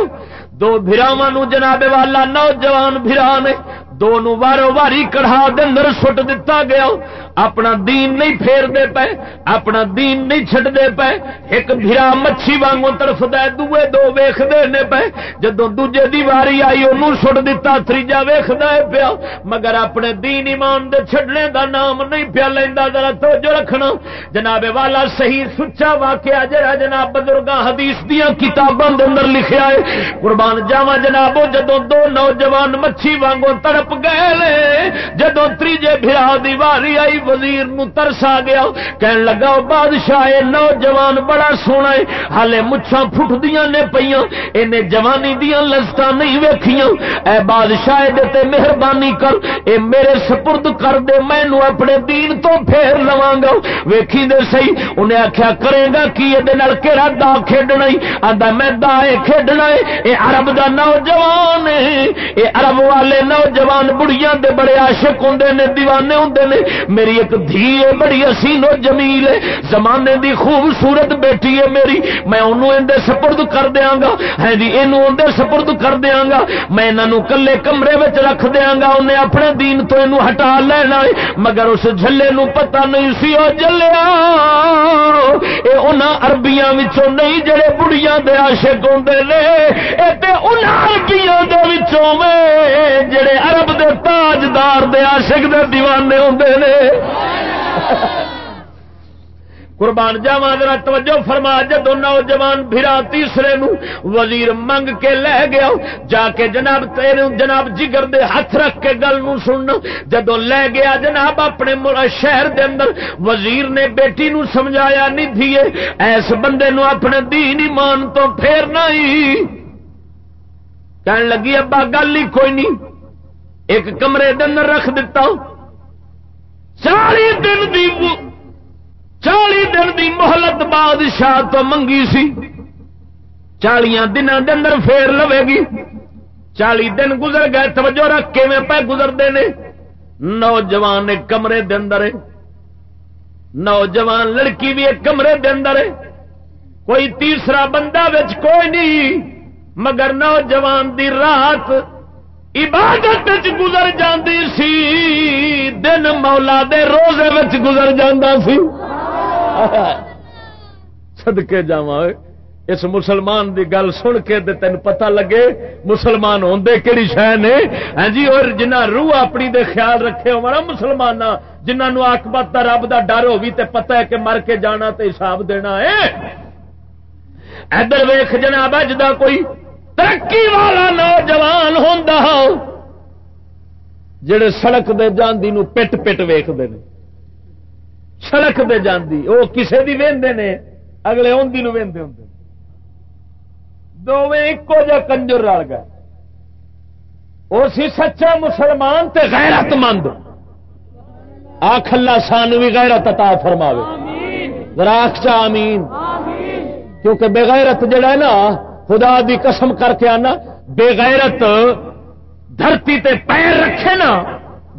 دو براواں جناب والا نوجوان بھرا نے دونوں وارو واری کڑھا دندر سٹ دتا گیا۔ اپنا دین نہیں پھیر دے پے، اپنا دین نہیں چھٹ دے پے۔ ایک بھرا مچھی وانگو طرف دے، دوے دو ویخ دے نے پے۔ جدو دوجے دی واری آئی انہوں سٹ دتا، تریجا ویخ دے پیا۔ مگر اپنے دین ایمان دے چھڑنے دا نام نہیں پیا لیندہ ذرا توجہ رکھنا۔ جناب والا صحیح سچا واقعہ جرا جناب بزرگاں حدیث دیاں کتاباں دے اندر لکھیا ہے۔ قربان جاواں جنابو جدو دو نوجوان مچھی وانگو تڑپ گئے جدو تریجے بھرا دی واری آئی وزیر نو ترس آ گیا کہن لگا بادشاہ نوجوان بڑا سونا ہے ہالے مچھا فٹ دیا نے پیاں انہیں جوانی دیا لذت نہیں ویکھیاں اے بادشاہ دیتے مہربانی کر اے میرے سپرد کر دے میں نو اپنے دین تو پھیر لواں گا ویکھی دے سی انہیں آخیا کرے گا کی یہ کہڑا دا کھیڈنا آدھا میں دا کھیڈنا ہے اے عرب دا نوجوان ہے اے عرب والے نوجوان بڑیاں دے بڑے عاشق ہوندے نے، دیوانے ہوندے نے۔ میری ایک دھی ہے، بڑی حسین و جمیل ہے۔ زمانے دی خوبصورت بیٹی ہے میری۔ میں انہوں اندر سپرد کر دیا گا۔ ہے جی یہ اندر سپرد کر دیا گا۔ میں انہوں کلے کمرے میں رکھ دیا گا۔ انہیں اپنے دین تو یہ ہٹا لینا ہے۔ مگر اس جلے نو پتہ نہیں سی وہ جلیا یہ ان اربیاں نہیں، جڑے بڑیاں دے عاشق ہوندے نے۔ اے تے ان اربیاں دے وچوں میں، جڑے عرب رب دے تاجدار دے عاشق دے دیوانے ہوندے نے۔ قربان جاوا ذرا توجہ فرما جدو نوجوان بھرا تیسرے نو وزیر منگ کے لے گیا جا کے جناب تیرے جناب جگر دے ہاتھ رکھ کے گل نو سننا۔ جدو لے گیا جناب اپنے شہر دے اندر، وزیر نے بیٹی نو سمجھایا نہیں تھی ایس بندے نو اپنے دین ایمان تو پھیرنا ہی کہنے لگی، ابا گل ہی کوئی نہیں۔ ایک کمرے دے اندر رکھ دیتا چالی دن دی چالی دن دی محلت بادشاہ تو منگی سی۔ چالیا دن اندر پھر لوے گی۔ چالی دن گزر گئے، توجہ رکھ کے میں پہ گزرتے ہیں نوجوان ایک کمرے دے اندر ہے۔ نوجوان لڑکی بھی ایک کمرے دے اندر ہے۔ کوئی تیسرا بندہ بچ کوئی نہیں، مگر نوجوان دی رات عبادت گزر جاندی سی، دن مولا دے روزے گزر جاندہ سی۔ سدکے جا اس مسلمان دی گل سن کے تین پتہ لگے، مسلمان ہوندے کہڑی شہ نے؟ ہاں جی اور جنہ روح اپنی دے خیال رکھے ہوا مسلمان جنہوں آکبت کا رب کا ڈر ہوگی تے پتہ ہے کہ مر کے جانا تے حساب دینا ہے۔ ادھر ویخ جناب جدا کوئی ترقی والا نوجوان ہوں جڑے سڑک دے جاندی نو پٹ پٹ ویختے ہیں سڑک دے جاندی وہ کسے دی وہدے نے اگلے اندی نو وہدے ہوں دونوں ایکو جا کنجر رل گئے۔ وہ سی سچا مسلمان تے غیرت مند۔ آخ اللہ سان بھی غیرت عطا فرماوے۔ چا امین کیونکہ بغیرت جڑا ہے نا خدا دی قسم کر کے آنا بےغیرت دھرتی تے پیر رکھے نا،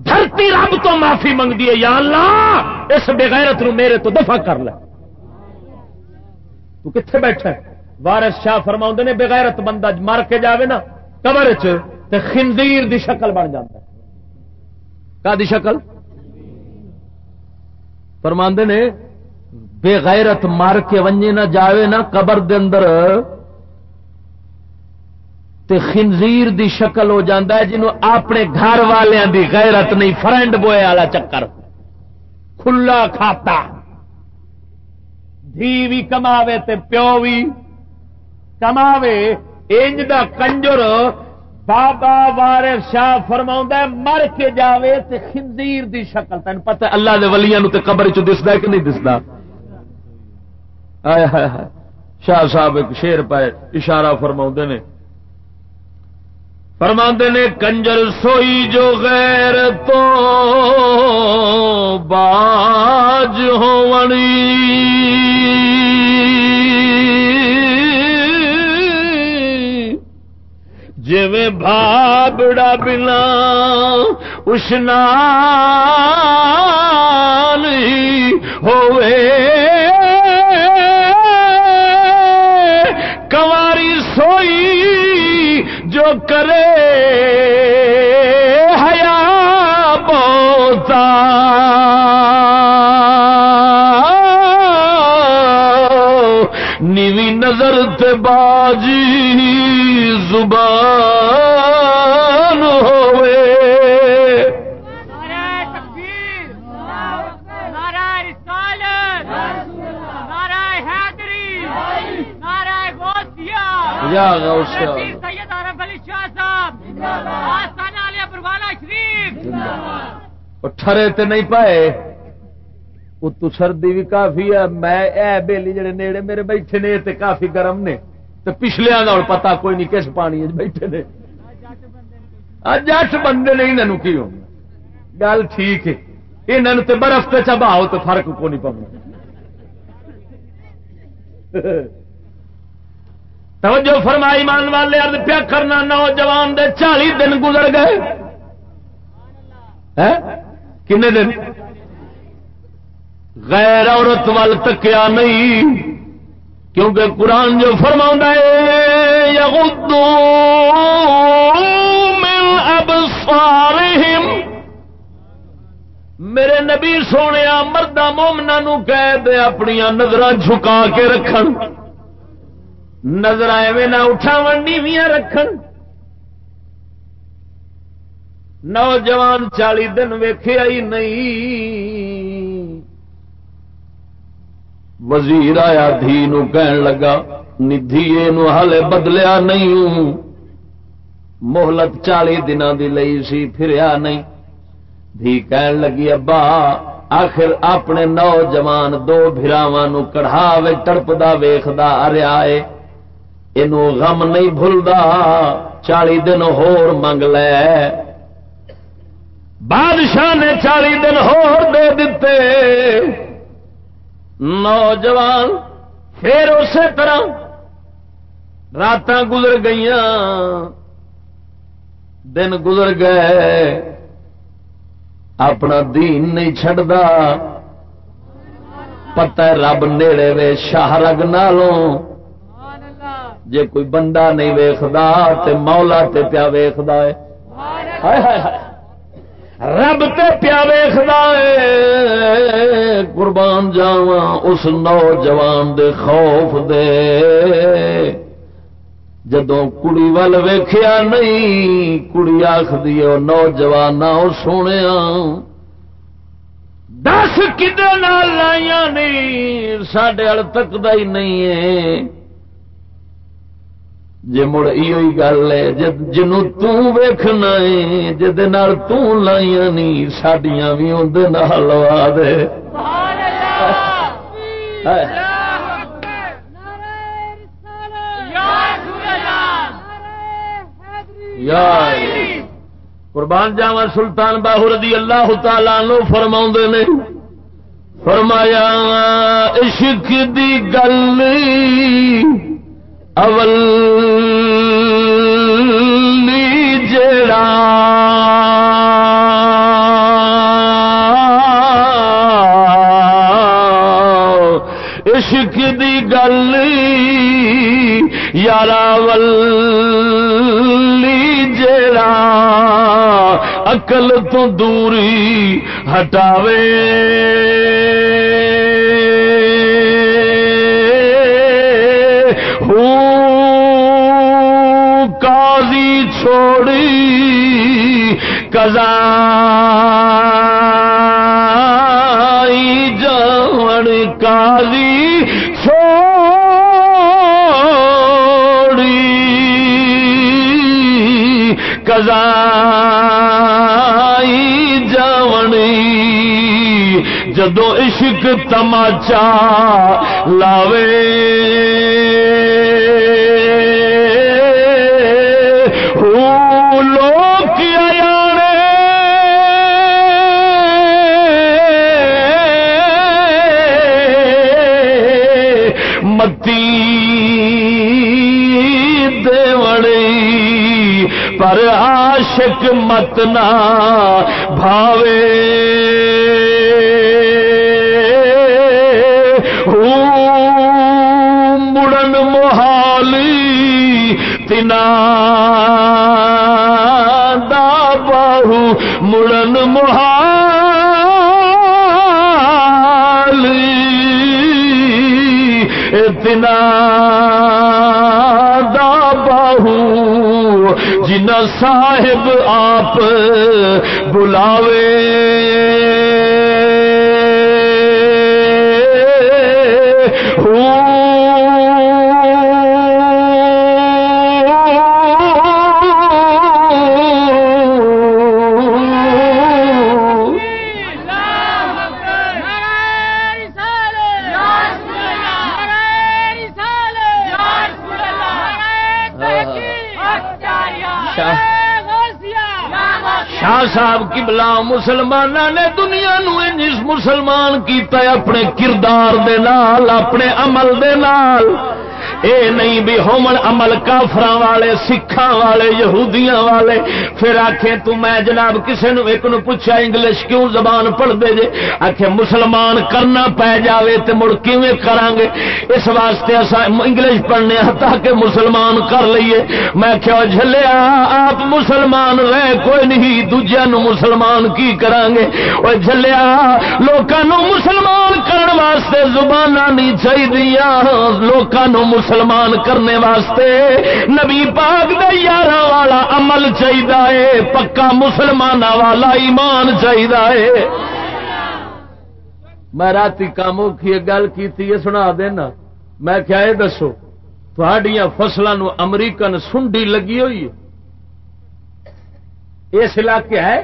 دھرتی رب تو معافی منگتی ہے، یا اللہ، اس بغیرت نو میرے تو دفع کر لے۔ تو کتنے بیٹھا ہے؟ وارس شاہ فرما نے بغیرت بندہ مر کے جاوے نا کمر خنزیر دی شکل بن جاتا ہے۔ کا دی شکل؟ فرما نے بغیرت مر کے ونجے نہ جاوے نا، قبر دے اندر تے خنزیر دی شکل ہو جاتا ہے جنہوں اپنے گھر والوں دی غیرت نہیں، فرینڈ بوئے والا چکر۔ کھلا کھاتا۔ دھی بھی کماوے تے پیو بھی کماوے۔ انج دا کنجر بابا وارث شاہ فرما مر کے جاوے تے خنزیر دی شکل۔ تین پتہ اللہ دے ولیاں نو تے قبر چ دسدا کہ نہیں دسدا؟ شاہ صاحب ایک شیر پائے، اشارہ فرما نے۔ فرما نے کنجر سوئی جو غیر تو باج ہونی۔ جی بھابڑا بنا اشنا ہوئے۔ کواری سوئی جو کرے حیا بوتا۔ نیوی نظر تے باجی زبان ہوئے۔ ٹھرے تے نہیں پائے۔ اتو سردی بھی کافی ہے۔ میں اے بیلی جڑے نیڑے میرے بیٹھے نے، تے کافی گرم نے۔ تو پچھلے کا پتا کوئی نہیں کس پانی بیٹھے نے۔ جٹ بندے نے یہاں کی گل ٹھیک ہے۔ یہاں تو برف سے چباؤ تو فرق کو نہیں پاؤں۔ توجہ فرمائی مان والے ارد پیا کرنا، نوجوان دے چالی دن گزر گئے۔ کنے دن؟ غیر عورت وال تکیا نہیں، کیونکہ قرآن جو فرما ہے اب میرے نبی سونے مردہ مومنا نو کہہ دے اپنی نظر جھکا کے رکھ نظر ایویں نہ اٹھاو نیویاں رکھ نوجوان چالی دن ویخیا ہی نہیں۔ وزیر آیا دھی کہن لگا، ندھی نو ہلے بدلیا نہیں۔ محلت چالی دن دی لئی سی، پھریا نہیں۔ دھی کہن لگی، ابا، آخر اپنے نوجوان دو براواں کڑھا وے، تڑپدا ویخدا اریا ہے۔ اینو غم نہیں بھولدا، چالی دن ہور منگ لے۔ بادشاہ نے چالی دن ہور دے دیتے نوجوان پھر اسی طرح رات گزر گئی دن گزر گئے۔ اپنا دین نہیں چڈا پتا رب نیڑے وے شاہ رگ نالوں۔ جے کوئی بندہ نہیں ویختا تو مولا تے پیا ویختا ہے۔ رب تے پیا ویخلا قربان جاوا اس نوجوان دے خوف دے۔ جدو کڑی ول ویخیا نہیں کڑی آخری نوجوان سونے دس کدے لائیا نہیں سڈے ال تکتا ہی نہیں ہے۔ جی مڑ یہ گل ہے جنوں تیکھنا ہے جد تائیا نہیں سڈیا بھی اندر لوا دے قربان جاوا سلطان باہو رضی اللہ تعالی نو فرما نے فرمایا عشق دی گل اول جڑا عشق دی گل یارا ولی جڑا اقل تو دوری ہٹاوے قاضی چھوڑی کزا جان کالی چھوڑی کزائی جدو عشق تماچا لاوے۔ پر عاشق مت نہ بھاوے۔ محالی تنا دا بہو مڑن محالی تنا دا بہو جنا صاحب آپ بلاوے کبلا بلا مسلمان نے دنیا نو مسلمان کیتا اپنے کردار دے نال، اپنے عمل دے نال۔ اے نہیں بھی ہومن عمل کافر والے سکھا والے، یہودیاں والے۔ پھر آخے تو میں جناب کسی نو ایک نو پوچھا، انگلش کیوں زبان پڑھ دے جے؟ آخے مسلمان کرنا پی جاوے تے مڑ کیویں کران گے اس واسطے اسا انگلش پڑھنے ہاں تاکہ مسلمان کر لئیے۔ میں کیا جھلیا، آپ مسلمان رہ کوئی نہیں دوجیا نو مسلمان کی کران گے او جھلیا، لوکاں نو مسلمان کرن واسطے زباناں نہیں چاہیے لوکاں نو مسلمان کرنے واسطے نبی پاک دے یار والا عمل چاہیے پکا مسلمان والا ایمان چاہیے میں رات کام کی گل کی سنا دینا۔ میں کیا یہ دسو تھوڑیاں فصلوں امریکن سنڈی لگی ہوئی ہے۔ اس علاقے ہے؟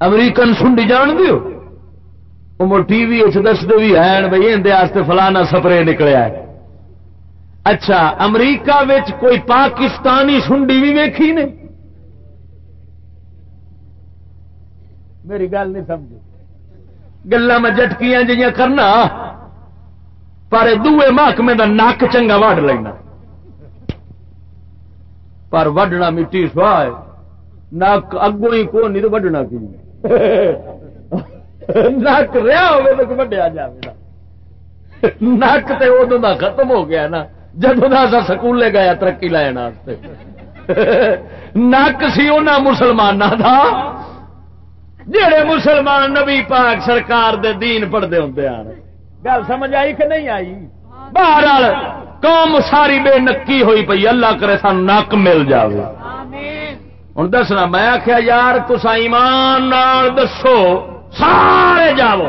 امریکن سنڈی جان دیو؟ ٹی وی دستے بھی ہیں بھائی اندر فلانا سپرے نکلیا ہے اچھا امریکہ وچ کوئی پاکستانی سنڈی بھی ویکھی نے؟ میری گل نہیں سمجھ گلا میں جٹکیاں جی کرنا، پر دوے محکمے کا نک چنگا وڈ لینا۔ پر وڈنا مٹی سواہ نک اگوں ہی کو نہیں تو وڈنا کی؟ نک رہا ہوگا تو وڈیا جائے نک تو ادو کا ختم ہو گیا نا جدو کا سکولے گیا ترقی لائن نک سی ان مسلمانوں کا جڑے مسلمان نبی پاک سرکار دے دین پڑھتے ہوں گل سمجھ آئی کہ نہیں آئی باہر قوم ساری بے نکی ہوئی پی اللہ کرے سان نک مل جائے ہوں دسنا میں آخیا یار تسا ایمان دسو سارے جاو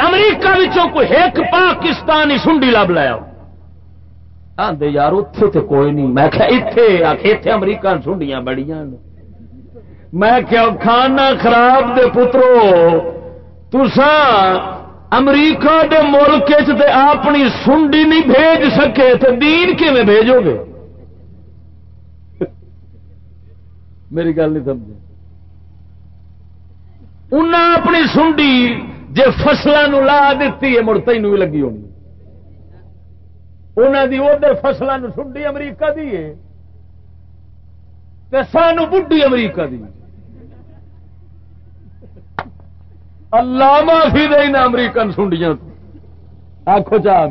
امریکہ کوئی ایک پاکستانی سنڈی لب لیا آدھے یار اتے تو کوئی نہیں۔ میں اتے امریکہ سنڈیاں بڑی میں کیا کھانا خراب دے پترو تسا امریکہ دے ملک اپنی سنڈی نہیں بھیج سکے تو دین کیون بھیجو گے؟ میری گل نہیں سمجھ انہیں اپنی سنڈی جی فصلوں لا دیتی ہے مڑ تین بھی لگی ہونی۔ انہوں دی ادھر فصلوں سنڈی امریکہ دی ہے۔ سانو بڈی امریکہ دی۔ اللہ معافی دے نا امریکن سنڈیاں آخو چاہ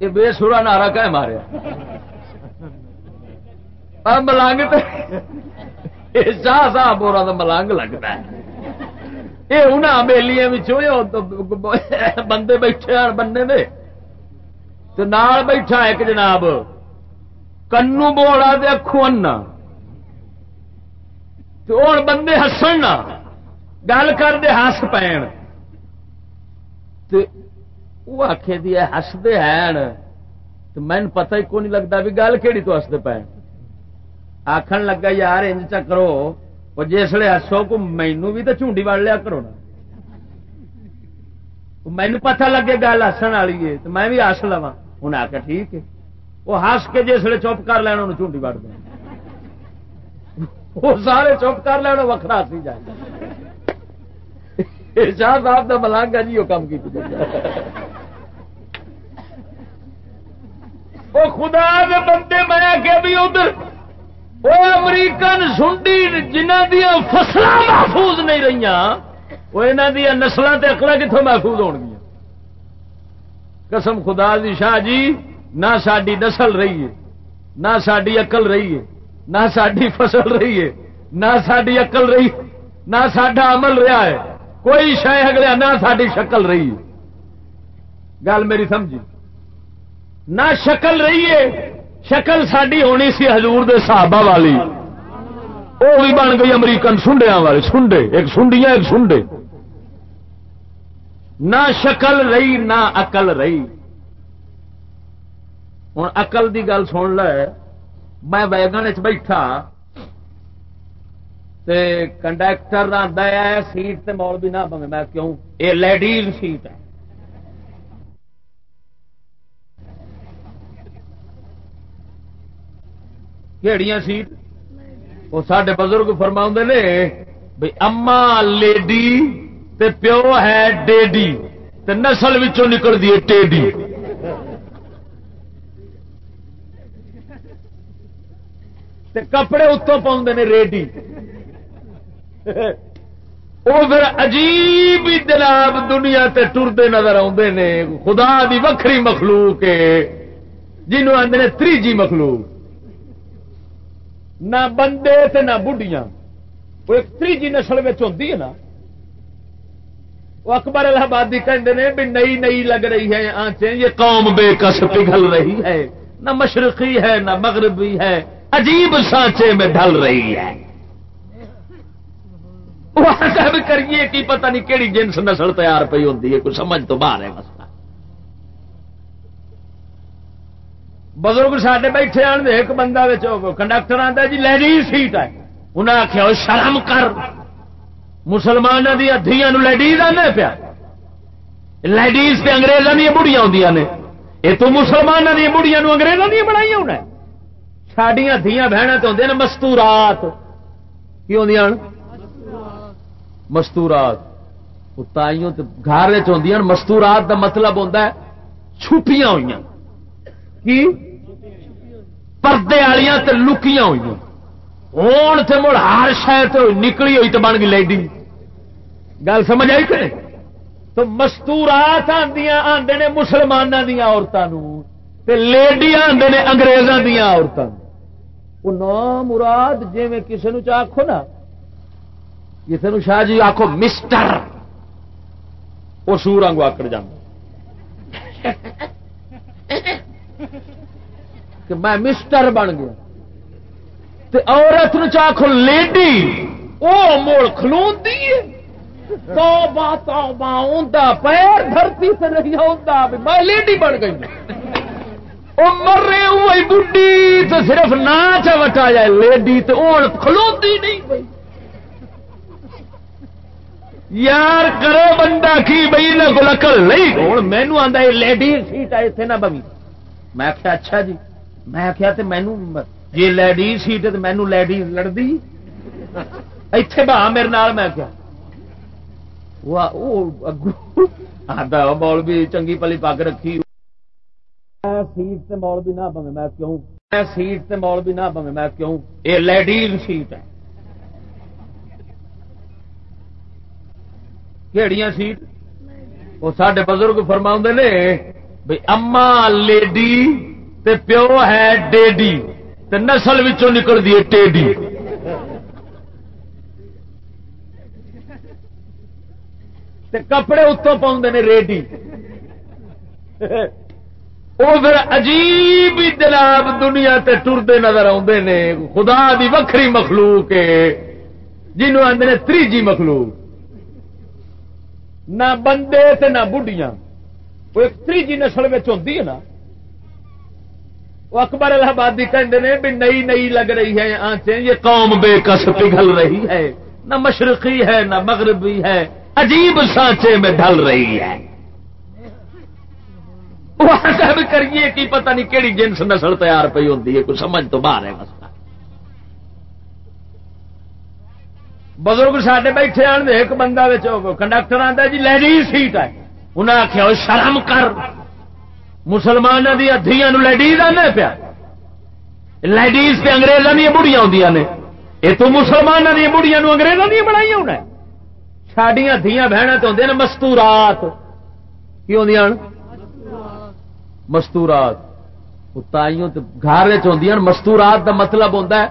یہ بے سورا نارا کہ مارے ملنگ شاہ صاحب ہو ملنگ لگتا ہے۔ یہ انہیں بیلیاں بندے بیٹھے بننے دے۔ تو نال بیٹھا ایک جناب۔ کنو بوڑا دے اکھو انا۔ تو ہوں بندے ہسن۔ گل کر دے ہس پین۔ وہ آخے دی ہستے ہیں تو مین پتا ہی کو نہیں لگتا بھی گل کہڑی تو ہستے پے آخر لگا یار انج چکرو وہ جسے ہسو کو مینو بھی تو چونڈی وڑ لیا کرو نا مینو پتا لگے گل ہسن والی ہے تو میں بھی ہس لوا انہیں آ کے ٹھیک ہے وہ ہس کے جسے چپ کر لینا چونڈی وڑ دیں وہ سارے چپ کر لینا وکرا سی جائے شاہ صاحب کا ملانگا جی وہ کام کی خدا کے بندے میں کہ بھی ادھر وہ امریکن سنڈی جنہ دیا فصل محفوظ نہیں رہی وہ یہاں دیا نسل اکڑا کتوں محفوظ ہو گیا قسم خدا دی شاہ جی نہ ساری نسل رہی ہے، نہ ساری اقل رہی ہے، نہ ساری فصل رہی ہے، نہ ساری اقل رہی، نہ سڈا عمل رہا ہے۔ کوئی شہ اگلے نہ ساری شکل رہی ہے۔ گل میری سمجھی؟ نہ شکل رہی ہے شکل ساری ہونی سی حضور دے صحابہ والی۔ وہ بھی بن گئی امریکن سنڈیا والے، سنڈے، ایک سنڈیاں، ایک سنڈے۔ نہ شکل رہی، نہ اقل رہی۔ ہوں اقل کی گل سن لے، میں ویگن چ بیٹھا کنڈکٹر آتا ہے سیٹ تے مول بھی نہ پوے میں کیوں؟ یہ لیڈیز سیٹ ہے۔ کہڑیاں سیٹ وہ سڈے بزرگ فرما نے بھائی اما لیڈی تے پیو ہے ڈیڈی، تے نسل نکل دی ٹیڈی۔ تے کپڑے اتوں پاؤں نے ریڈی۔ وہ پھر عجیب جناب دنیا تے ٹرتے نظر آتے نے، خدا دی وکری مخلوق جنہوں آدھے تریجی مخلوق۔ نہ بندے تے نہ بڑھیاں وہ ایک تریجی نسل میں ہوتی ہے نا۔ وہ اکبر الہ آبادی کہتے ہیں بھی نئی نئی لگ رہی ہے آنچیں، یہ قوم بے کس پگھل رہی ہے۔ نہ مشرقی ہے، نہ مغربی ہے۔ عجیب سانچے میں ڈھل رہی ہے۔ کریے کی پتہ نہیں کہڑی جنس نسل تیار پی ہوتی ہے، کوئی سمجھ تو باہر ہے مسئلہ بزرگ سڈے بیٹھے آن ایک بندہ کنڈکٹر آتا جی لیڈیز سیٹ ہے۔ انہیں آخیا شرم کر۔ مسلمانوں دیا دیا لیڈیز آنے پیا۔ لیڈیز تے انگریزوں دیا بڑھیا ہوں نے۔ یہ تو مسلمانوں دیا بڑھیا انگریزوں دیا بنائی ہونا سڈیا دیا بہن تو ہوں مستورات۔ کی ہوں مستورات۔ تائیوں گھر چ مستورات دا مطلب ہوتا ہے، چھپیاں ہوئی کی پردے والیا لکیاں ہوئی ہوں تو مڑ ہر شاید نکلی ہوئی تو بن گئی لیڈی۔ گل سمجھ آئی کہ تو مستورات آدی آدھے نے مسلمانوں دیا عورتوں لیڈی آدھے نے اگریزوں دیا عورتوں وہ نام مراد جی میں کسی نے آخو نا کسی نے شاہ جی آخو مسٹر۔ وہ سور آگو آکڑ جانا کہ میں مسٹر بن گیا۔ عورت چاخو لیڈی وہ مول کھلو توبہ توبہ پیر دھرتی سے نہیں ہوندا میں لیڈی بن گئی وہ مر رہے ہوئی بڈی تو صرف ناچ وٹا جائے لیڈی تو اون کھلوتی نہیں پئی یار کرو بندہ کی بئی، نہ گلکل نہیں۔ ہوں مینو آتا یہ لیڈی، سیٹ ہے اتنے نہ بمی میں آخیا اچھا جی۔ میں آخیا تو مینو جی لیڈی سیٹ ہے تو مینو لیڈی لڑتی اتے بہا میرے نال میں کیا مول بھی چنگی پلی پگ رکھی۔ سیٹ سے مول بھی نہ پوے میں کیوں؟ سیٹ سے مول بھی نہ پوے میں کیوں؟ یہ لیڈیز سیٹ ہے۔ کہڑیاں سیٹ؟ وہ سڈے بزرگ فرما نے بھائی اما لیڈی تے پیو ہے ڈیڈی تے نسل نکل دی ٹیڈی۔ تے کپڑے اتوں پاؤں نے ریڈی۔ وہ پھر عجیب جناب دنیا تے ٹرتے نظر آتے نے۔ خدا دی وکری مخلوق جنہوں آدھے تریجی مخلوق۔ نہ بندے تے نہ بڑھیاں وہ ایک تیجی نسل میں ہوتی ہے نا۔ وہ اکبر الہ آبادی کہتے ہیں بھی نئی نئی لگ رہی ہے آنچیں یہ قوم بے کس پگھل رہی ہے، نہ مشرقی ہے، نہ مغربی ہے، عجیب سانچے میں ڈھل رہی ہے۔ بھی کریے کہ پتہ نہیں کہڑی جنس نسل تیار پی ہوتی ہے، کوئی سمجھ تو باہر ہے مسئلہ۔ بزرگ سڈے بیٹھے آن ایک بندہ کنڈکٹر آتا جی لیڈیز سیٹ ہے۔ انہیں آخیا شرم کر۔ مسلمانوں دیا دیا لیڈیز آنے پیا۔ لیڈیز تے انگریزوں دیا بڑھیا ہوں نے۔ یہ تو مسلمانوں دیا بڑھیا انگریزوں دیا بنائی ہونا سڈیا دیا بہن تو ہوں مستورات۔ کی ہوں مستورات۔ تائیوں گھر چ مستورات کا مطلب ہوتا ہے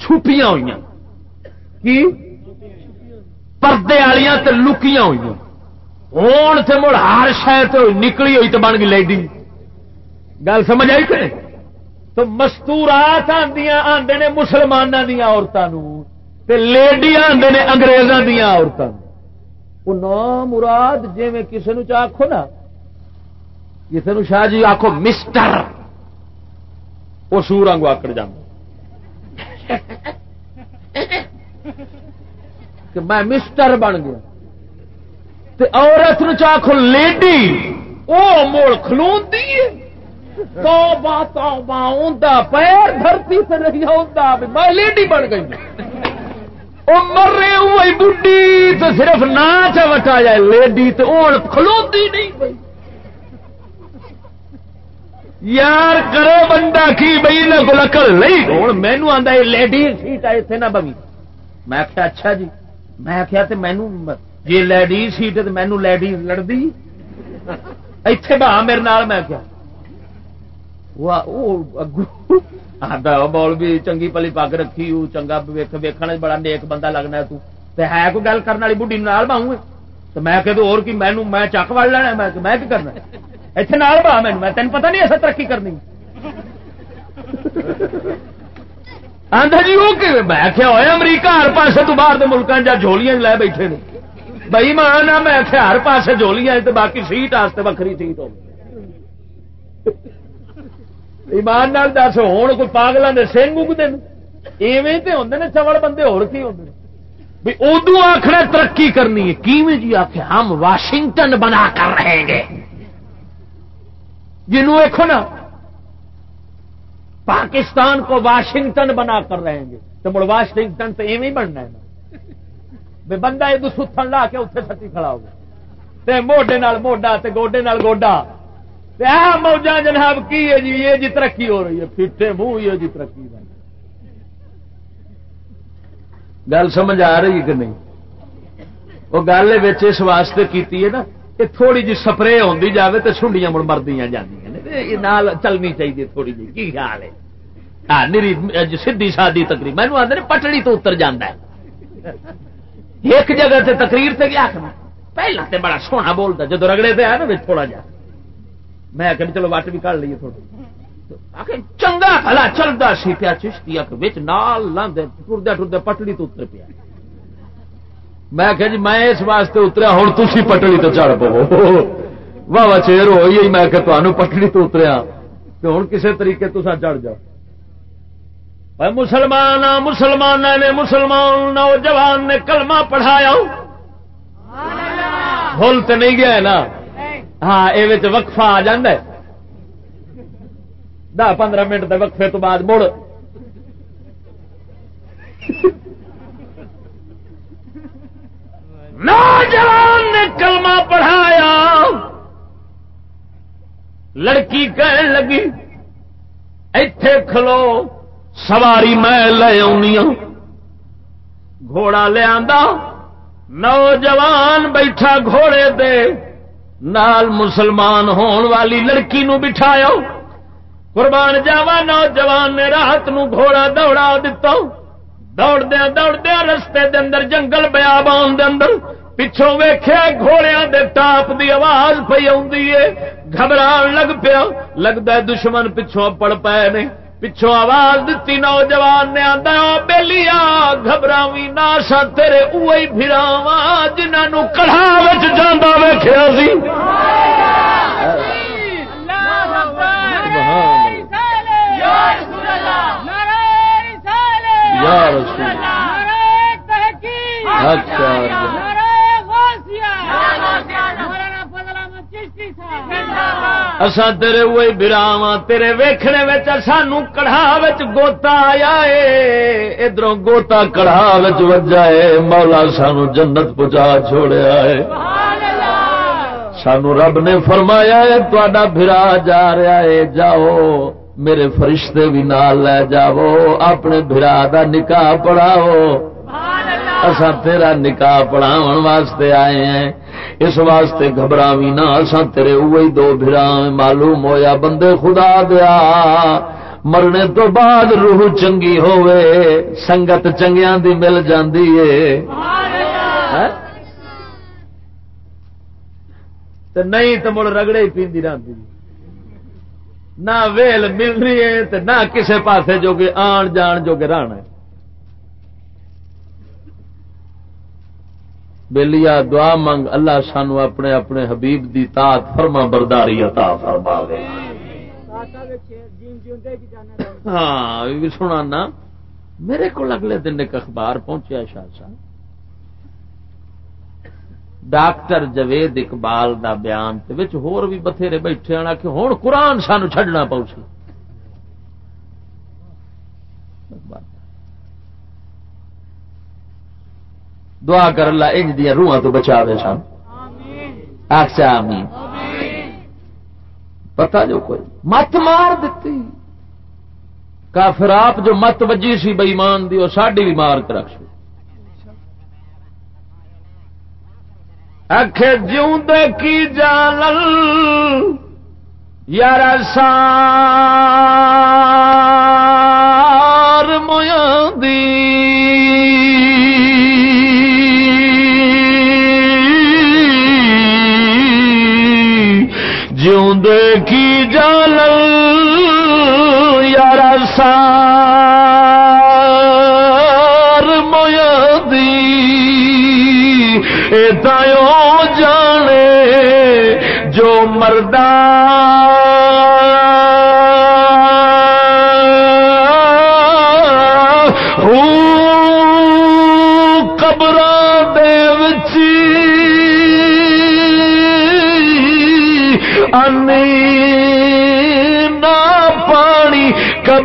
چھپیاں ہوئی کی؟ پردے والیا لکیاں ہوئی ہوں تو مڑ ہر شاید نکلی ہوئی تو بن گئی لیڈی۔ گل سمجھ آئی کہ تو مستورات آدی آدھے نے مسلمانوں دیا عورتوں لیڈی آدھے نے اگریزوں دیا عورتوں وہ نام مراد جی میں کسی نے آخو نا کسی نے شاہ جی آخو مسٹر وہ سور آگو آکڑ جانا کہ میں مسٹر بن گیا۔ عورت نو لیڈی وہ مڑ کھلو توبہ توبہ اوندا پیر دھرتی سے نہیں آتا میں لیڈی بن گئی وہ مر رہے ہوئی بڈی تو صرف ناچ وٹا جائے لیڈی تو کھلوتی نہیں پی یار کرو بندہ کی بئی نہ گلکڑ نہیں۔ ہوں، مینو آتا یہ لیڈی سیٹ آئے تھے نا بمی میں آخیا اچھا جی۔ میں آخیا تو مینو جی لیڈیز سیٹ ہے تو مینو لیڈیز لڑتی اتے بہا میرے نال، میں کیا بول بھی چنگی پلی پگ رکھی چنگا ویکن بڑا نیک بندہ لگنا تو ہے کوئی گل کرنے والی بڑھی نال باؤں تو میں کہ اور کی مینو میں چک وڑ لینا میں کی کرنا اتنے نال بہا مینو میں تین پتا نہیں ایسا ترقی کرنی آدھا جی وہ میں کیا ہوا امریکہ ہر پاسے تو باہر ملکوں جا جھولیاں لے بیٹھے نے بئی مان میں ہر پاسے جولیاں تو باقی سیٹ آستے وکری سیٹ ہو ایمان نال دس ہوں کوئی پاگلوں کے سنگ اگتے ایویں تو ہوں نے، چوڑ بندے ہو ادو آخر ترقی کرنی ہے۔ کیویں جی آخ ہم واشنگٹن بنا کر رہیں گے۔ جنوں دیکھو نا، پاکستان کو واشنگٹن بنا کر رہیں گے۔ تو مڑ واشنگٹن تو ایویں بننا ہے۔ نا بندہ ادو ستن لا کے اتنے سٹی کھڑا ہو موڈے موڈا تے گوڈے نال گوڈا۔ موجا جناب کی ہے جی؟ یہ جی ترقی ہو رہی ہے۔ پیٹے منہ یہ جی ترقی گل سمجھ آ رہی کہ نہیں؟ وہ گل اس واسطے کیتی ہے نا کہ تھوڑی جی سپرے ہوتی جائے تو سنڈیاں مڑ مردیاں جانا چلنی چاہیے تھوڑی جی کی خیال ہے؟ ہاں سی سادی تقریب مینو آدھے پٹڑی تو اتر جانا ایک جگہ سے تقریر سے گیا پہلا تے بڑا سونا بولتا جدو رگڑے سے آیا نا تھوڑا جا۔ میں کہ چلو وٹ بھی کر لیے تھوڑی چنگا بھلا چلتا سی پیا چشتی نال لاندے ٹردے ٹردے پٹڑی تو اتر پیا۔ میں کہ جی میں اس واسطے اتریا ہوں تھی پٹڑی تو چڑھ پو۔ واہ واہ چیر ہوئی میں کہ تمہیں پٹڑی تو اتریا۔ تو ہوں کسی طریقے تو چڑھ جاؤ۔ مسلمان مسلمان نے مسلمان نوجوان نے کلمہ پڑھایا۔ بھول تو نہیں گیا نا؟ ہاں یہ وقفہ آ جا دہ پندرہ منٹ کے وقفے تو بعد مڑ۔ نوجوان نے کلمہ پڑھایا۔ لڑکی کہنے لگی اتے کھلو، سواری میں لے آنی گھوڑا لیا نوجوان بیٹھا گھوڑے دے۔ نال مسلمان ہون والی لڑکی نو بٹھایا قربان جاوا نوجوان نے رات نو گھوڑا دوڑا دتا۔ دوڑدیا دوڑدیا رستے دے اندر، جنگل بیابان دے اندر۔ پچھوں ویخیا گھوڑیا دے ٹاپ دی آواز پی گھبران لگ پیا۔ لگتا دشمن پچھوں پڑ پائے نے۔ پچھو آواز دیتی نوجوان نے آتا بہلی آ بھی نہ سا تیرے اوئی پھراوا جنہوں کڑھا جانا ویخیا سی یا اچھا اساں تیرے وہی براواں، تیرے ویکھنے وچ سانو کڑھا وچ گوتا آیا اے۔ ادھروں گوتا کڑھا وچ وجا اے۔ مولا سانو جنت پہنچا چھوڑیا اے۔ سانو رب نے فرمایا ہے تہاڈا بھرا جا رہا ہے جاؤ، میرے فرشتے بھی نال لے جاؤ۔ اپنے برا دا نکاح پڑھاؤ۔ اصا تیرا نکاح پڑھاو واسطے آئے ہیں۔ اس واسطے گھبرا بھی نہ اصا تیرے اوئی دو برا معلوم ہویا بندے خدا دیا۔ مرنے تو بعد روح چنگی ہوئے۔ سنگت چنگیاں دی مل جاندی ہے۔ ہاں؟ نہیں تو مڑ رگڑے ہی پیندی رہتی نہ ویل مل رہی ہے نہ کسے پاسے جو کہ آن جان جو کہ رہنا ہے۔ بلیا دعا منگ، اللہ سانو اپنے اپنے حبیب دی تات فرما برداری عطا فرما دے ہاں سنا نا میرے کو اگلے دن ایک اخبار پہنچیا شاہ صاحب۔ ڈاکٹر جوید اقبال دا بیان ہور بھی بتھیرے بیٹھے آنا کہ ہوں قرآن سانو چڈنا پاؤ سی دعا کر اللہ انج دیا روحاں تو بچا دے سن آخسا آمین۔ پتا جو کوئی مت مار دیتی کافر آپ جو مت وجی سی بئیمان دی وہ ساڈی بھی مار کے رکھ اکھ جوں کی جانل یار سار مویاں کی جال یار سار مویادی تیو جانے جو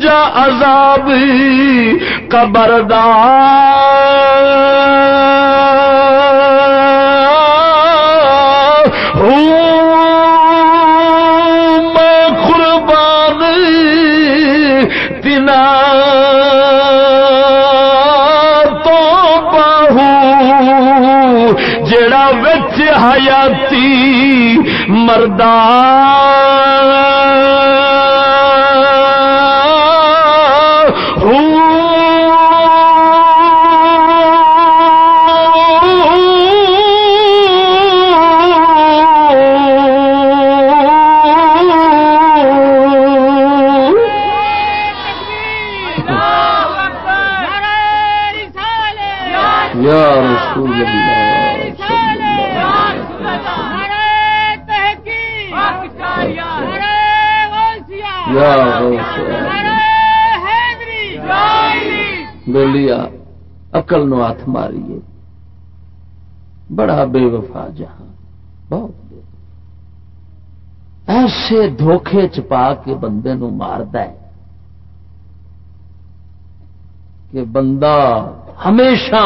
دوجا عذاب قبر دا میں قربان تنا تو بہو جڑا بچ حیاتی مردان اکل نو ہاتھ ماریے۔ بڑا بے وفا جہاں۔ بہت بے ایسے دھوکھے چپا کے بندے نو مارد ہے کہ بندہ ہمیشہ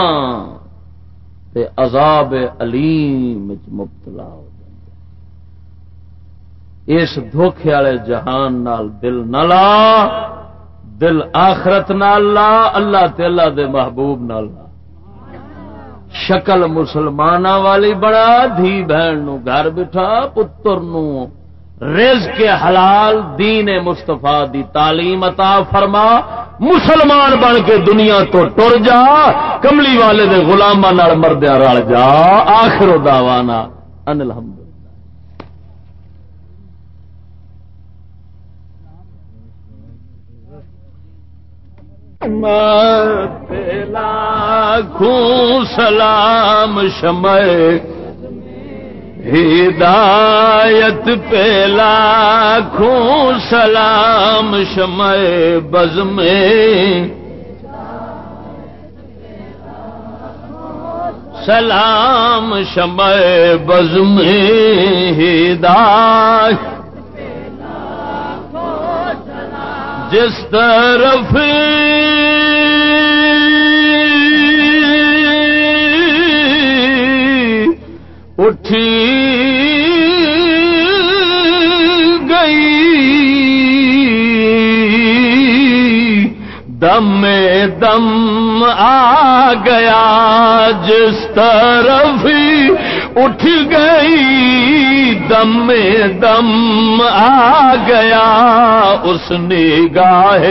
تے عذاب علیم مبتلا ہو اس دھوکھے والے جہان نال دل نہ لا۔ دل آخرت نال لا، اللہ تے اللہ دے محبوب نال لا۔ شکل مسلمان والی بڑا دھی بہن نو گھر بٹھا، پتر نو رز کے حلال دین مستفا دی تعلیم عطا فرما۔ مسلمان بن کے دنیا تو ٹر جا، کملی والے دے گلاما مردیا رل جا۔ آخر داوانا انل حمد لاکھوں سلام شمع ہدایت پہ لاکھوں سلام شمع بز میں سلام شمع بز میں ہدایت جس طرف اٹھی گئی دم دم آ گیا جس طرف اٹھ گئی، دم دم آ گیا۔ اس نگاہ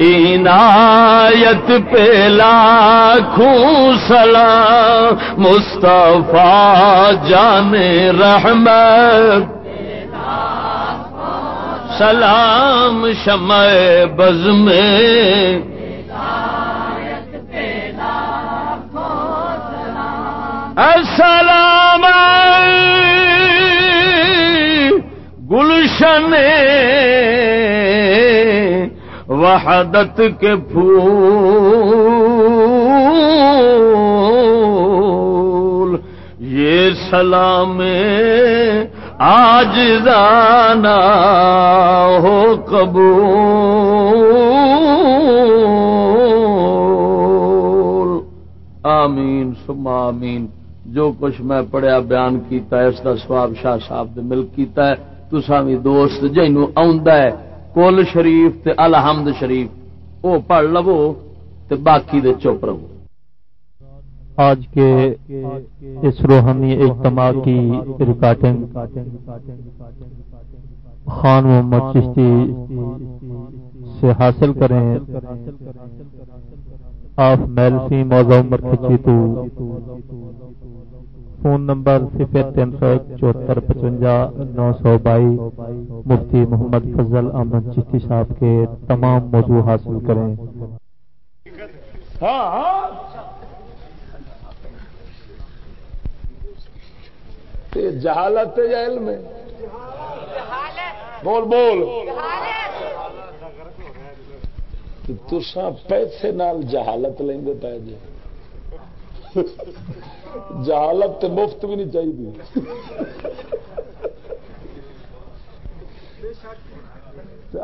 عنایت پہ لاکھوں سلام۔ مصطفیٰ جان رحمت۔ سلام شمع بز میں۔ السلام گلشن وحدت کے پھول یہ سلام آج دانا ہو قبول۔ آمین سم آمین۔ جو کچھ میں پڑھیا بیان کیتا ہے، اس کا سواب شاہ صاحب دے مل کیتا ہے۔ تسا بھی دوست جنو ہے کل شریف تے الحمد شریف۔ او پڑھ لو تے باقی دے چپ رہو۔ آج کے اس روحانی اجتماع کی ریکارڈنگ، خان محمد چشتی سے حاصل کریں۔ آف میلفی موضوع عمر کھچی تو فون نمبر صفر تین سو چوہتر پچوجا نو سو بائی۔ مفتی محمد فضل احمد چشتی صاحب کے تمام موضوع حاصل کریں۔ ہاں، ہاں۔ جہالت یا علم بول بول۔ تسا پیسے نال جہالت لیں پی جی جہالت تے مفت بھی نہیں چاہیے۔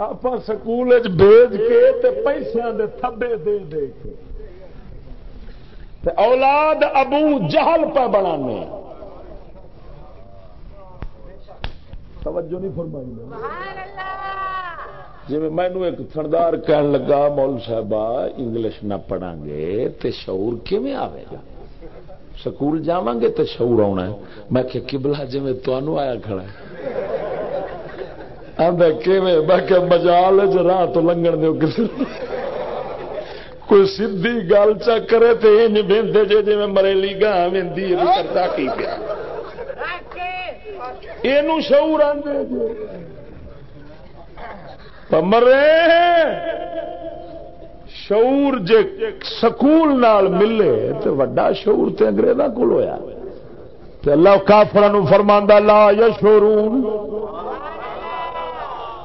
آپ سکول بھیج کے پیسے دے تھبے دے دے کے۔ اولاد ابو جہل پہ بنا توجہ نہیں فرمائی۔ جی مینو ایک تھندار کہن لگا مول صاحب انگلش نہ پڑھا گے تو شعور کیون آئے گا؟ سکول جا گے تو شعور آنا ہے میں کہ کبلا جی میں تنوع آیا کھڑا ہے مجال راہ تو لنگن دو کسی کوئی سیدھی گل چا کرے تو یہ بہتے جی جی مریلی گاہ وی کرتا کی پیا یہ شعور آدھے مرے شعور جے سکول نال ملے تو وڈا شعور تے انگریزاں کول ہویا۔ تے اللہ کافراں نو فرماندا، لا یشورون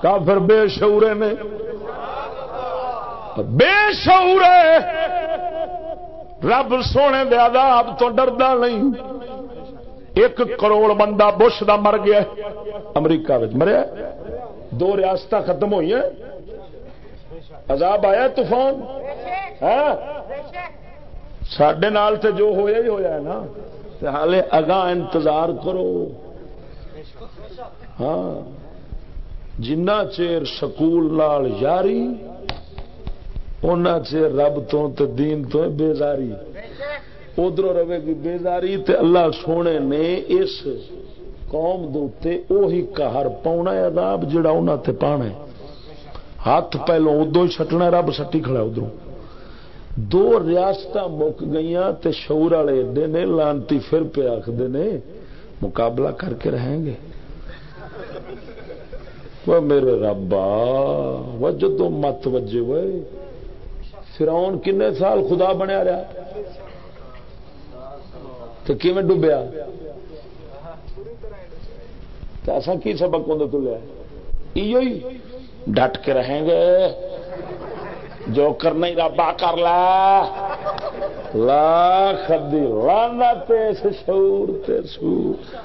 کافر بے شعورے نے۔ بے شعورے! رب سونے دے عذاب تو ڈردا نہیں۔ ایک کروڑ بندہ بش دا مر گیا۔ امریکہ مریا۔ دو ریاست ختم ہوئی ہیں۔ عذاب آیا طوفان؟ ہاں؟ سڈے نال تے جو ہویا ہی ہویا ہے نا ہالے اگاں انتظار کرو۔ ہاں۔ جنا چیر سکول نال یاری ان چیر رب تو تے دین تو بیزاری۔ ادھر رہے گی بیزاری تے اللہ سونے نے اس قوم دے اوہی قہر پاؤنا عذاب جڑا انہاں تے پانا ہے۔ ہاتھ پہلو ادو ہی سٹنا، رب سٹی کھڑا ادھر دو ریاست مک گئی تے شعور والے ایڈے نے، لانتی پھر پہ آخر نے، مقابلہ کر کے رہیں گے۔ وہ میرے ربا، وہ جدو مت وجے وہ فراؤن کن سال خدا بنیا رہا؟ تو کیون ڈبیا؟ ایسا کی سبق اندر تو لیا؟ ڈٹ کے رہیں گے۔ جو کرنا ہی ربا کر لا لاکھ لانا تے شعور تے سور۔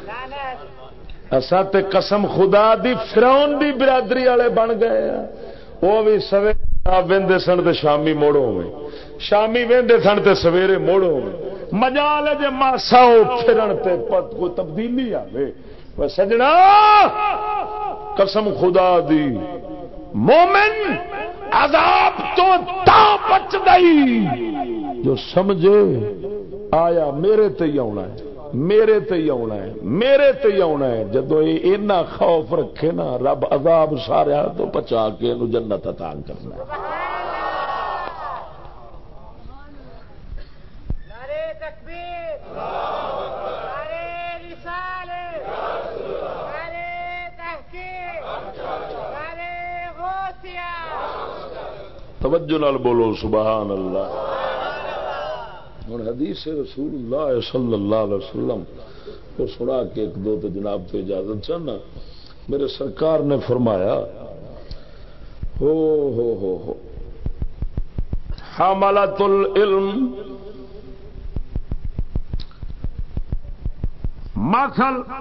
اصا تے قسم خدا دی فرون دی برادری والے بن گئے ہاں۔ وہ بھی سویرے وہدے سن تو شامی موڑو میں شامی وہدے سن تو سویرے موڑو میں مزا لے جی ماسا پھرن تے پت کوئی تبدیلی آئے سجنا، قسم خدا دی۔ مومن عذاب تو تا بچ گئی۔ جو سمجھے، آیا میرے تے آنا ہے، میرے تے آنا ہے، میرے تے آنا ہے۔ جدو یہ خوف رکھے نا، رب عذاب سارا تو بچا کے جنت عطا کرنا توجہ نال بولو سبحان اللہ ہوں حدیث رسول اللہ صلی اللہ علیہ وسلم کو سنا کے ایک دو تو جناب تو اجازت چاہنا۔ میرے سرکار نے فرمایا، ہو ہو ہو ہو۔ حاملت العلم۔ ماخل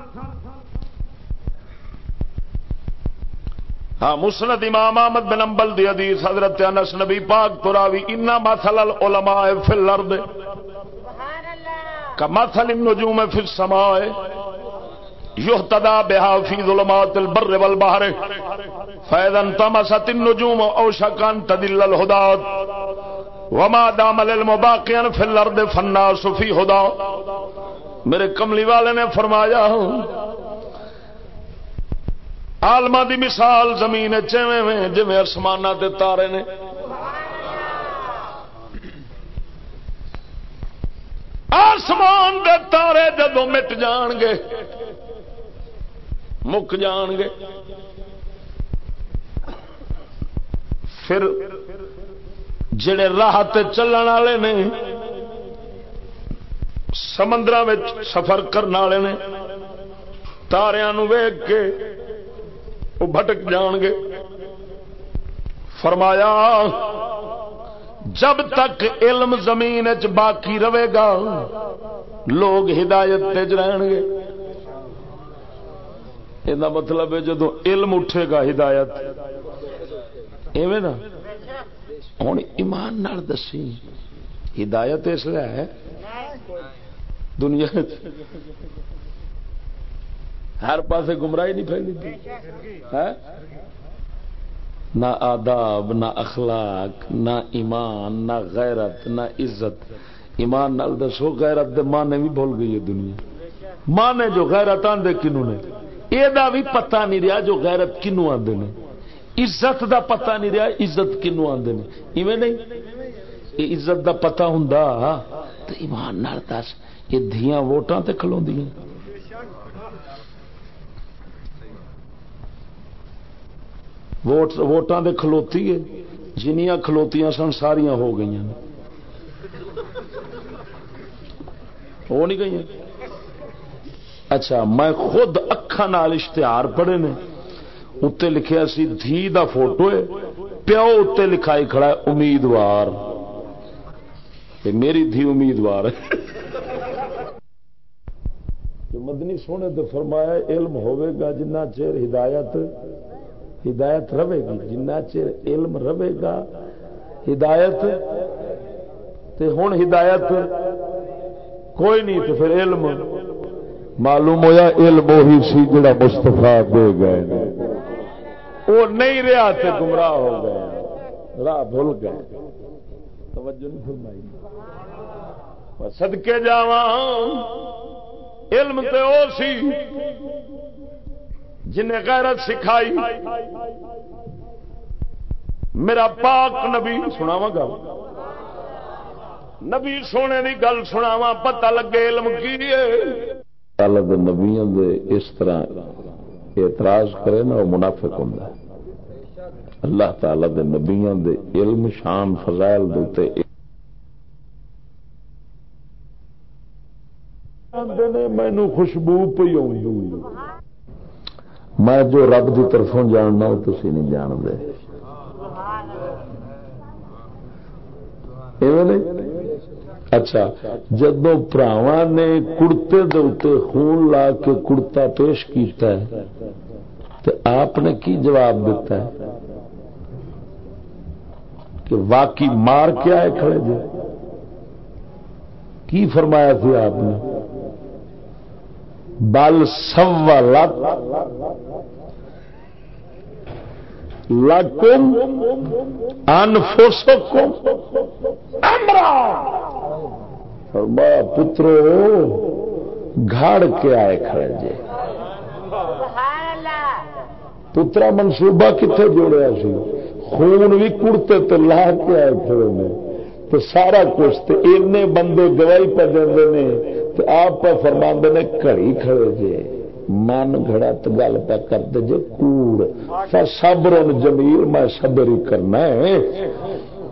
ہاں مسند امام احمد بن امبل دی حدیث حضرت انس نبی پاک تراوی انا مثل العلماء فی الارض کمثل النجوم فی السماء یہتدا بها فی ظلمات البر والبحر۔ فاذا انتمست النجوم اوشك ان تدل الهدى۔ وما دام العلم باقيا في الارض فالناس في هدى۔ میرے کملی والے نے فرمایا آلما دی مثال زمین چویں جی آسمان دے تارے نے۔ آسمان دے تارے جدو مٹ جان گے، مک جان گے۔ پھر جڑے راہ چلن والے نے سمندر سفر کرنے والے نے تاریا ویگ کے وہ بھٹک جان گے۔ فرمایا، جب تک علم زمین چ باقی رہے گا، لوگ ہدایت تج رہن گے۔ یہ مطلب ہے جدو علم اٹھے گا، ہدایت۔ ایویں نا؟ ہوں ایمان نال دسی۔ ہدایت اس لیے ہے۔ دنیا ہر پاسے گمراہی نہیں پھیلی نہ آداب، نہ اخلاق، نہ ایمان، نہ غیرت، نہ عزت۔ ایمان نال دسو، غیرت دے ماں نے بھی بھول گئی ہے دنیا۔ ماں نے جو غیرت آدھے کنو نے؟ یہ بھی پتہ نہیں رہا جو غیرت کنو آدھے نے۔ عزت دا پتہ نہیں رہا عزت کنو آدھے نے۔ ایویں نہیں؟ یہ عزت دا پتہ ہوں تو ایمان نال دس، یہ دھیاں ووٹاں تے کھلوں دیاں ووٹ ووٹان دے کھلوتی ہے۔ جنیاں کھلوتیاں سن، ساریاں ہو گئی ہو نہیں گئی اچھا میں خود اکھان اشتہار پڑھے نے۔ اتنے لکھیا سی، دھی دا فوٹو ہے۔ پیو اتنے لکھائی کھڑا ہے، امیدوار۔ میری دھی امیدوار ہے۔ مدنی سونے تو فرمایا علم ہوئے گا جنہ چیر ہدایت ہدایت رہے گی، جنہ چر علم رہے گا، ہدایت؟ تے ہوں ہدایت کوئی نہیں تو پھر علم معلوم ہوا علم وہی سی جڑا مستفا دے گئے وہ نہیں رہا تے گمراہ ہو گئے۔ راہ بھول گئے۔ توجہ نہیں فرمائی۔ سدکے جا ہاں، علم تے او سی۔ جنہیں غیرت سکھائی۔ میرا پاک نبی سناوا گا نبی سونے کی گل سناوا پتا لگے علم کی نبیا اس طرح اعتراض کرے نا وہ منافق ہوں اللہ تعالی دے نبیاں دے علم شان فضائل دے مینو خوشبو پی میں جو رب کی طرفوں جاننا وہ تھی نہیں جانتے۔ اچھا جدو پراوا نے کڑتے دے خون لا کے کڑتا پیش کیتا ہے تو آپ نے کی جواب دیتا ہے؟ کہ واقعی مار کے آئے کھڑے جی۔ کی فرمایا تھی آپ نے؟ بل سوا لکم انفسکم امرا۔ پترو گھاڑ کے آئے کھڑے جی پترا منصوبہ کتنے جوڑیا سی؟ خون بھی کڑتے تو لا کے آئے کھڑے نے۔ تو سارا کچھ تو اینے بندے گواہی پہ دے تو آپ پہ فرما نے کڑی کھڑے جے من گھڑا گل پہ کرتے جے کوڑ سبر جمیل میں صبر ہی کرنا ہے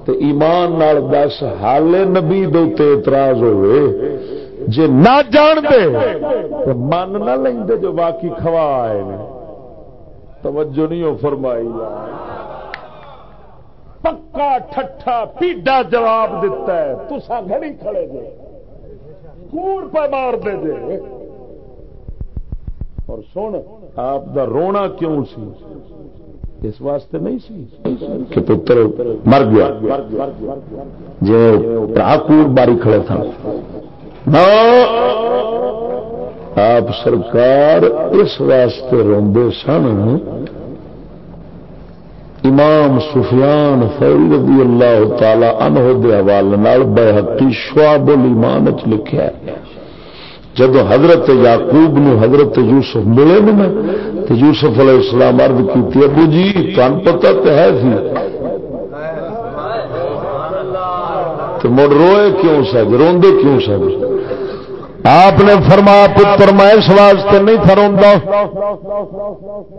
تو ایمان نال دس حال نبی دے اعتراض ہوئے جے نہ جان دے تو من نہ لیں جو باقی کھوا آئے توجہ نہیں ہو فرمائی پکا ٹھٹھا پیڈا جواب دیتا ہے تسا گھڑی کھڑے جے کوڑ پہ مار دے جے اور سن، آپ دا رونا کیوں سی؟ اس واسطے نہیں سی۔ کہ پتر مر گیا۔ جی کوڑ باری کھڑے تھا۔ آپ سرکار اس واسطے روندے سن امام سفیان فوری رضی اللہ تعالی عنہ دے حوالے نال بحقی شعب الایمان وچ لکھیا ہے۔ جب حضرت یعقوب نو حضرت یوسف ملے نا تو یوسف علیہ السلام عرض کیتی، ابو جی تان پتہ تے ہے سی۔ تو مڑ روئے کیوں سج جی؟ روندے کیوں سج جی؟ آپ نے فرمایا، پتر، میں اس واسطے نہیں تھا روندا۔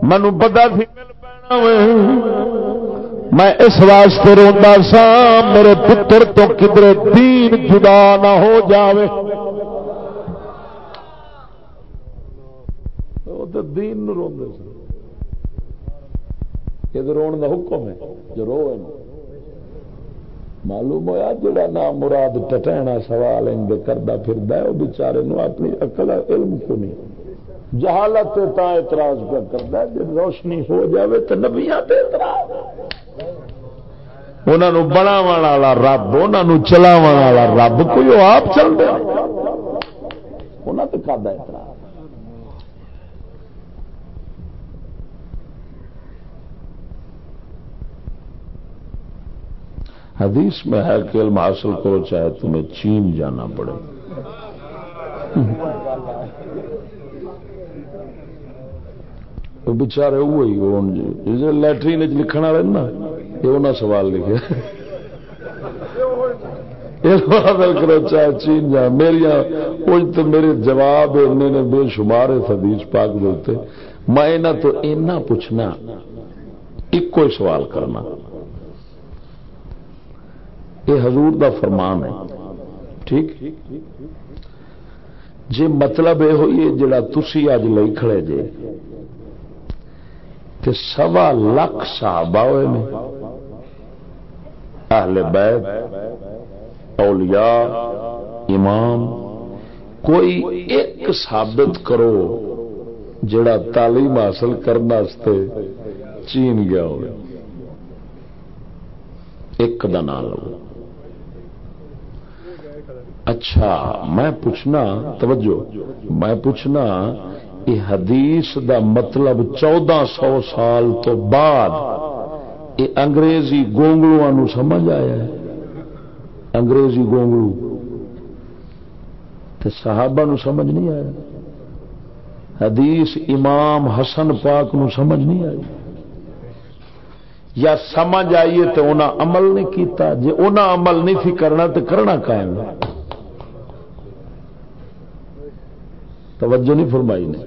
مینوں پتہ سی۔ میں اس واسطے روا سا، میرے پتر تو کدھر دین جدا نہ ہو جاوے۔ دین رو رو کا حکم ہے، جو رو معلوم ہوا جڑا نام مراد ٹٹینا سوال کرتا پھر وہ بچارے اپنی اقل علم کو نہیں۔ جہالت تا اعتراض پہ کرتا جب روشنی ہو جاوے تو نبیا اعتراض۔ انہوں بناو والا رب انہوں چلاو والا رب، کوئی وہ آپ چل رہا انہوں تو کرتا اعتراض؟ حدیث میں ہے کہ علم حاصل کرو، چاہے تمہیں چین جانا پڑے۔ بچارے وہی جی لٹرین لکھن والے نا یہ انہیں سوال لکھے کرو چین جا میری تو میرے جواب نے بے شمار حدیث پاک دے میں یہاں تو اینا پوچھنا ایک سوال کرنا یہ حضور دا فرمان ہے ٹھیک جی مطلب یہ ہوئی جڑا تھی اج لئی کھڑے جے تے سوا لکھ صحابہ ہوئے نے۔ اہل بیت، اولیاء، امام، کوئی ایک ثابت کرو جڑا تعلیم حاصل کرنے چین گیا ہو ایک دا نام لو۔ اچھا میں پوچھنا، توجہ، میں پوچھنا یہ حدیث دا مطلب چودہ سو سال تو بعد یہ انگریزی گونگلو سمجھ آیا ہے۔ انگریزی گونگلو۔ تو صحابہ نو سمجھ نہیں آیا۔ حدیث امام حسن پاک نو سمجھ نہیں آئی۔ یا سمجھ آئیے تو انہیں عمل نہیں کیتا۔ جی انہیں عمل نہیں سی کرنا تو کرنا قائم۔ توجہ نہیں فرمائی نے۔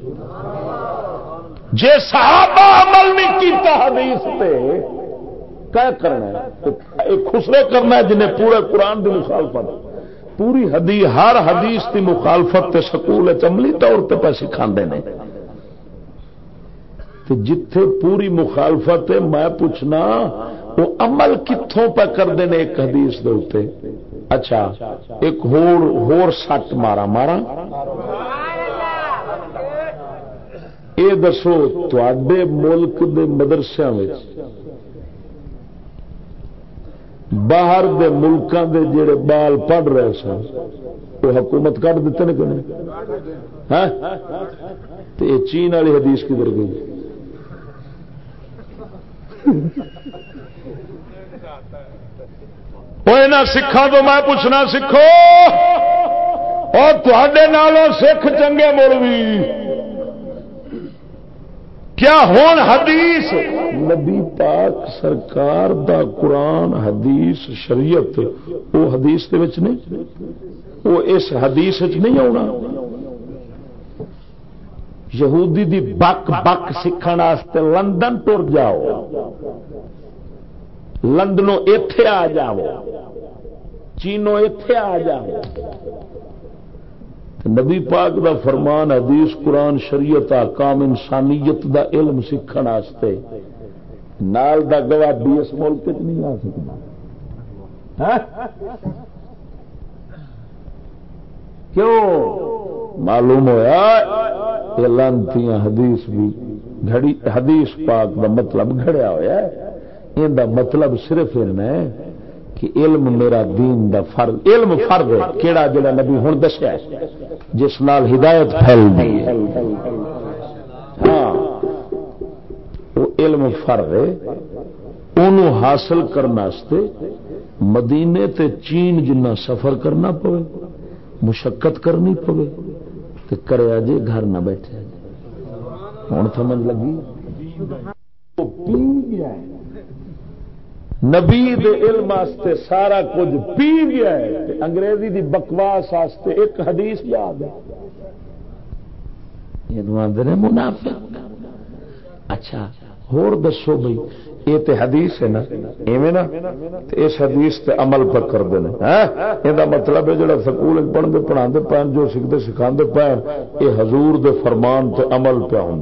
جے صحابہ عمل نہیں کیتا حدیث پہ کیا کرنا ہے؟ ایک خسرے کرنا ہے جنہیں پورے قرآن کی مخالفت۔ پوری حدیث ہر حدیث کی مخالفت تے سکول عملی طور پہ سکھا نے۔ جتھے پوری مخالفت ہے، میں پوچھنا، وہ عمل کتوں پہ کرتے ہیں ایک حدیث دے اچھا ایک ہور ہور سٹ مارا مارا۔ یہ دسو تے ملک دے مدرسے باہر دے ملکوں دے جڑے بال پڑھ رہے سن وہ حکومت کٹ دیتے کہ نہیں؟ ہاں؟ چین والی حدیث کدھر گئی؟ سکھا تو میں پوچھنا سکھو، اور تے سکھ چنگے مولوی۔ کیا ہون حدیث؟ نبی پاک سرکار دا قرآن، حدیث، شریعت، وہ حدیث دے وچ نہیں؟ وہ اس حدیث وچ نہیں آنا یہودی دی بک بک سیکھنے لندن ٹر جاؤ۔ لندنوں اتے آ جاؤ۔ چینو اتے آ جاؤ۔ نبی پاک دا فرمان، حدیث، قرآن، شریعت کام انسانیت دا علم سیکھنے نال دا گواہ بھی اس ملک نہیں آ سکتا۔ ہاں؟ کیوں؟ معلوم ہوا لانتی حدیث بھی گھڑی حدیث پاک دا مطلب گھڑیا ہوا ان دا مطلب صرف ہے کہ علم میرا دین دا فرض علم فرض ہے، کیڑا جڑا نبی ہوں دسیا جس نال ہدایت پھیل دی ہاں وہ علم فرض ہے انہوں حاصل کرنے مدینے تے چین جنہ سفر کرنا پوے، مشقت کرنی پوے تو کرے جی گھر نہ بیٹھے ہوں سمجھ لگی؟ پی گیا ہے۔ نبی دے علم واسطے سارا کچھ پی گیا ہے تے انگریزی دی بکواس واسطے ایک حدیث یاد ہے۔ یہ منافق۔ اچھا ہور دسو بھائی یہ تے حدیث ہے نا، ایویں نا، تے اس حدیث تے عمل پر کرتے ہیں ہاں؟ یہ مطلب ہے جڑا سکول پڑھتے پڑھا پہن، جو سیکھتے سکھا پہن، یہ حضور دے فرمان تے عمل پہ ہوں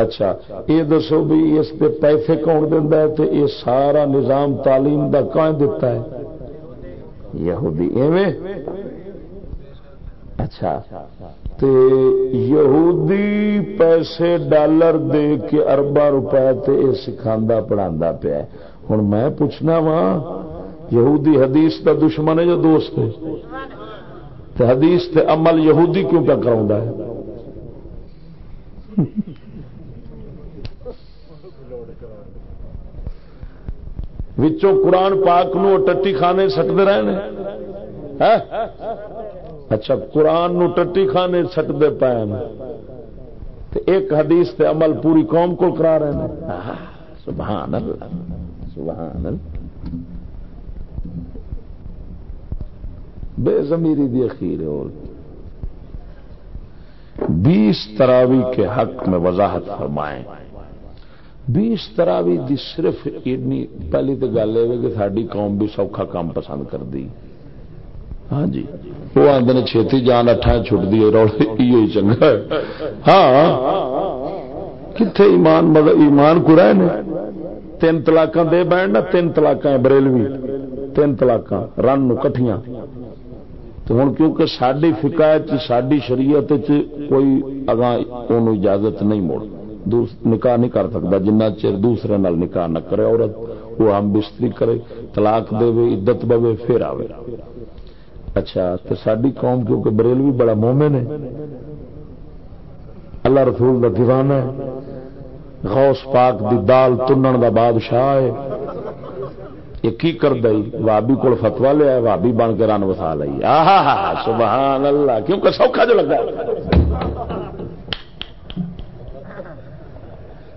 اچھا یہ دسو بھی اس پہ پیسے کون دینا ہے تے یہ سارا نظام تعلیم دا کون دیتا ہے؟ یہودی، ایویں؟ اچھا تے یہودی پیسے ڈالر دے کے اربا روپے تے یہ سکھا پڑھا پیا ہوں میں پوچھنا وا یہودی حدیث کا دشمن ہے جو دوست ہے؟ تے حدیث تے عمل یہودی کیوں پہ کرا ہے؟ وچوں قرآن پاک نو ٹٹی خانے سٹتے رہے ہیں اچھا قرآن نو ٹٹی خانے سٹتے پے ایک حدیث تے عمل پوری قوم کو کرا رہے ہیں۔ سبحان اللہ سبحان اللہ۔ بے زمیری دی اخیر اور۔ بیس تراوی کے حق میں وضاحت فرمائیں۔ بیس تراوی دی صرف پہلی تو گل یہ کہ ساری قوم بھی سوکھا کام پسند کر دی ہاں جی۔ وہ آدھے چھتی جان اٹھا چھٹ دی روڑی چنگا ہاں۔ کتنے ایمان مطلب ایمان کو رہے تین تلاک دے بہن نا، تین تلاک بریلوی۔ تین تلاک رن کٹیاں تو ہوں کیونکہ ساری فکایت ساری شریعت کوئی اگاں اجازت نہیں موڑ۔ نکاح نہیں کر سکتا۔ جنہ چر دوسرے نال نکاح نہ کرے، عورت وہ ہم بستری کرے، طلاق دے عدت بوے، پھر آئے اچھا تو ساری قوم کیونکہ بریل بھی بڑا مومن ہے۔ اللہ رسول کا دیوان ہے۔ غوث پاک دی دال تنن دا بادشاہ ہے۔ یہ کی کر دئی وابی کو فتوا لیا وابی بن کے رن وسا لی سبحان اللہ، کیونکہ سوکھا جو لگا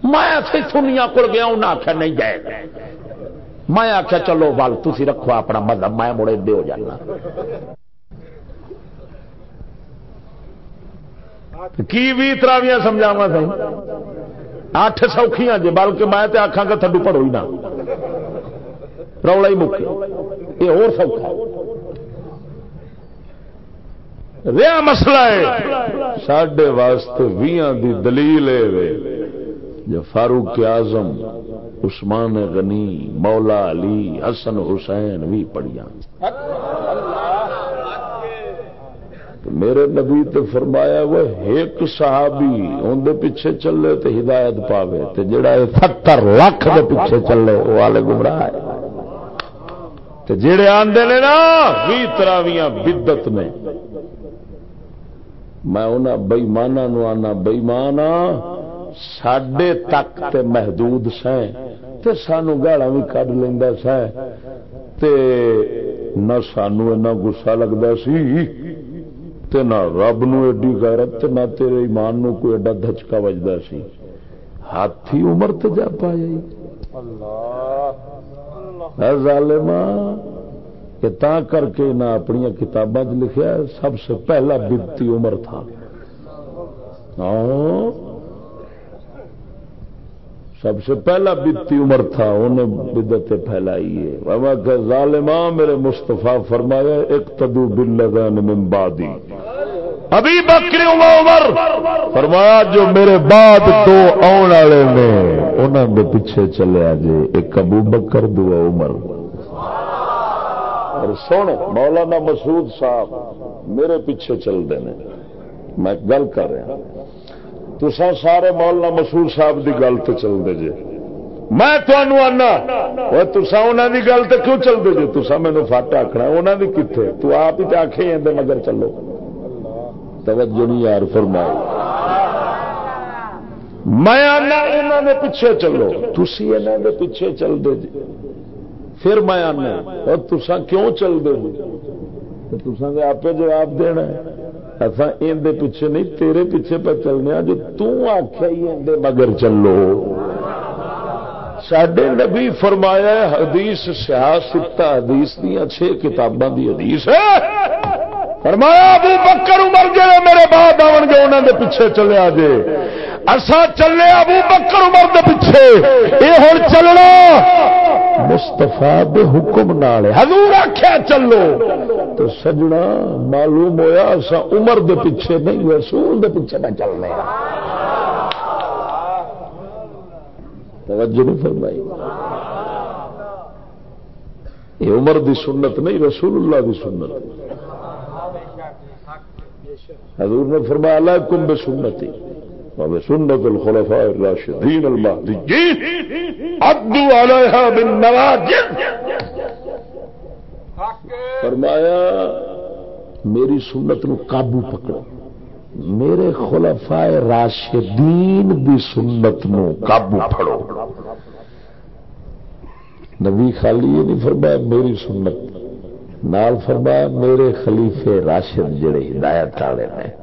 میں سنیا کول گیا انہیں آخیا نہیں جائے گا۔ میں آخیا چلو بل تھی رکھو اپنا مذہب، میں مڑے دے ہو جانا۔ کی بھی تراویاں سمجھاوا سی اٹھ سوکھیاں جی بلکہ میں تے آخا گا تھڈو پڑو ہی نہ۔ رولا ہی مکے یہ اور سوکھا۔ رہا مسئلہ ہے سڈے واسطے ویاں دی دلیل ہے۔ جو فاروق اعظم، عثمان غنی، مولا علی، حسن حسین بھی پڑھیا میرے نبی تو فرمایا، وہ ایک صحابی اندر پیچھے چلے تو ہدایت پاوے تو جڑا ستر لاکھ دے پیچھے چلے وہ والے گمراہ ہے۔ تو جڑے آندے نے نا بھی طرح بدت نے۔ میں انہوں بئیمانا نو آنا بئیمانا سڈے تک تے محدود سیں تے سانو گالا بھی کھ لینا سا نہ سانو اینا گسا لگتا سی تے نہ رب نو ایڈی غیرت نہ تیرے ایمان نو کوئی ایڈا دھچکا وجدا سی ہاتھی عمر تے جا پایا ظالما کہ تا کر کے نہ اپنی کتاباں لکھیا سب سے پہلا بنتی عمر تھا ہاں سب سے پہلا بتی عمر تھا انہیں بدت پھیلائی ہے ظالما میرے مستفا فرمایا ایک تدو بل بعدی۔ ابھی بکری عمر فرمایا، جو میرے بعد دو آن والے نے انہوں نے پیچھے چلے جی ایک ابو بکر دو عمر۔ اور سن، مولانا مسعود صاحب میرے پیچھے چل دے میں گل کر رہا تسا سارے مولانا مسور صاحب کی گل تو چلتے جی میں تمہوں آنا تسا انہوں کی گل تو کیوں چلتے جی تسا مینو فٹ آخنا انہوں کی کتنے تو آپ ہی آخ ہی مگر چلو۔ توجہ نہیں یار فرمائی میں آنا انہوں نے پیچھے چلو۔ تھی انہوں نے پیچھے چلتے جی پھر میں آنا اور تسا کیوں چلتے جی تسا آپ جواب دینا ہے۔ اصا اندر پیچھے نہیں، تیرے پیچھے پہ چلنے جو تخیا ہی اندر مگر چلو۔ سڈے نبی فرمایا حدیث سیاست حدیث دیا چھ کتاباں دی حدیث ہے۔ فرمایا، ابو بکر عمر جڑے میرے بعد آن گے انہوں دے پیچھے چلے آجے اصا چلے ابو بکر عمر دے پیچھے۔ یہ ہوں چلنا۔ مستفا دے حکم نال حضور آخیا چلو۔ تو سجنا معلوم ہویا اصا عمر دے پیچھے نہیں رسول دے پیچھے نہ چلنے۔ توجہ نہیں فرمائی۔ یہ عمر دی سنت نہیں، رسول اللہ دی سنت۔ حضور نے فرمایا اللہ کم بے سنتی سنت الخلفاء الراشدین المہدیین، عدو علیہا بالنواجد فرمایا، میری سنت نو قابو پکڑو۔ میرے خلفاء راشدین دی سنت نو قابو پھڑو۔ نبی خالی یہ نہیں فرمایا میری سنت۔ نال فرمایا میرے خلیفے راشد جڑے ہدایت والے نے۔